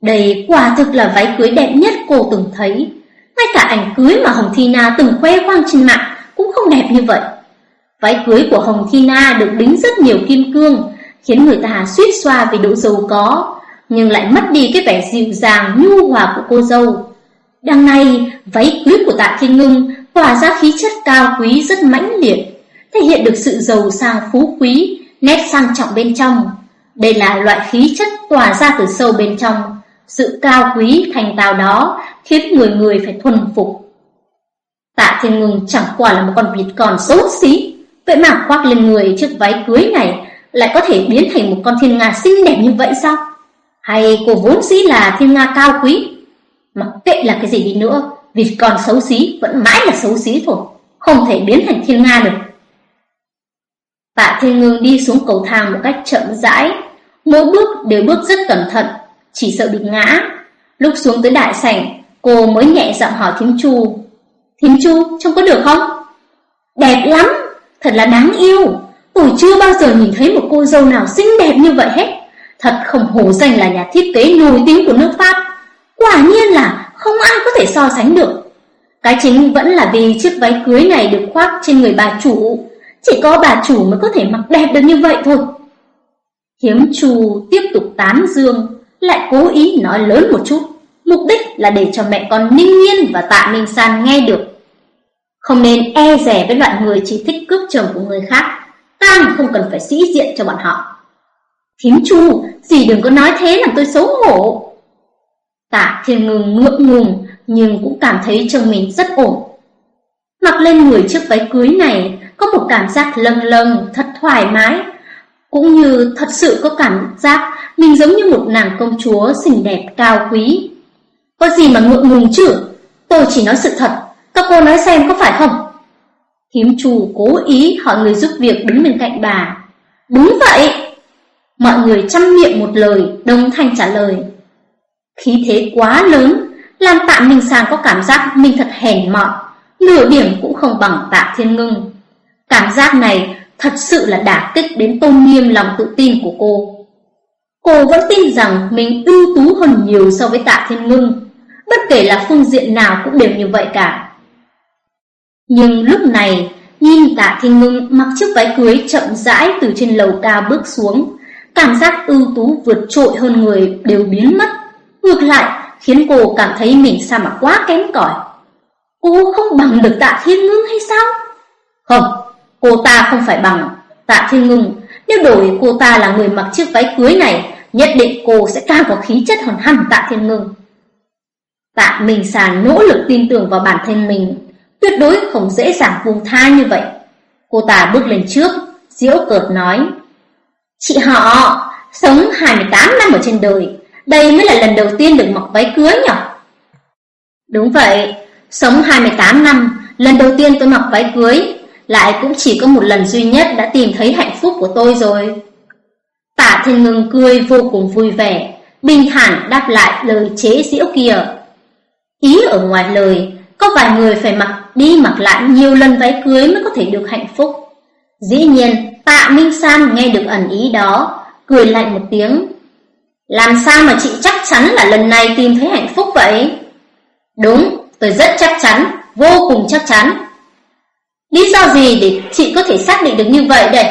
Đây quả thực là váy cưới đẹp nhất cô từng thấy. Ngay cả ảnh cưới mà Hồng Thi Na từng khoe khoang trên mạng cũng không đẹp như vậy. Váy cưới của Hồng Thi Na được đính rất nhiều kim cương, khiến người ta suýt xoa vì độ giàu có, nhưng lại mất đi cái vẻ dịu dàng nhu hòa của cô dâu. Đằng này, váy cưới của Tạ Thiên Ngưng tỏa ra khí chất cao quý rất mãnh liệt, thể hiện được sự giàu sang phú quý, nét sang trọng bên trong. Đây là loại khí chất tỏa ra từ sâu bên trong, sự cao quý thành tào đó khiến người người phải thuần phục. Tạ Thiên Ngưng chẳng qua là một con vịt còn xấu xí, vậy mà khoác lên người chiếc váy cưới này lại có thể biến thành một con thiên nga xinh đẹp như vậy sao? Hay cô vốn dĩ là thiên nga cao quý? Mặc kệ là cái gì đi nữa, vì còn xấu xí Vẫn mãi là xấu xí thôi Không thể biến thành thiên nga được Tạ Thiên Ngưng đi xuống cầu thang một cách chậm rãi Mỗi bước đều bước rất cẩn thận Chỉ sợ bị ngã Lúc xuống tới đại sảnh Cô mới nhẹ giọng hỏi Thím Chu Thím Chu trông có được không? Đẹp lắm Thật là đáng yêu Tôi chưa bao giờ nhìn thấy một cô dâu nào xinh đẹp như vậy hết Thật không hổ danh là nhà thiết kế nổi tiếng của nước Pháp Quả nhiên là không ai có thể so sánh được. Cái chính vẫn là vì chiếc váy cưới này được khoác trên người bà chủ, chỉ có bà chủ mới có thể mặc đẹp được như vậy thôi. Hiếm Chu tiếp tục tán dương, lại cố ý nói lớn một chút, mục đích là để cho mẹ con Ninh Nhiên và Tạ Minh San nghe được. Không nên e rẻ với loại người chỉ thích cướp chồng của người khác, càng không cần phải sĩ diện cho bọn họ. thím Chu, gì đừng có nói thế làm tôi xấu hổ. Tạ Thiên Ngừng ngượng ngùng, nhưng cũng cảm thấy chồng mình rất ổn. Mặc lên người chiếc váy cưới này có một cảm giác lâng lâng, thật thoải mái, cũng như thật sự có cảm giác mình giống như một nàng công chúa xinh đẹp cao quý. Có gì mà ngượng ngùng chứ, tôi chỉ nói sự thật, các cô nói xem có phải không? hiếm chủ cố ý hỏi người giúp việc đứng bên cạnh bà. Đúng vậy! Mọi người chăm miệng một lời, đồng thanh trả lời. Khí thế quá lớn, làm tạ Minh sang có cảm giác mình thật hèn mọn, nửa điểm cũng không bằng tạ thiên ngưng. Cảm giác này thật sự là đả kích đến tôn nghiêm lòng tự tin của cô. Cô vẫn tin rằng mình ưu tú hơn nhiều so với tạ thiên ngưng, bất kể là phương diện nào cũng đều như vậy cả. Nhưng lúc này, nhìn tạ thiên ngưng mặc chiếc váy cưới chậm rãi từ trên lầu cao bước xuống, cảm giác ưu tú vượt trội hơn người đều biến mất. Ngược lại, khiến cô cảm thấy mình sao mà quá kém cỏi. Cô không bằng được tạ thiên ngưng hay sao? Không, cô ta không phải bằng tạ thiên ngưng. Nếu đổi cô ta là người mặc chiếc váy cưới này, nhất định cô sẽ càng có khí chất hơn hẳn tạ thiên ngưng. Tạ Minh Sàn nỗ lực tin tưởng vào bản thân mình, tuyệt đối không dễ dàng buông tha như vậy. Cô ta bước lên trước, diễu cợt nói, Chị họ, sống 28 năm ở trên đời, đây mới là lần đầu tiên được mặc váy cưới nhỉ? Đúng vậy, sống 28 năm, lần đầu tiên tôi mặc váy cưới, lại cũng chỉ có một lần duy nhất đã tìm thấy hạnh phúc của tôi rồi. Tả thiên ngừng cười vô cùng vui vẻ, bình thản đáp lại lời chế diễu kia. Ý ở ngoài lời, có vài người phải mặc đi mặc lại nhiều lần váy cưới mới có thể được hạnh phúc. Dĩ nhiên, tạ Minh San nghe được ẩn ý đó, cười lạnh một tiếng, làm sao mà chị chắc chắn là lần này tìm thấy hạnh phúc vậy? Đúng, tôi rất chắc chắn, vô cùng chắc chắn. Lý do gì để chị có thể xác định được như vậy đây?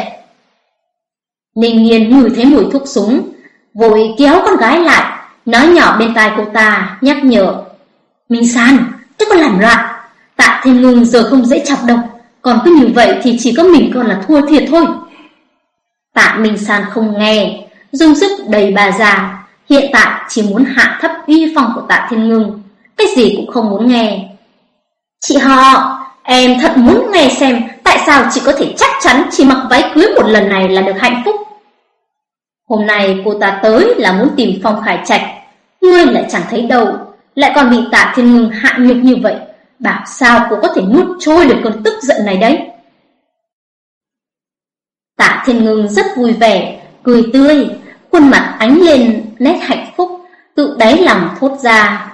Ninh Nhiên ngửi thấy mùi thuốc súng, vội kéo con gái lại, nói nhỏ bên tai cô ta, nhắc nhở. Minh San, tôi có làm loạn, tạ thiên ngưng giờ không dễ chọc đâu, còn cứ như vậy thì chỉ có mình con là thua thiệt thôi. Tạ Minh San không nghe, dung sức đầy bà già, hiện tại chỉ muốn hạ thấp uy phong của tạ thiên ngưng, cái gì cũng không muốn nghe. Chị họ, em thật muốn nghe xem tại sao chị có thể chắc chắn chỉ mặc váy cưới một lần này là được hạnh phúc. Hôm nay cô ta tới là muốn tìm Phong Khải Trạch, ngươi lại chẳng thấy đâu, lại còn bị tạ thiên ngưng hạ nhục như vậy, bảo sao cô có thể nuốt trôi được cơn tức giận này đấy. Tạ thiên ngưng rất vui vẻ, cười tươi, khuôn mặt ánh lên nét hạnh phúc, tự đáy lòng thốt ra.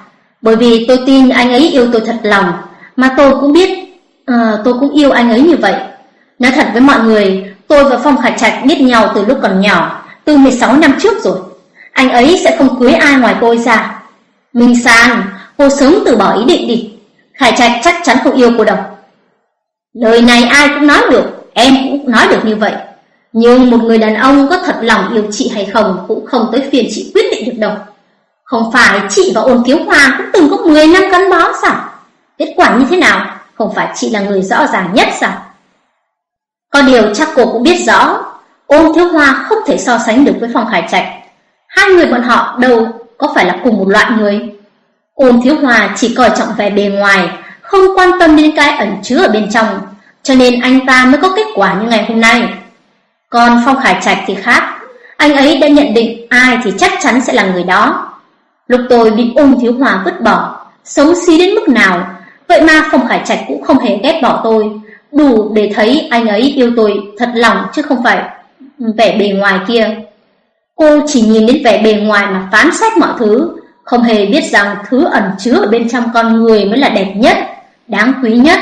Bởi vì tôi tin anh ấy yêu tôi thật lòng, mà tôi cũng biết, à, tôi cũng yêu anh ấy như vậy. Nói thật với mọi người, tôi và Phong Khải Trạch biết nhau từ lúc còn nhỏ, từ 16 năm trước rồi. Anh ấy sẽ không cưới ai ngoài tôi ra. Minh San, cô sớm từ bỏ ý định đi. Khải Trạch chắc chắn không yêu cô đâu. Lời này ai cũng nói được, em cũng nói được như vậy. Nhưng một người đàn ông có thật lòng yêu chị hay không cũng không tới phiền chị quyết định được đâu. Không phải chị và ôn thiếu hoa cũng từng có 10 năm gắn bó sao? Kết quả như thế nào? Không phải chị là người rõ ràng nhất sao? Có điều chắc cô cũng biết rõ, ôn thiếu hoa không thể so sánh được với phong khải trạch. Hai người bọn họ đâu có phải là cùng một loại người. Ôn thiếu hòa chỉ coi trọng vẻ bề ngoài, không quan tâm đến cái ẩn chứa ở bên trong, cho nên anh ta mới có kết quả như ngày hôm nay. Còn Phong Khải Trạch thì khác, anh ấy đã nhận định ai thì chắc chắn sẽ là người đó. Lúc tôi bị ung thiếu hòa vứt bỏ, xấu xí đến mức nào, vậy mà Phong Khải Trạch cũng không hề ghét bỏ tôi, đủ để thấy anh ấy yêu tôi thật lòng chứ không phải vẻ bề ngoài kia. Cô chỉ nhìn đến vẻ bề ngoài mà phán xét mọi thứ, không hề biết rằng thứ ẩn chứa ở bên trong con người mới là đẹp nhất, đáng quý nhất.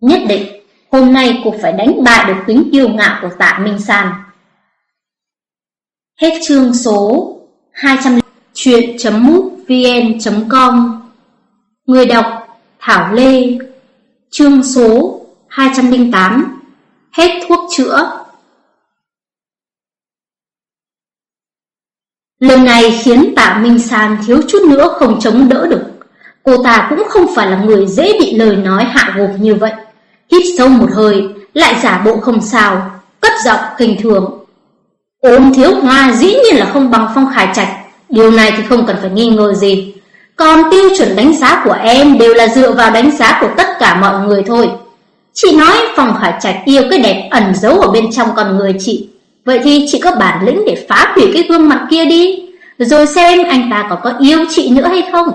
Nhất định Hôm nay cô phải đánh bại được tính kiêu ngạo của tạ Minh Sàn. Hết chương số 200 chuyện.mútvn.com Người đọc Thảo Lê Chương số 208 Hết thuốc chữa Lần này khiến tạ Minh San thiếu chút nữa không chống đỡ được Cô ta cũng không phải là người dễ bị lời nói hạ gục như vậy hít sâu một hơi, lại giả bộ không sao, cất giọng kinh thường. Ôn thiếu hoa dĩ nhiên là không bằng phong khải trạch, điều này thì không cần phải nghi ngờ gì. Còn tiêu chuẩn đánh giá của em đều là dựa vào đánh giá của tất cả mọi người thôi. Chị nói Phong Khải Trạch yêu cái đẹp ẩn giấu ở bên trong con người chị. Vậy thì chị có bản lĩnh để phá hủy cái gương mặt kia đi, rồi xem anh ta có có yêu chị nữa hay không.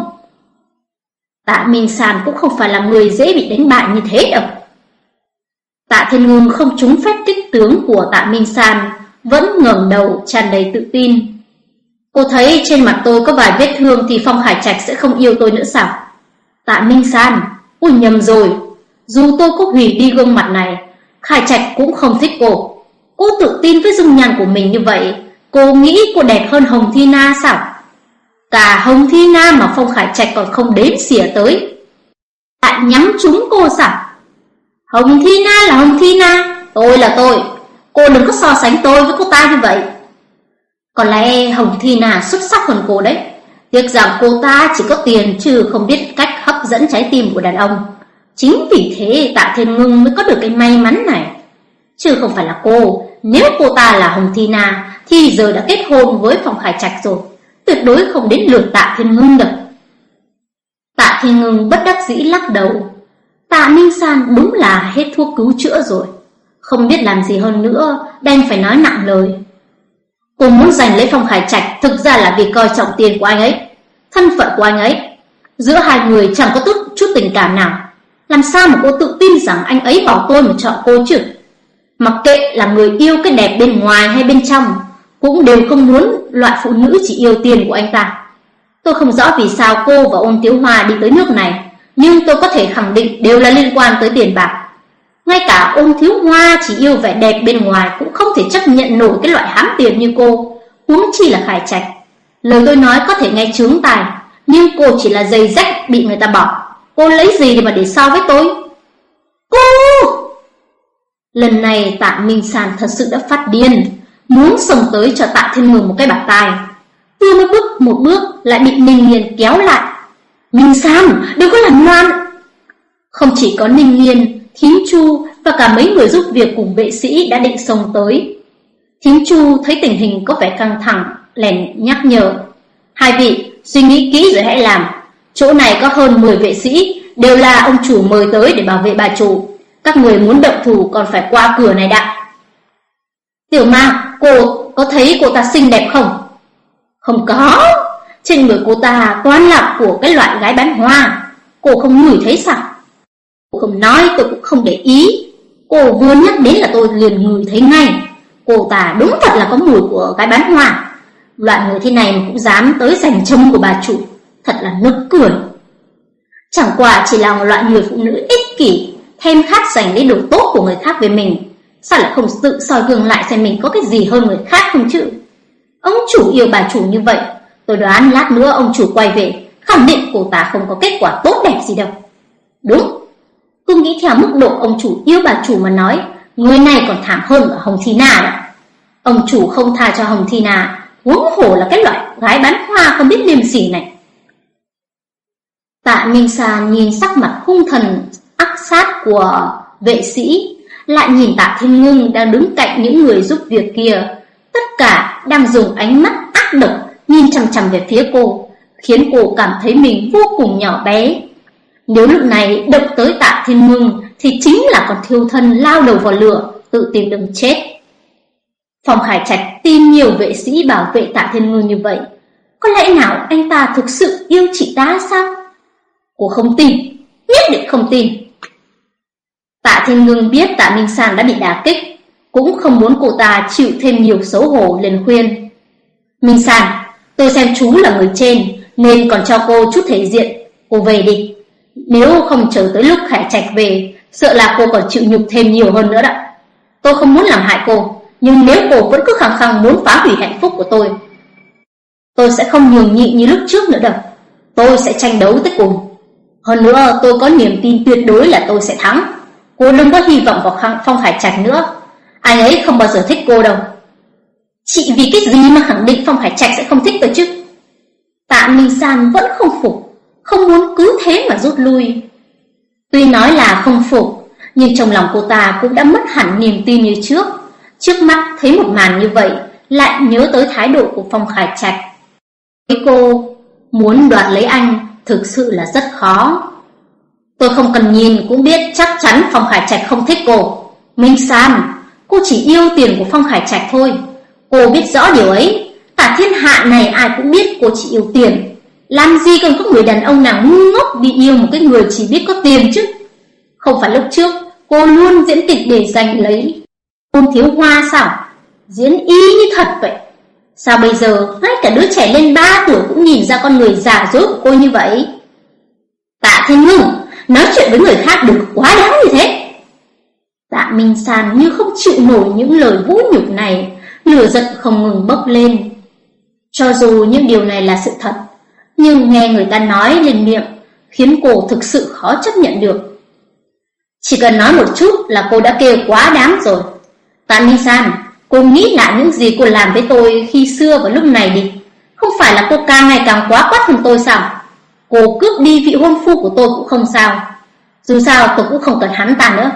Tạ Minh Sàn cũng không phải là người dễ bị đánh bại như thế đâu. Tạ Thiên Ngôn không trúng phép kích tướng của Tạ Minh Sàn, vẫn ngẩng đầu tràn đầy tự tin. Cô thấy trên mặt tôi có vài vết thương thì Phong hải Trạch sẽ không yêu tôi nữa sao? Tạ Minh San, ui nhầm rồi. Dù tôi có hủy đi gương mặt này, Khải Trạch cũng không thích cô. Cô tự tin với dung nhan của mình như vậy, cô nghĩ cô đẹp hơn Hồng Thi Na sao? Cả Hồng Thi Na mà Phong Khải Trạch còn không đến xỉa tới. Lại nhắm trúng cô sao? Hồng Thi Na là Hồng Thi Na, tôi là tôi. Cô đừng có so sánh tôi với cô ta như vậy. Có lẽ Hồng Thi Na xuất sắc hơn cô đấy. Tiếc rằng cô ta chỉ có tiền chứ không biết cách hấp dẫn trái tim của đàn ông. Chính vì thế Tạ Thiên Ngưng mới có được cái may mắn này. Chứ không phải là cô, nếu cô ta là Hồng Thi Na thì giờ đã kết hôn với Phong Khải Trạch rồi. Tuyệt đối không đến lượt Tạ Thiên Ngưng được. Tạ Thiên Ngưng bất đắc dĩ lắc đầu. Tạ Minh San đúng là hết thuốc cứu chữa rồi. Không biết làm gì hơn nữa, đành phải nói nặng lời. Cô muốn giành lấy Phong Khải Trạch thực ra là vì coi trọng tiền của anh ấy, thân phận của anh ấy. Giữa hai người chẳng có chút, chút tình cảm nào. Làm sao mà cô tự tin rằng anh ấy bỏ tôi mà chọn cô chứ? Mặc kệ là người yêu cái đẹp bên ngoài hay bên trong, cũng đều không muốn loại phụ nữ chỉ yêu tiền của anh ta. Tôi không rõ vì sao cô và ôn tiếu hoa đi tới nước này, nhưng tôi có thể khẳng định đều là liên quan tới tiền bạc. Ngay cả ôn thiếu hoa chỉ yêu vẻ đẹp bên ngoài cũng không thể chấp nhận nổi cái loại hám tiền như cô, huống chi là khải trạch. Lời tôi nói có thể nghe trướng tài, nhưng cô chỉ là giày rách bị người ta bỏ. Cô lấy gì để mà để so với tôi? Cô! Lần này tạ Minh Sàn thật sự đã phát điên, muốn sồng tới cho tạ thiên mừng một cái bạc tài. Vừa mới bước một bước lại bị Ninh Nghiên kéo lại. Minh Sàn, đừng có làm loạn. Không chỉ có Ninh Nghiên Thím Chu và cả mấy người giúp việc cùng vệ sĩ đã định xông tới. Thím Chu thấy tình hình có vẻ căng thẳng, lèn nhắc nhở. Hai vị, suy nghĩ kỹ rồi hãy làm. Chỗ này có hơn 10 vệ sĩ, đều là ông chủ mời tới để bảo vệ bà chủ. Các người muốn động thủ còn phải qua cửa này đã. Tiểu ma, cô có thấy cô ta xinh đẹp không? Không có, trên người cô ta toàn là của cái loại gái bán hoa. Cô không ngửi thấy sao? Cô không nói tôi cũng không để ý Cô vừa nhắc đến là tôi liền ngửi thấy ngay Cô ta đúng thật là có mùi của gái bán hoa Loại người thế này mà cũng dám tới giành châm của bà chủ Thật là nực cười Chẳng qua chỉ là một loại người phụ nữ ích kỷ Thêm khát giành lấy đồ tốt của người khác về mình. Sao lại không tự soi gương lại xem mình có cái gì hơn người khác không chứ? Ông chủ yêu bà chủ như vậy. Tôi đoán lát nữa ông chủ quay về. Khẳng định cô ta không có kết quả tốt đẹp gì đâu. Đúng. Cứ nghĩ theo mức độ ông chủ yêu bà chủ mà nói, người này còn thảm hơn ở Hồng Thi Na đó. Ông chủ không tha cho Hồng Thi Na, huống hổ là cái loại gái bán hoa không biết liêm sỉ này. Tạ Minh Sa nhìn sắc mặt hung thần ác sát của vệ sĩ, lại nhìn Tạ Thiên Ngưng đang đứng cạnh những người giúp việc kia, tất cả đang dùng ánh mắt ác độc nhìn chằm chằm về phía cô, khiến cô cảm thấy mình vô cùng nhỏ bé. Nếu lúc này động tới tạ thiên ngưng Thì chính là còn thiêu thân lao đầu vào lửa Tự tìm đường chết Phòng Khải Trạch tin nhiều vệ sĩ bảo vệ tạ thiên ngưng như vậy Có lẽ nào anh ta thực sự yêu chị ta sao? Cô không tin Nhất định không tin Tạ Thiên Ngưng biết Tạ Minh San đã bị đả kích Cũng không muốn cô ta chịu thêm nhiều xấu hổ liền khuyên Minh San Tôi xem chú là người trên Nên còn cho cô chút thể diện Cô về đi nếu không chờ tới lúc Khải Trạch về, sợ là cô còn chịu nhục thêm nhiều hơn nữa đó. Tôi không muốn làm hại cô, nhưng nếu cô vẫn cứ khăng khăng muốn phá hủy hạnh phúc của tôi, tôi sẽ không nhường nhịn như lúc trước nữa đâu. Tôi sẽ tranh đấu tới cùng. Hơn nữa, tôi có niềm tin tuyệt đối là tôi sẽ thắng. Cô đừng có hy vọng vào Phong hải Trạch nữa. Anh ấy không bao giờ thích cô đâu. Chị vì cái gì mà khẳng định Phong hải Trạch sẽ không thích tôi chứ? Tạ Minh San vẫn không phục không muốn cứ thế mà rút lui. Tuy nói là không phục, nhưng trong lòng cô ta cũng đã mất hẳn niềm tin như trước. Trước mắt thấy một màn như vậy, lại nhớ tới thái độ của Phong Khải Trạch. Với cô, muốn đoạt lấy anh thực sự là rất khó. Tôi không cần nhìn cũng biết chắc chắn Phong Khải Trạch không thích cô. Minh San, cô chỉ yêu tiền của Phong Khải Trạch thôi. Cô biết rõ điều ấy. Cả thiên hạ này ai cũng biết cô chỉ yêu tiền. Làm gì còn có người đàn ông nào ngu ngốc đi yêu một cái người chỉ biết có tiền chứ? Không phải lúc trước cô luôn diễn kịch để giành lấy ôn thiếu hoa sao? Diễn y như thật vậy. Sao bây giờ ngay cả đứa trẻ lên 3 tuổi cũng nhìn ra con người giả dối của cô như vậy? Tạ Thiên Ngưng, nói chuyện với người khác đừng quá đáng như thế. Tạ Minh San như không chịu nổi những lời vũ nhục này, lửa giận không ngừng bốc lên. Cho dù những điều này là sự thật, nhưng nghe người ta nói lên miệng khiến cô thực sự khó chấp nhận được. Chỉ cần nói một chút là cô đã kêu quá đáng rồi. Tạ Minh San, cô nghĩ lại những gì cô làm với tôi khi xưa và lúc này đi. Không phải là cô càng ngày càng quá quát hơn tôi sao? Cô cướp đi vị hôn phu của tôi cũng không sao. Dù sao tôi cũng không cần hắn ta nữa.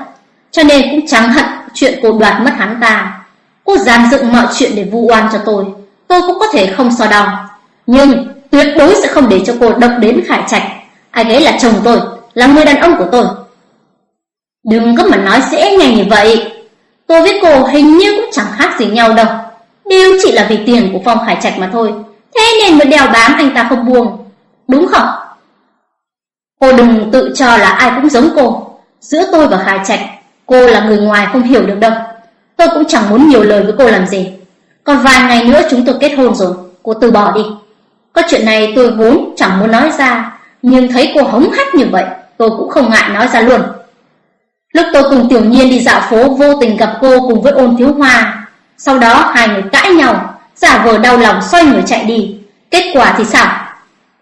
Cho nên cũng chẳng hận chuyện cô đoạt mất hắn ta. Cô dám dựng mọi chuyện để vu oan cho tôi. Tôi cũng có thể không so đo. Nhưng tuyệt đối sẽ không để cho cô động đến Khải Trạch. Ai ấy là chồng tôi, là người đàn ông của tôi. Đừng có mà nói dễ nghe như vậy. Tôi với cô hình như cũng chẳng khác gì nhau đâu. Đều chỉ là vì tiền của Phong Khải Trạch mà thôi. Thế nên mới đeo bám anh ta không buông. Đúng không? Cô đừng tự cho là ai cũng giống cô. Giữa tôi và Khải Trạch, cô là người ngoài không hiểu được đâu. Tôi cũng chẳng muốn nhiều lời với cô làm gì. Còn vài ngày nữa chúng tôi kết hôn rồi, cô từ bỏ đi. Có chuyện này tôi vốn chẳng muốn nói ra, nhưng thấy cô hống hách như vậy, tôi cũng không ngại nói ra luôn. Lúc tôi cùng Tiểu Nhiên đi dạo phố vô tình gặp cô cùng với ôn thiếu hoa. Sau đó hai người cãi nhau, giả vờ đau lòng xoay người chạy đi. Kết quả thì sao?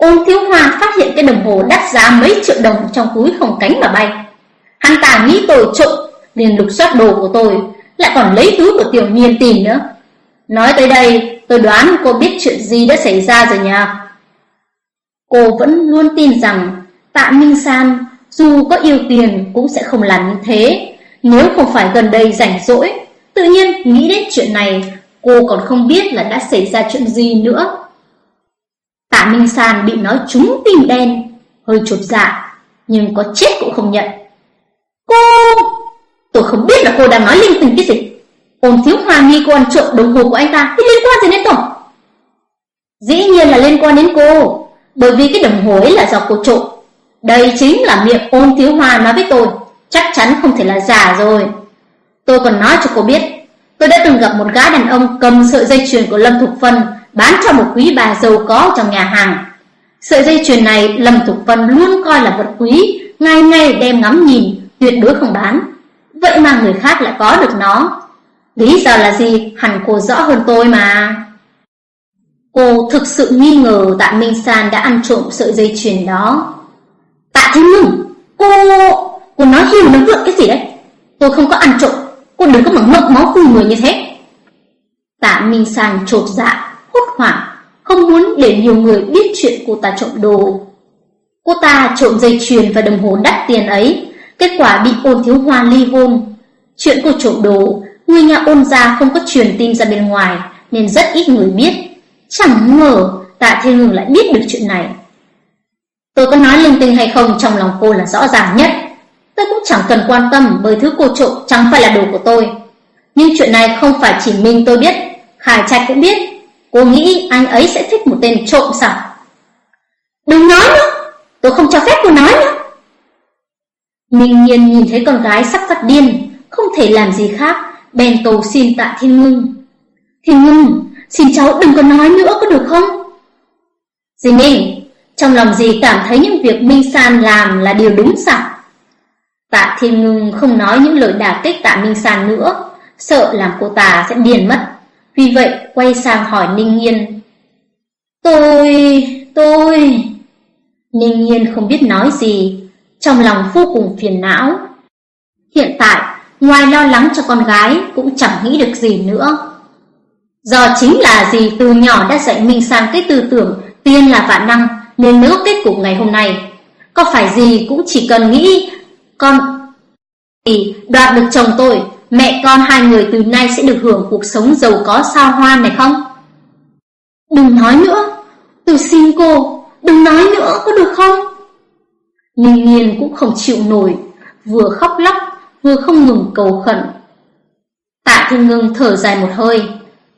Ôn thiếu hoa phát hiện cái đồng hồ đắt giá mấy triệu đồng trong túi không cánh mà bay. Hắn ta nghĩ tôi trộm, liền lục soát đồ của tôi, lại còn lấy túi của Tiểu Nhiên tìm nữa. Nói tới đây, tôi đoán cô biết chuyện gì đã xảy ra rồi nha. Cô vẫn luôn tin rằng Tạ Minh San dù có yêu tiền cũng sẽ không làm như thế. Nếu không phải gần đây rảnh rỗi, tự nhiên nghĩ đến chuyện này, cô còn không biết là đã xảy ra chuyện gì nữa. Tạ Minh San bị nói trúng tim đen, hơi chột dạ, nhưng có chết cũng không nhận. Cô... Tôi không biết là cô đang nói linh tinh cái gì. Ôn thiếu hoa nghi cô ăn trộm đồng hồ của anh ta thì liên quan gì đến tôi? Dĩ nhiên là liên quan đến cô, bởi vì cái đồng hồ ấy là do cô trộm. Đây chính là miệng ôn thiếu hoa nói với tôi, chắc chắn không thể là giả rồi. Tôi còn nói cho cô biết, tôi đã từng gặp một gã đàn ông cầm sợi dây chuyền của Lâm Thục Phân bán cho một quý bà giàu có trong nhà hàng. Sợi dây chuyền này Lâm Thục Vân luôn coi là vật quý, ngày ngày đem ngắm nhìn, tuyệt đối không bán. Vậy mà người khác lại có được nó. Lý do là gì? Hẳn cô rõ hơn tôi mà. Cô thực sự nghi ngờ Tạ Minh San đã ăn trộm sợi dây chuyền đó. Tạ Thiên Ngưng, cô... Cô nói hiu nói vượt cái gì đấy? Tôi không có ăn trộm, cô đừng có mà ngậm máu cùi người như thế. Tạ Minh San trột dạ, hốt hoảng, không muốn để nhiều người biết chuyện cô ta trộm đồ. Cô ta trộm dây chuyền và đồng hồ đắt tiền ấy, kết quả bị ôn thiếu hoa ly hôn. Chuyện cô trộm đồ, người nhà ôn gia không có truyền tin ra bên ngoài, nên rất ít người biết. Chẳng ngờ Tạ Thiên Ngưng lại biết được chuyện này. Tôi có nói linh tinh hay không trong lòng cô là rõ ràng nhất. Tôi cũng chẳng cần quan tâm bởi thứ cô trộm chẳng phải là đồ của tôi. Nhưng chuyện này không phải chỉ mình tôi biết, Khải Trạch cũng biết. Cô nghĩ anh ấy sẽ thích một tên trộm sao? Đừng nói nữa, tôi không cho phép cô nói nữa. Minh Nhiên nhìn thấy con gái sắp phát điên, không thể làm gì khác, bèn cầu xin tạ Thiên Ngưng. Thiên Ngưng, xin cháu đừng có nói nữa có được không? Dì Minh, trong lòng dì cảm thấy những việc Minh San làm là điều đúng sao? Tạ Thiên Ngưng không nói những lời đả kích Tạ Minh San nữa, sợ làm cô ta sẽ điên mất. Vì vậy quay sang hỏi Ninh Nhiên. Tôi... tôi... Ninh Nhiên không biết nói gì, trong lòng vô cùng phiền não. Hiện tại, ngoài lo lắng cho con gái cũng chẳng nghĩ được gì nữa. Do chính là gì từ nhỏ đã dạy Minh San cái tư tưởng tiên là vạn năng, nên nếu kết cục ngày hôm nay. Có phải gì cũng chỉ cần nghĩ con thì đoạt được chồng tôi, mẹ con hai người từ nay sẽ được hưởng cuộc sống giàu có sao hoa này không? Đừng nói nữa, tôi xin cô, đừng nói nữa có được không? Ninh Nhiên cũng không chịu nổi, vừa khóc lóc, vừa không ngừng cầu khẩn. Tạ Thiên Ngưng thở dài một hơi,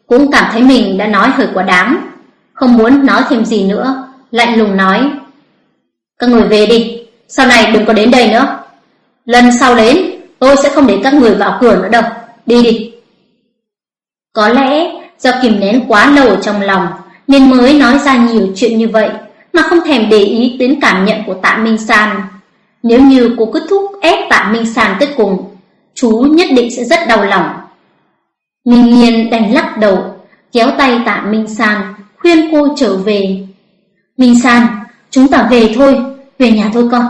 cũng cảm thấy mình đã nói hơi quá đáng, không muốn nói thêm gì nữa, lạnh lùng nói: "Các người về đi, sau này đừng có đến đây nữa. Lần sau đến, tôi sẽ không để các người vào cửa nữa đâu, đi đi." Có lẽ do kìm nén quá lâu trong lòng nên mới nói ra nhiều chuyện như vậy mà không thèm để ý đến cảm nhận của Tạ Minh San. Nếu như cô cứ thúc ép Tạ Minh San tới cùng, chú nhất định sẽ rất đau lòng. Minh Nhiên đành lắc đầu, kéo tay Tạ Minh San, khuyên cô trở về. Minh San, chúng ta về thôi, về nhà thôi con.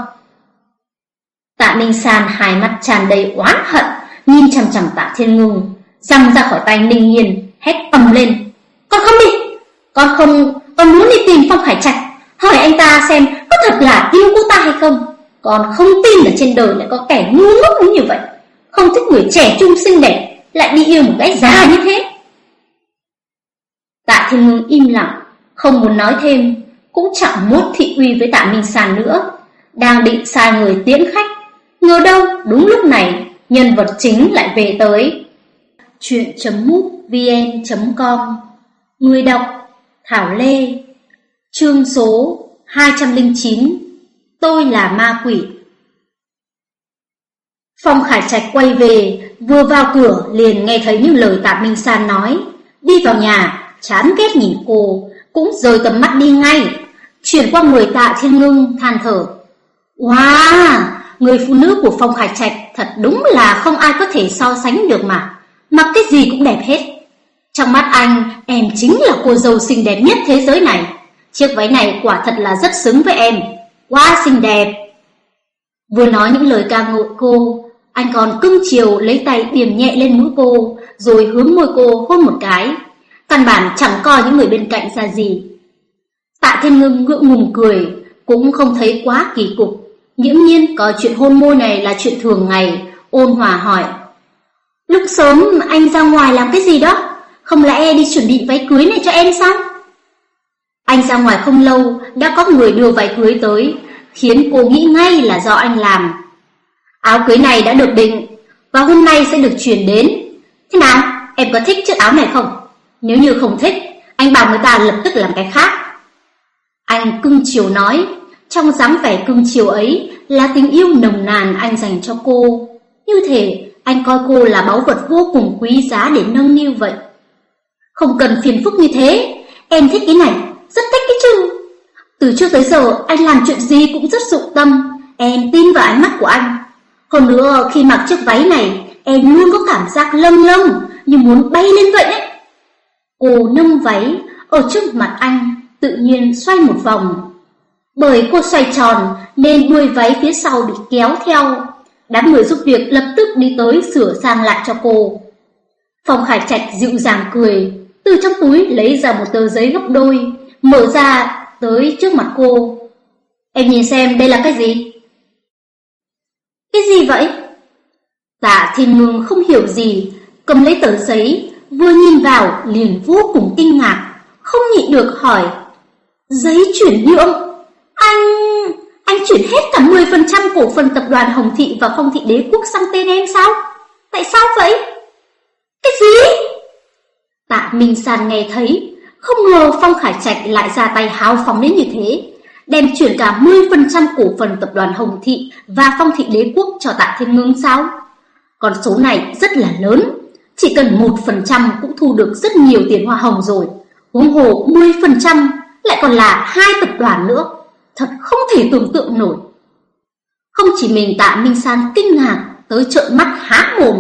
Tạ Minh San hai mắt tràn đầy oán hận, nhìn chằm chằm Tạ Thiên Ngưng, răng ra khỏi tay Ninh Nhiên, hét ầm lên. Con không đi, con không, con muốn đi tìm Phong hải Trạch, hỏi anh ta xem có thật là yêu cô ta hay không. Con không tin là trên đời lại có kẻ ngu ngốc như vậy, không thích người trẻ trung xinh đẹp, lại đi yêu một cái già như thế. Tạ Thiên Ngưng im lặng, không muốn nói thêm, cũng chẳng muốn thị uy với Tạ Minh Sàn nữa, đang định sai người tiễn khách, ngờ đâu đúng lúc này nhân vật chính lại về tới. Chuyện.mútvn.com Người đọc Thảo Lê Chương số 209 Tôi là ma quỷ Phong Khải Trạch quay về, vừa vào cửa liền nghe thấy những lời Tạ Minh San nói. Đi vào nhà, chán ghét nhìn cô, cũng rời tầm mắt đi ngay. Chuyển qua người Tạ Thiên Ngưng, than thở. Wow, người phụ nữ của Phong hải Trạch thật đúng là không ai có thể so sánh được mà. Mặc cái gì cũng đẹp hết. Trong mắt anh, em chính là cô dâu xinh đẹp nhất thế giới này. Chiếc váy này quả thật là rất xứng với em. Quá xinh đẹp. Vừa nói những lời ca ngợi cô, anh còn cưng chiều lấy tay điểm nhẹ lên mũi cô, rồi hướng môi cô hôn một cái. Căn bản chẳng coi những người bên cạnh ra gì. Tạ Thiên Ngưng ngượng ngùng cười, cũng không thấy quá kỳ cục. Nghiễm nhiên có chuyện hôn môi này là chuyện thường ngày, ôn hòa hỏi. Lúc sớm anh ra ngoài làm cái gì đó? Không lẽ đi chuẩn bị váy cưới này cho em sao? Anh ra ngoài không lâu, đã có người đưa váy cưới tới, khiến cô nghĩ ngay là do anh làm. Áo cưới này đã được định, và hôm nay sẽ được chuyển đến. Thế nào, em có thích chiếc áo này không? Nếu như không thích, anh bảo người ta lập tức làm cái khác. Anh cưng chiều nói, trong dáng vẻ cưng chiều ấy là tình yêu nồng nàn anh dành cho cô. Như thể anh coi cô là báu vật vô cùng quý giá để nâng niu vậy. Không cần phiền phức như thế, em thích cái này, rất thích cái chứ. Từ trước tới giờ anh làm chuyện gì cũng rất dụng tâm, em tin vào ánh mắt của anh. Hơn nữa khi mặc chiếc váy này, em luôn có cảm giác lâng lâng như muốn bay lên vậy đấy. Cô nâng váy ở trước mặt anh, tự nhiên xoay một vòng. Bởi cô xoay tròn nên đuôi váy phía sau bị kéo theo. Đám người giúp việc lập tức đi tới sửa sang lại cho cô. Phong Khải Trạch dịu dàng cười, từ trong túi lấy ra một tờ giấy gấp đôi, mở ra tới trước mặt cô. Em nhìn xem đây là cái gì? Cái gì vậy? Tạ Thiên Ngưng không hiểu gì, cầm lấy tờ giấy, vừa nhìn vào liền vô cùng kinh ngạc, không nhịn được hỏi. Giấy chuyển nhượng? Anh... anh chuyển hết cả 10% cổ phần tập đoàn Hồng Thị và Phong Thị Đế Quốc sang tên em sao? Tại sao vậy? Cái gì? Tạ Minh San nghe thấy, không ngờ Phong Khải Trạch lại ra tay hào phóng đến như thế, đem chuyển cả 10% cổ phần tập đoàn Hồng Thị và Phong Thị Đế Quốc cho Tạ Thiên Ngưng sao? Con số này rất là lớn, chỉ cần 1% cũng thu được rất nhiều tiền hoa hồng rồi. Huống hồ 10% lại còn là hai tập đoàn nữa, thật không thể tưởng tượng nổi. Không chỉ mình Tạ Minh San kinh ngạc tới trợn mắt há mồm,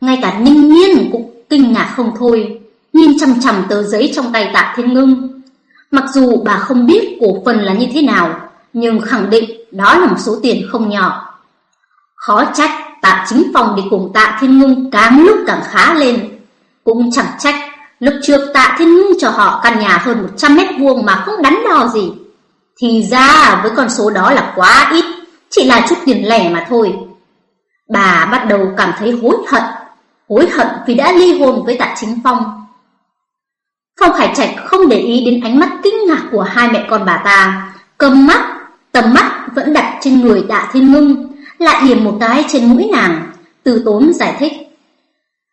ngay cả Ninh Nhiên cũng kinh ngạc không thôi, nhìn chằm chằm tờ giấy trong tay Tạ Thiên Ngưng. Mặc dù bà không biết cổ phần là như thế nào, nhưng khẳng định đó là một số tiền không nhỏ. Khó trách Tạ Chính Phòng đi cùng Tạ Thiên Ngưng càng lúc càng khá lên. Cũng chẳng trách lúc trước Tạ Thiên Ngưng cho họ căn nhà hơn 100 mét vuông mà không đắn đo gì. Thì ra với con số đó là quá ít, chỉ là chút tiền lẻ mà thôi. Bà bắt đầu cảm thấy hối hận, hối hận vì đã ly hôn với Tạ Chính Phong. Phong Khải Trạch không để ý đến ánh mắt kinh ngạc của hai mẹ con bà ta, Cầm mắt, tầm mắt vẫn đặt trên người tạ thiên ngưng, lại điểm một cái trên mũi nàng, từ tốn giải thích.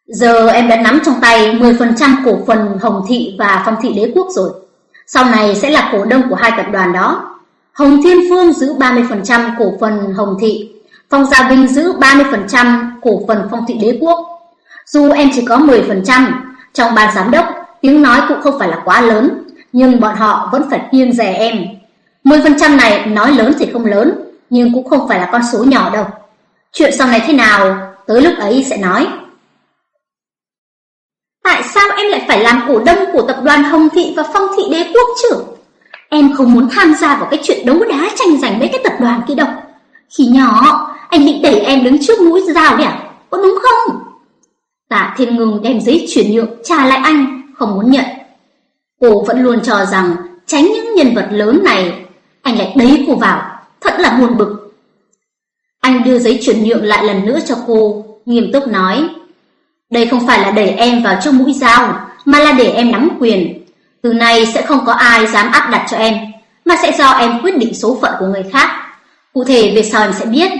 Giờ em đã nắm trong tay 10% cổ phần Hồng Thị và Phong Thị Đế Quốc rồi. Sau này sẽ là cổ đông của hai tập đoàn đó. Hồng Thiên Phương giữ 30% cổ phần Hồng Thị, Phong Gia Vinh giữ 30% cổ phần Phong Thị Đế Quốc. Dù em chỉ có 10%, trong ban giám đốc, tiếng nói cũng không phải là quá lớn, nhưng bọn họ vẫn phải kiêng rẻ em. 10% này nói lớn thì không lớn, nhưng cũng không phải là con số nhỏ đâu. Chuyện sau này thế nào, tới lúc ấy sẽ nói. Tại sao em lại phải làm cổ đông của tập đoàn Hồng Thị và Phong Thị Đế Quốc chứ? Em không muốn tham gia vào cái chuyện đấu đá tranh giành mấy cái tập đoàn kia đâu. Khi nhỏ, anh định đẩy em đứng trước mũi dao đấy à? Có đúng không? Tạ Thiên Ngừng đem giấy chuyển nhượng trả lại anh, không muốn nhận. Cô vẫn luôn cho rằng tránh những nhân vật lớn này, anh lại đẩy cô vào, thật là buồn bực. Anh đưa giấy chuyển nhượng lại lần nữa cho cô, nghiêm túc nói. Đây không phải là đẩy em vào trong mũi dao, mà là để em nắm quyền. Từ nay sẽ không có ai dám áp đặt cho em, mà sẽ do em quyết định số phận của người khác. Cụ thể về sau em sẽ biết,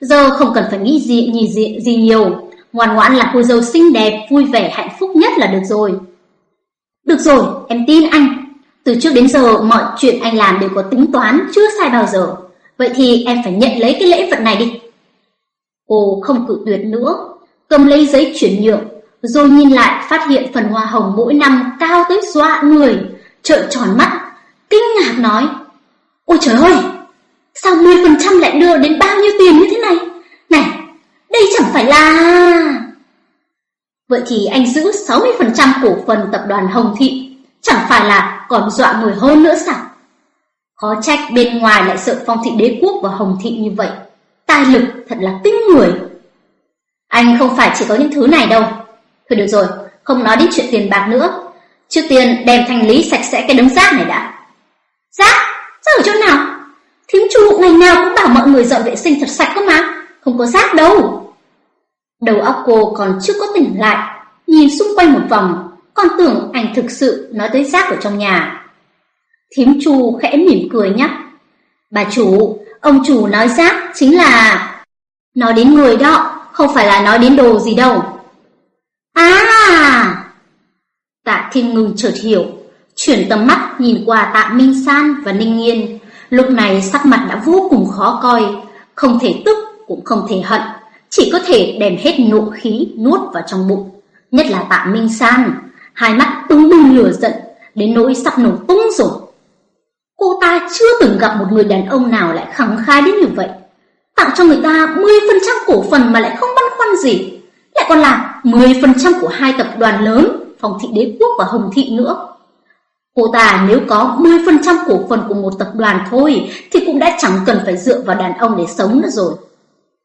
giờ không cần phải nghĩ gì, nhìn gì, gì nhiều, ngoan ngoãn là cô dâu xinh đẹp, vui vẻ, hạnh phúc nhất là được rồi. Được rồi, em tin anh. Từ trước đến giờ mọi chuyện anh làm đều có tính toán, chưa sai bao giờ. Vậy thì em phải nhận lấy cái lễ vật này đi. Cô không cự tuyệt nữa, cầm lấy giấy chuyển nhượng, rồi nhìn lại phát hiện phần hoa hồng mỗi năm cao tới dọa người, trợn tròn mắt, kinh ngạc nói. Ôi trời ơi, sao 10% lại đưa đến bao nhiêu tiền như thế này? Này, đây chẳng phải là... Vậy thì anh giữ 60% cổ phần tập đoàn Hồng Thị, chẳng phải là còn dọa người hơn nữa sao? Khó trách bên ngoài lại sợ phong thị đế quốc và Hồng Thị như vậy. Tài lực thật là kinh người. Anh không phải chỉ có những thứ này đâu. Thôi được rồi, không nói đến chuyện tiền bạc nữa. Trước tiên đem thanh lý sạch sẽ cái đống rác này đã. Rác? Rác ở chỗ nào? Thím chủ ngày nào cũng bảo mọi người dọn vệ sinh thật sạch cơ mà. Không có rác đâu. Đầu óc cô còn chưa có tỉnh lại, nhìn xung quanh một vòng, còn tưởng anh thực sự nói tới rác ở trong nhà. Thím chu khẽ mỉm cười nhắc. Bà chủ, ông chủ nói rác chính là... Nói đến người đó, không phải là nói đến đồ gì đâu. À! Tạ Thiên Ngưng chợt hiểu, chuyển tầm mắt nhìn qua Tạ Minh San và Ninh Nghiên. Lúc này sắc mặt đã vô cùng khó coi, không thể tức cũng không thể hận, chỉ có thể đem hết nộ khí nuốt vào trong bụng. Nhất là Tạ Minh San, hai mắt bừng bừng lửa giận, đến nỗi sắp nổ tung rồi. Cô ta chưa từng gặp một người đàn ông nào lại khẳng khai đến như vậy. Tặng cho người ta 10% cổ phần mà lại không băn khoăn gì. Lại còn là 10% của hai tập đoàn lớn, Phòng thị đế quốc và Hồng thị nữa. Cô ta nếu có 10% cổ phần của một tập đoàn thôi thì cũng đã chẳng cần phải dựa vào đàn ông để sống nữa rồi.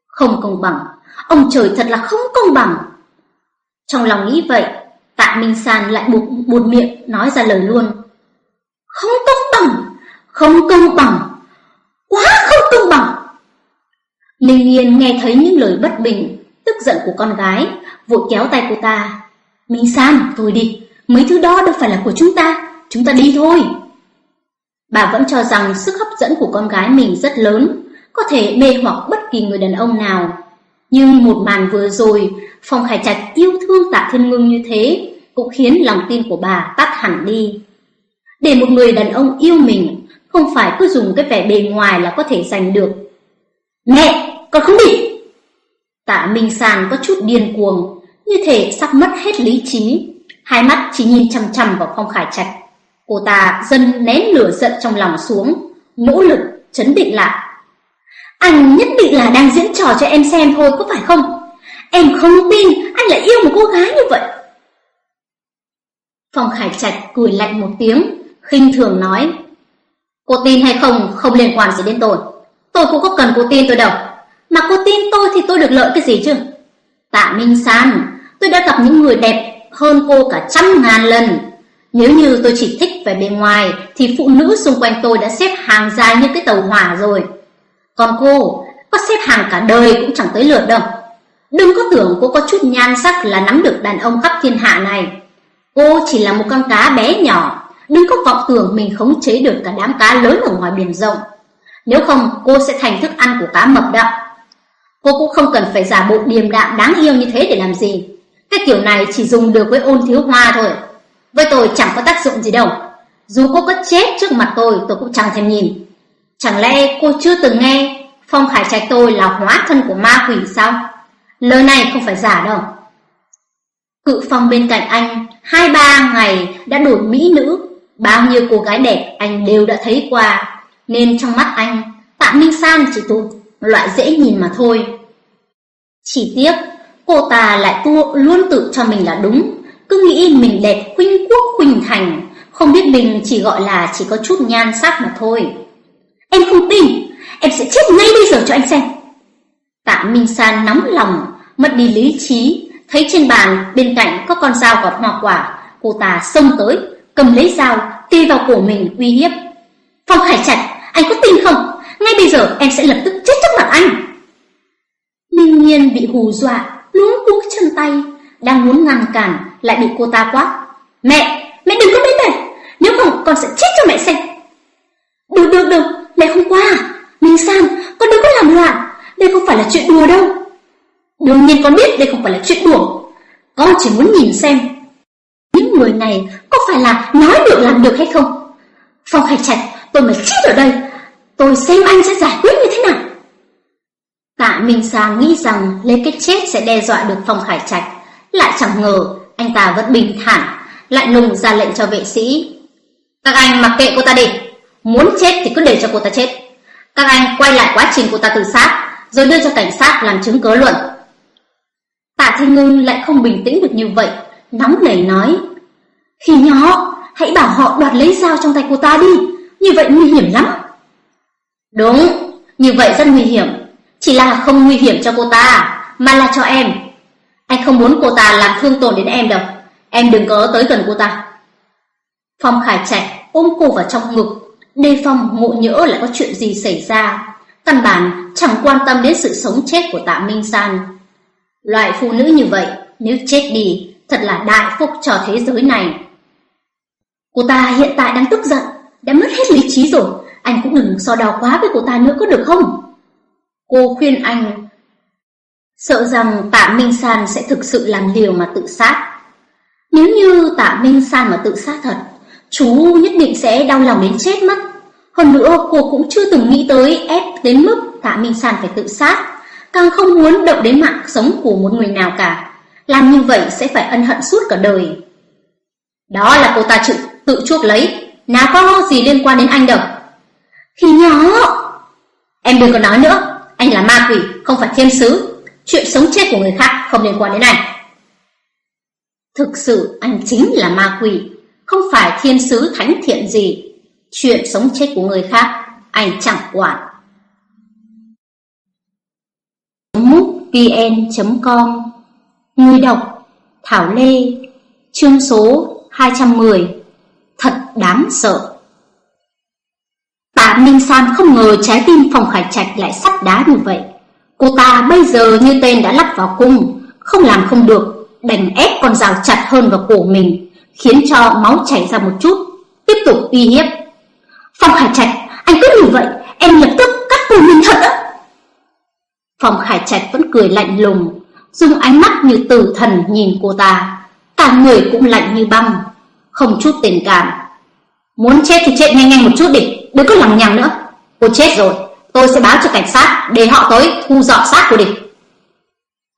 Không công bằng, ông trời thật là không công bằng. Trong lòng nghĩ vậy, Tạ Minh San lại buộc buột miệng nói ra lời luôn. Không công bằng, không công bằng, quá không công bằng. Linh Nhiên nghe thấy những lời bất bình, tức giận của con gái, vội kéo tay cô ta. Minh San, thôi đi, mấy thứ đó đâu phải là của chúng ta, chúng ta đi thôi. Bà vẫn cho rằng sức hấp dẫn của con gái mình rất lớn, có thể mê hoặc bất kỳ người đàn ông nào. Nhưng một màn vừa rồi, Phong Khải Trạch yêu thương Tạ Thiên Ngưng như thế, cũng khiến lòng tin của bà tắt hẳn đi. Để một người đàn ông yêu mình, không phải cứ dùng cái vẻ bề ngoài là có thể giành được. Mẹ, con không đi! Tạ Minh Sàn có chút điên cuồng, như thể sắp mất hết lý trí, hai mắt chỉ nhìn chăm chăm vào Phong Khải Trạch. Cô ta dần nén lửa giận trong lòng xuống, nỗ lực chấn định lại. Anh nhất định là đang diễn trò cho em xem thôi, có phải không? Em không tin anh lại yêu một cô gái như vậy. Phong Khải Trạch cười lạnh một tiếng, khinh thường nói. Cô tin hay không, không liên quan gì đến tôi. Tôi cũng có cần cô tin tôi đâu. Mà cô tin tôi thì tôi được lợi cái gì chứ? Tạ Minh San, tôi đã gặp những người đẹp hơn cô cả trăm ngàn lần. Nếu như tôi chỉ thích về bên ngoài thì phụ nữ xung quanh tôi đã xếp hàng dài như cái tàu hỏa rồi. Còn cô, có xếp hàng cả đời cũng chẳng tới lượt đâu. Đừng có tưởng cô có chút nhan sắc là nắm được đàn ông khắp thiên hạ này. Cô chỉ là một con cá bé nhỏ, Đừng có vọng tưởng mình khống chế được cả đám cá lớn ở ngoài biển rộng Nếu không cô sẽ thành thức ăn của cá mập đó Cô cũng không cần phải giả bộ điềm đạm đáng yêu như thế để làm gì. Cái kiểu này chỉ dùng được với ôn thiếu hoa thôi. Với tôi chẳng có tác dụng gì đâu. Dù cô có chết trước mặt tôi tôi cũng chẳng thèm nhìn. Chẳng lẽ cô chưa từng nghe Phong Khải Trạch tôi là hóa thân của ma quỷ sao? Lời này không phải giả đâu. Cự phong bên cạnh anh, Hai ba ngày đã đổi mỹ nữ. Bao nhiêu cô gái đẹp anh đều đã thấy qua. Nên trong mắt anh, Tạ Minh San chỉ tụt loại dễ nhìn mà thôi. Chỉ tiếc, Cô ta lại tu luôn tự cho mình là đúng. Cứ nghĩ mình đẹp, khuynh quốc, khuynh thành. Không biết mình chỉ gọi là chỉ có chút nhan sắc mà thôi. Em không tin. Em sẽ chết ngay bây giờ cho anh xem. Tạ Minh San nóng lòng, Mất đi lý trí. Thấy trên bàn, bên cạnh có con dao gọt hoa quả. Cô ta xông tới, Cầm lấy dao Ti vào cổ mình, uy hiếp. Phong Khải Trạch, Anh có tin không? Ngay bây giờ em sẽ lập tức chết trước mặt anh. Minh Nhiên bị hù dọa, Luống cuống chân tay, Đang muốn ngăn cản, Lại bị cô ta quát. Mẹ Mẹ đừng có đến đây, Nếu không con sẽ chết cho mẹ xem. Được được được, Mẹ không qua. Minh Sam Con đừng có làm loạn, Đây không phải là chuyện đùa đâu. Đương nhiên con biết đây không phải là chuyện đùa. Con chỉ muốn nhìn xem Những người này có phải là nói được, làm được hay không. Phong Hải Trạch, Tôi mới chết ở đây Tôi xem anh sẽ giải quyết như thế nào. Tạ Minh Sang nghĩ rằng lấy cái chết sẽ đe dọa được Phong Khải Trạch. Lại chẳng ngờ, anh ta vẫn bình thản, Lại lùng ra lệnh cho vệ sĩ. Các anh mặc kệ cô ta đi, Muốn chết thì cứ để cho cô ta chết. Các anh quay lại quá trình cô ta tự sát, Rồi đưa cho cảnh sát làm chứng cứ luận Tạ Thanh Ngưng lại không bình tĩnh được như vậy, Nóng nảy nói, Khi nhỏ, Hãy bảo họ đoạt lấy dao trong tay cô ta đi, Như vậy nguy hiểm lắm. Đúng, Như vậy rất nguy hiểm. Chỉ là không nguy hiểm cho cô ta, Mà là cho em. Anh không muốn cô ta làm thương tổn đến em đâu. Em đừng có tới gần cô ta. Phong Khải Trạch ôm cô vào trong ngực. Đề phòng ngộ nhỡ lại có chuyện gì xảy ra. Căn bản chẳng quan tâm đến sự sống chết của tạ Minh San. Loại phụ nữ như vậy, Nếu chết đi, Thật là đại phúc cho thế giới này. Cô ta hiện tại đang tức giận, Đã mất hết lý trí rồi. Anh cũng đừng so đo quá với cô ta nữa có được không Cô khuyên anh Sợ rằng tạ Minh San sẽ thực sự làm liều mà tự sát Nếu như tạ Minh San mà tự sát thật Chú nhất định sẽ đau lòng đến chết mất Hơn nữa cô cũng chưa từng nghĩ tới ép đến mức tạ Minh San phải tự sát càng không muốn động đến mạng sống của một người nào cả. Làm như vậy sẽ phải ân hận suốt cả đời. Đó là cô ta tự, tự chuốc lấy, nào có gì liên quan đến anh đâu. Khỉ nhỏ... Em đừng có nói nữa, anh là ma quỷ, không phải thiên sứ. Chuyện sống chết của người khác không liên quan đến anh. Thực sự anh chính là ma quỷ, không phải thiên sứ thánh thiện gì. Chuyện sống chết của người khác, anh chẳng quản vn.com Người đọc Thảo Lê Chương số 210 Thật đáng sợ Tạ Minh San không ngờ trái tim phòng khải trạch lại sắt đá như vậy. Cô ta bây giờ như tên đã lắp vào cung Không làm không được Đành ép con rào chặt hơn vào cổ mình Khiến cho máu chảy ra một chút Tiếp tục uy hiếp. Phong Khải Trạch Anh cứ như vậy Em lập tức cắt cổ mình thật á. Phòng Khải Trạch vẫn cười lạnh lùng, dùng ánh mắt như tử thần nhìn cô ta, cả người cũng lạnh như băng, không chút tình cảm. Muốn chết thì chết nhanh nhanh một chút đi, đừng có lằng nhằng nữa. Cô chết rồi, tôi sẽ báo cho cảnh sát để họ tới thu dọn xác của địch.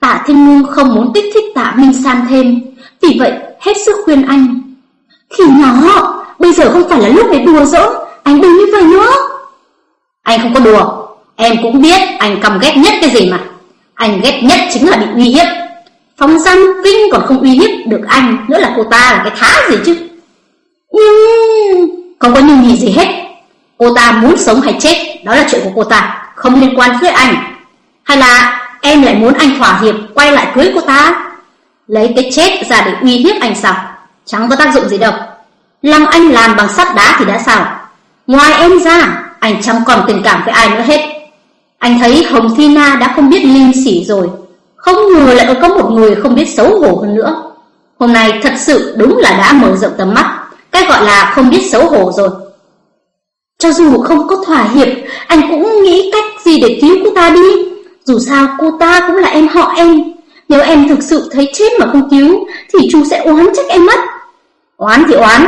Tạ Thiên Ngư không muốn kích thích Tạ Minh San thêm, vì vậy hết sức khuyên anh. Khi nhỏ, bây giờ không phải là lúc để đùa giỡn, anh đừng như vậy nữa. Anh không có đùa, Em cũng biết anh căm ghét nhất cái gì mà Anh ghét nhất chính là bị uy hiếp Phong Giang Kinh còn không uy hiếp được anh Nữa là cô ta là cái thá gì chứ Nhưng Không có nhưng gì gì hết Cô ta muốn sống hay chết, Đó là chuyện của cô ta, Không liên quan với anh. Hay là em lại muốn anh thỏa hiệp, Quay lại cưới cô ta? Lấy cái chết ra để uy hiếp anh sao? Chẳng có tác dụng gì đâu. Lăng anh làm bằng sắt đá thì đã sao? Ngoài em ra, Anh chẳng còn tình cảm với ai nữa hết. Anh thấy Hồng Thi Na đã không biết liêm sỉ rồi. Không ngờ lại có một người không biết xấu hổ hơn nữa. Hôm nay thật sự đúng là đã mở rộng tầm mắt. Cái gọi là không biết xấu hổ rồi. Cho dù không có thỏa hiệp, anh cũng nghĩ cách gì để cứu cô ta đi. Dù sao cô ta cũng là em họ em. Nếu em thực sự thấy chết mà không cứu, thì chú sẽ oán trách em mất. Oán thì oán,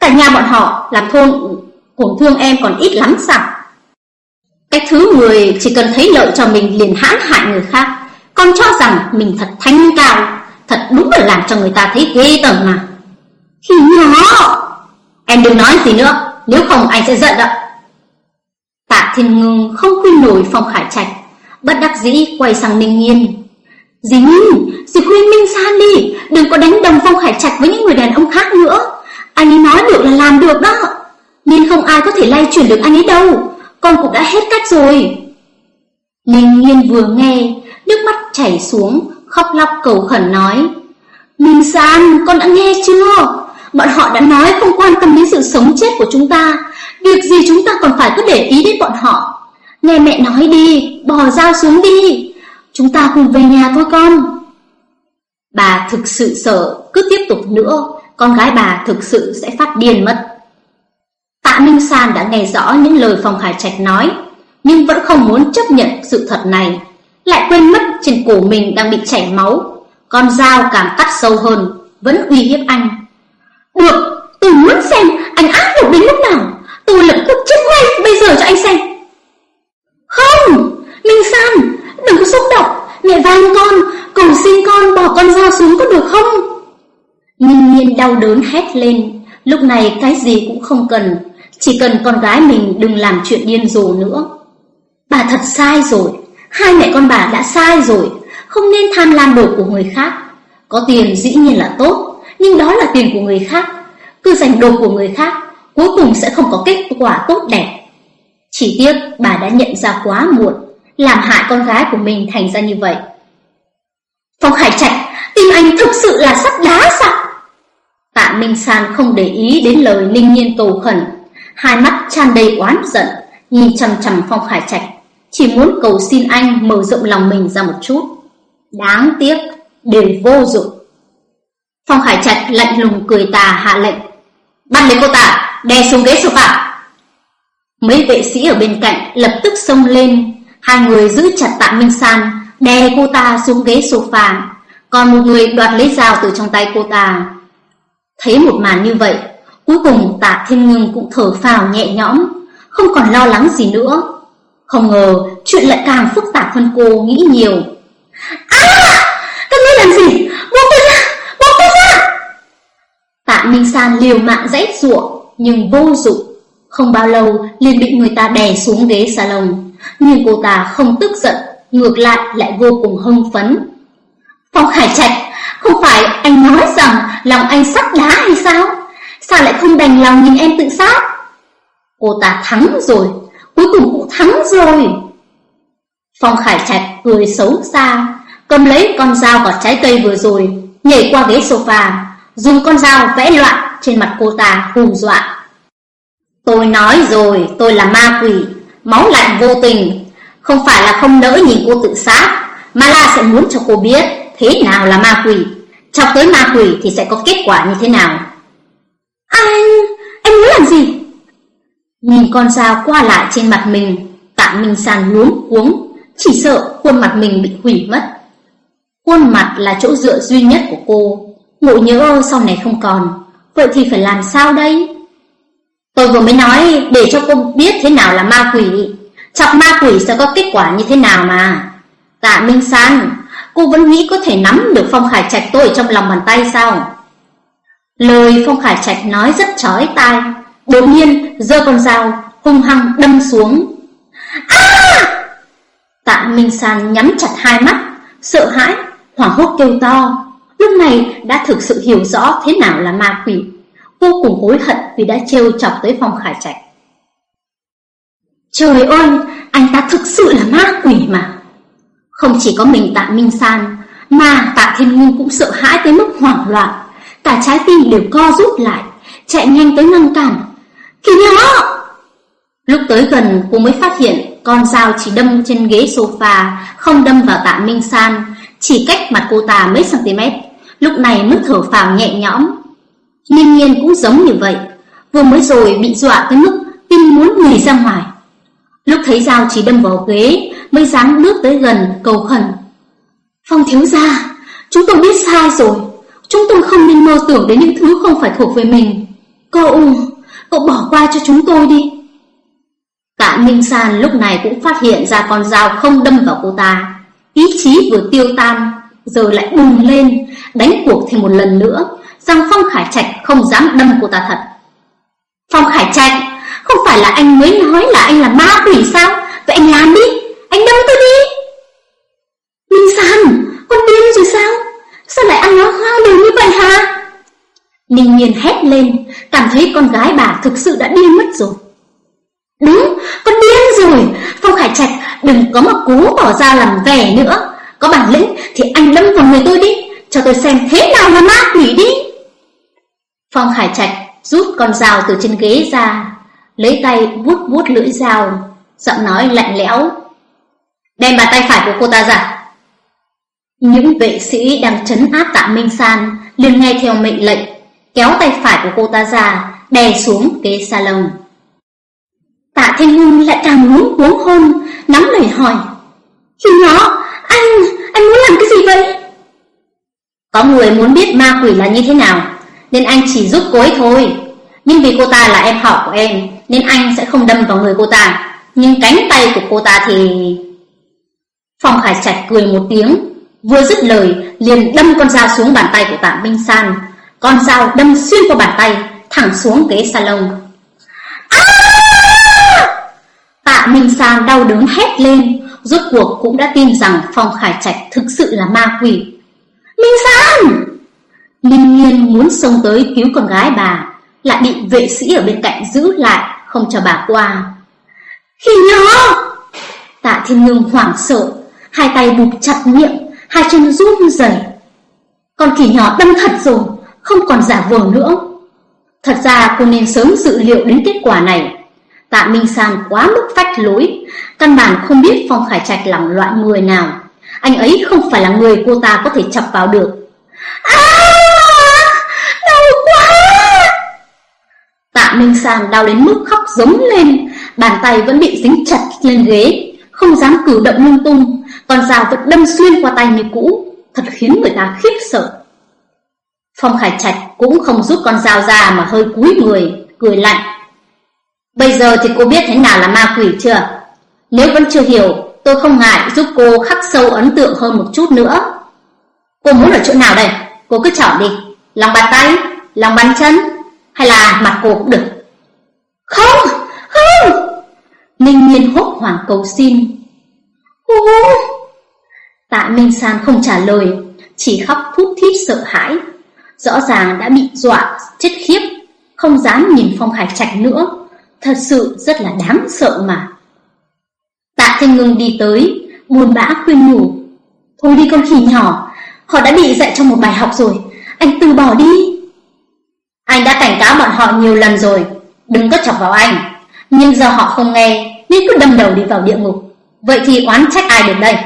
cả nhà bọn họ làm thôn tổn thương em còn ít lắm sao? Cái thứ người chỉ cần thấy lợi cho mình liền hãn hại người khác, còn cho rằng mình thật thanh cao, thật đúng là làm cho người ta thấy ghê tởm mà. Khi nhỏ, em đừng nói gì nữa, nếu không anh sẽ giận đó. Tạ Thiên Ngưng không khuyên nổi Phong Khải Trạch, bất đắc dĩ quay sang Ninh Nhiên. Dính, dì khuyên Minh San đi, đừng có đánh đồng Phong Khải Trạch với những người đàn ông khác nữa. Anh ấy nói được là làm được đó, nên không ai có thể lay chuyển được anh ấy đâu, con cũng đã hết cách rồi. Ninh Nhiên vừa nghe, nước mắt chảy xuống, khóc lóc cầu khẩn nói. Minh San, con đã nghe chưa? Bọn họ đã nói không quan tâm đến sự sống chết của chúng ta. Việc gì chúng ta còn phải cứ để ý đến bọn họ. Nghe mẹ nói đi, bỏ dao xuống đi. Chúng ta cùng về nhà thôi con. Bà thực sự sợ Cứ tiếp tục nữa Con gái bà thực sự sẽ phát điên mất. Tạ Minh San đã nghe rõ những lời Phong Khải Trạch nói Nhưng vẫn không muốn chấp nhận sự thật này. Lại quên mất trên cổ mình đang bị chảy máu. Con dao càng cắt sâu hơn Vẫn uy hiếp anh được, tôi muốn xem anh ác độc đến lúc nào. Tôi lập tức chết ngay bây giờ cho anh xem. Không, Minh San, đừng có xúc động. Mẹ van con, cầu xin con bỏ con dao xuống có được không? Minh Nhiên đau đớn hét lên. Lúc này cái gì cũng không cần. Chỉ cần con gái mình đừng làm chuyện điên rồ nữa. Bà thật sai rồi. Hai mẹ con bà đã sai rồi. Không nên tham lam đồ của người khác. Có tiền dĩ nhiên là tốt nhưng đó là tiền của người khác. Cứ giành đồ của người khác, cuối cùng sẽ không có kết quả tốt đẹp. Chỉ tiếc bà đã nhận ra quá muộn, làm hại con gái của mình thành ra như vậy. Phong Hải Trạch, tim anh thực sự là sắt đá sao? Tạ Minh San không để ý đến lời Ninh Nhiên cầu khẩn, hai mắt tràn đầy oán giận, nhìn chằm chằm Phong hải Trạch, chỉ muốn cầu xin anh mở rộng lòng mình ra một chút. Đáng tiếc, đều vô dụng. Phong Khải Trạch lạnh lùng cười tà hạ lệnh. Bắt lấy cô ta, Đè xuống ghế sofa. Mấy vệ sĩ ở bên cạnh lập tức xông lên. Hai người giữ chặt tạ Minh San, Đè cô ta xuống ghế sofa. Còn một người đoạt lấy dao từ trong tay cô ta. Thấy một màn như vậy, Cuối cùng tạ Thiên Ngưng cũng thở phào nhẹ nhõm, Không còn lo lắng gì nữa. Không ngờ chuyện lại càng phức tạp hơn cô nghĩ nhiều. À! Các ngươi làm gì? Buông tôi Minh San liều mạng dãy giụa nhưng vô dụng. Không bao lâu liền bị người ta đè xuống ghế salon, nhưng cô ta không tức giận, ngược lại lại vô cùng hưng phấn. Phong Khải Trạch, không phải anh nói rằng lòng anh sắt đá hay sao? Sao lại không đành lòng nhìn em tự sát? Cô ta thắng rồi, cuối cùng cũng thắng rồi. Phong Khải Trạch cười xấu xa, cầm lấy con dao và trái cây vừa rồi, nhảy qua ghế sofa, dùng con dao vẽ loạn trên mặt cô ta hù dọa. Tôi nói rồi, tôi là ma quỷ, máu lạnh vô tình, không phải là không nỡ nhìn cô tự sát, mà là sẽ muốn cho cô biết thế nào là ma quỷ, chọc tới ma quỷ thì sẽ có kết quả như thế nào. Anh, anh muốn làm gì? Nhìn con dao qua lại trên mặt mình, tạ Minh sàn luống cuống, chỉ sợ khuôn mặt mình bị hủy mất. Khuôn mặt là chỗ dựa duy nhất của cô, Ngộ nhớ sau này không còn. Vậy thì phải làm sao đây? Tôi vừa mới nói, Để cho cô biết thế nào là ma quỷ. Chọc ma quỷ sẽ có kết quả như thế nào mà? Tạ Minh San Cô vẫn nghĩ có thể nắm được Phong Khải Trạch tôi trong lòng bàn tay sao? Lời Phong Khải Trạch nói rất chói tai. Đột nhiên, giơ con dao, hung hăng đâm xuống. À Tạ Minh San nhắm chặt hai mắt, Sợ hãi, Hoảng hốt kêu to. Lúc này đã thực sự hiểu rõ thế nào là ma quỷ. Vô cùng hối hận vì đã trêu chọc tới phòng Khải Trạch. Trời ơi, anh ta thực sự là ma quỷ mà. Không chỉ có mình tạ Minh San Mà tạ Thiên nguyên cũng sợ hãi tới mức hoảng loạn. Cả trái tim đều co rút lại Chạy nhanh tới ngăn cản. Kìa nó Lúc tới gần cô mới phát hiện Con dao chỉ đâm trên ghế sofa Không đâm vào tạ Minh San. Chỉ cách mặt cô ta mấy cm lúc này mới thở phào nhẹ nhõm. Liên nhiên cũng giống như vậy, Vừa mới rồi bị dọa tới mức tim muốn nhảy ra ngoài. Lúc thấy dao chỉ đâm vào ghế mới dám bước tới gần cầu khẩn. Phong thiếu gia, chúng tôi biết sai rồi. Chúng tôi không nên mơ tưởng đến những thứ không phải thuộc về mình. Cậu, cậu bỏ qua cho chúng tôi đi. Tạ Minh San lúc này cũng phát hiện ra con dao không đâm vào cô ta. Ý chí vừa tiêu tan, giờ lại bùng lên, đánh cuộc thêm một lần nữa, rằng Phong Khải Trạch không dám đâm cô ta thật. Phong Khải Trạch, không phải là anh mới nói là anh là ma quỷ sao? Vậy anh làm đi, anh đâm tôi đi. Minh San, con điên rồi sao? Sao lại ăn nói hoang đường như vậy hả? Ninh Nhiên hét lên, cảm thấy con gái bà thực sự đã điên mất rồi. Đúng, con điên rồi, Phong Khải Trạch đừng có mà cố bỏ ra làm vẻ nữa. Có bản lĩnh thì anh đâm vào người tôi đi, cho tôi xem thế nào là ma quỷ đi. Phong Khải Trạch rút con dao từ trên ghế ra, lấy tay vuốt vuốt lưỡi dao, giọng nói lạnh lẽo. Đem bàn tay phải của cô ta ra. Những vệ sĩ đang chấn áp tạ Minh San liền nghe theo mệnh lệnh, kéo tay phải của cô ta ra, đè xuống ghế salon. Tạ Thiên Hương lại càng muốn cuốn hôn, nắm lời hỏi. Khi nhỏ, anh, anh muốn làm cái gì vậy? Có người muốn biết ma quỷ là như thế nào, nên anh chỉ giúp cô ấy thôi. Nhưng vì cô ta là em họ của em, nên anh sẽ không đâm vào người cô ta. Nhưng cánh tay của cô ta thì... Phong Khải Trạch cười một tiếng, vừa dứt lời liền đâm con dao xuống bàn tay của Tạ Minh San. Con dao đâm xuyên qua bàn tay, thẳng xuống ghế salon. Tạ Minh San đau đớn hét lên, rốt cuộc cũng đã tin rằng Phong Khải Trạch thực sự là ma quỷ. Minh San! Linh Nhiên muốn xông tới cứu con gái bà, lại bị vệ sĩ ở bên cạnh giữ lại, không cho bà qua. Khi nhỏ! Tạ Thiên Ngưng hoảng sợ, hai tay bụp chặt miệng, hai chân run rẩy. Con khỉ nhỏ đâm thật rồi, không còn giả vờ nữa. Thật ra cô nên sớm dự liệu đến kết quả này. Tạ Minh San quá mức phách lối, căn bản không biết Phong Khải Trạch là loại người nào. Anh ấy không phải là người cô ta có thể chọc vào được. À, đau quá! Tạ Minh San đau đến mức khóc giống lên, bàn tay vẫn bị dính chặt lên ghế, không dám cử động lung tung, còn dao vẫn đâm xuyên qua tay như cũ, thật khiến người ta khiếp sợ. Phong Khải Trạch cũng không rút con dao ra mà hơi cúi người, cười lạnh. Bây giờ thì cô biết thế nào là ma quỷ chưa? Nếu vẫn chưa hiểu, tôi không ngại giúp cô khắc sâu ấn tượng hơn một chút nữa. Cô muốn ở chỗ nào đây? Cô cứ chọn đi. Lòng bàn tay, lòng bàn chân, hay là mặt cô cũng được. Không, không! Ninh Nhiên hốt hoảng cầu xin. Ô! Tạ Minh San không trả lời, chỉ khóc thút thít sợ hãi. Rõ ràng đã bị dọa, chết khiếp, không dám nhìn Phong Hải Trạch nữa. Thật sự rất là đáng sợ mà. Tạ Thanh Ngưng đi tới, buồn bã khuyên nhủ. Thôi đi con khỉ nhỏ, họ đã bị dạy trong một bài học rồi, anh từ bỏ đi. Anh đã cảnh cáo bọn họ nhiều lần rồi, đừng có chọc vào anh. Nhưng giờ họ không nghe, nên cứ đâm đầu đi vào địa ngục. Vậy thì oán trách ai được đây?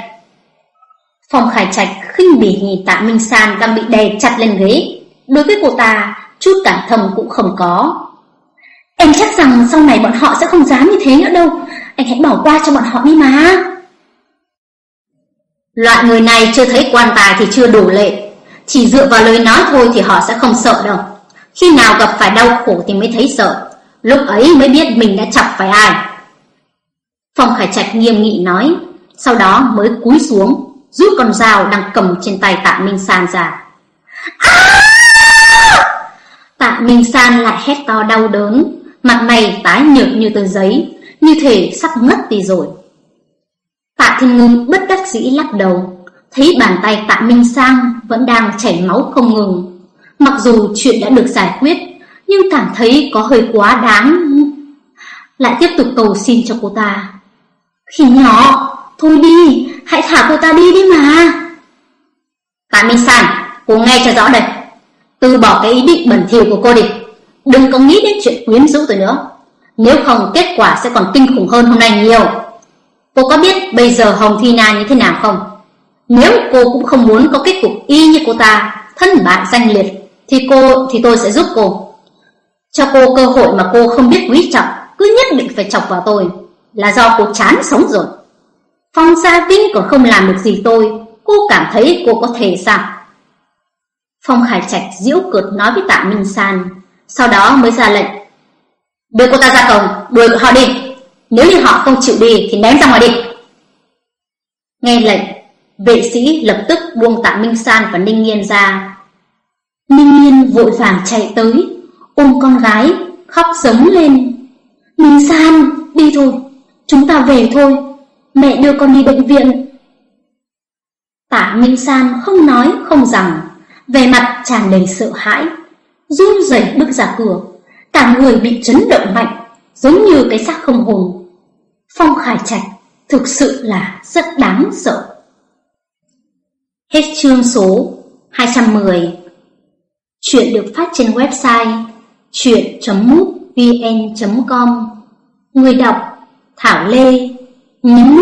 Phong Khải Trạch khinh bỉ nhìn Tạ Minh San đang bị đè chặt lên ghế. Đối với cô ta, chút cảm thông cũng không có. Em chắc rằng sau này bọn họ sẽ không dám như thế nữa đâu. Anh hãy bỏ qua cho bọn họ đi mà. Loại người này chưa thấy quan tài thì chưa đủ lệ. Chỉ dựa vào lời nói thôi thì họ sẽ không sợ đâu. Khi nào gặp phải đau khổ thì mới thấy sợ. Lúc ấy mới biết mình đã chọc phải ai. Phong Khải Trạch nghiêm nghị nói, Sau đó mới cúi xuống, Rút con dao đang cầm trên tay tạ Minh San ra. À! Tạ Minh San lại hét to đau đớn mặt mày tái nhợt như tờ giấy, như thể sắp ngất đi rồi. Tạ Thiên Ngưng bất đắc dĩ lắc đầu, thấy bàn tay Tạ Minh Sang vẫn đang chảy máu không ngừng. Mặc dù chuyện đã được giải quyết, nhưng cảm thấy có hơi quá đáng. Lại tiếp tục cầu xin cho cô ta. Khi nhỏ, thôi đi, hãy thả cô ta đi đi mà. Tạ Minh Sang, cô nghe cho rõ đây. Từ bỏ cái ý định bẩn thỉu của cô đi. Đừng có nghĩ đến chuyện quyến rũ tôi nữa. Nếu không, kết quả sẽ còn kinh khủng hơn hôm nay nhiều. Cô có biết bây giờ Hồng Thi Na như thế nào không? Nếu cô cũng không muốn có kết cục y như cô ta, Thân bại danh liệt, Thì cô, thì tôi sẽ giúp cô. Cho cô cơ hội mà cô không biết quý trọng, Cứ nhất định phải chọc vào tôi. Là do cô chán sống rồi. Phong Gia Vinh còn không làm được gì tôi, Cô cảm thấy cô có thể sao? Phong Khải Trạch diễu cợt nói với Tạ Minh San. Sau đó mới ra lệnh. Đưa cô ta ra cổng, Đuổi họ đi. Nếu như họ không chịu đi thì ném ra ngoài đi. Nghe lệnh, Vệ sĩ lập tức buông Tạ Minh San và Ninh Nghiên ra. Ninh Nghiên vội vàng chạy tới, Ôm con gái, Khóc giống lên. Minh San, đi thôi, Chúng ta về thôi, Mẹ đưa con đi bệnh viện. Tạ Minh San không nói không rằng Về mặt tràn đầy sợ hãi run rẩy bước ra cửa. Cả người bị chấn động mạnh, Giống như cái xác không hồn Phong Khải Trạch Thực sự là rất đáng sợ. Hết chương số 210 Chuyện được phát trên website chuyện.mútvn.com Người đọc Thảo Lê Nhấn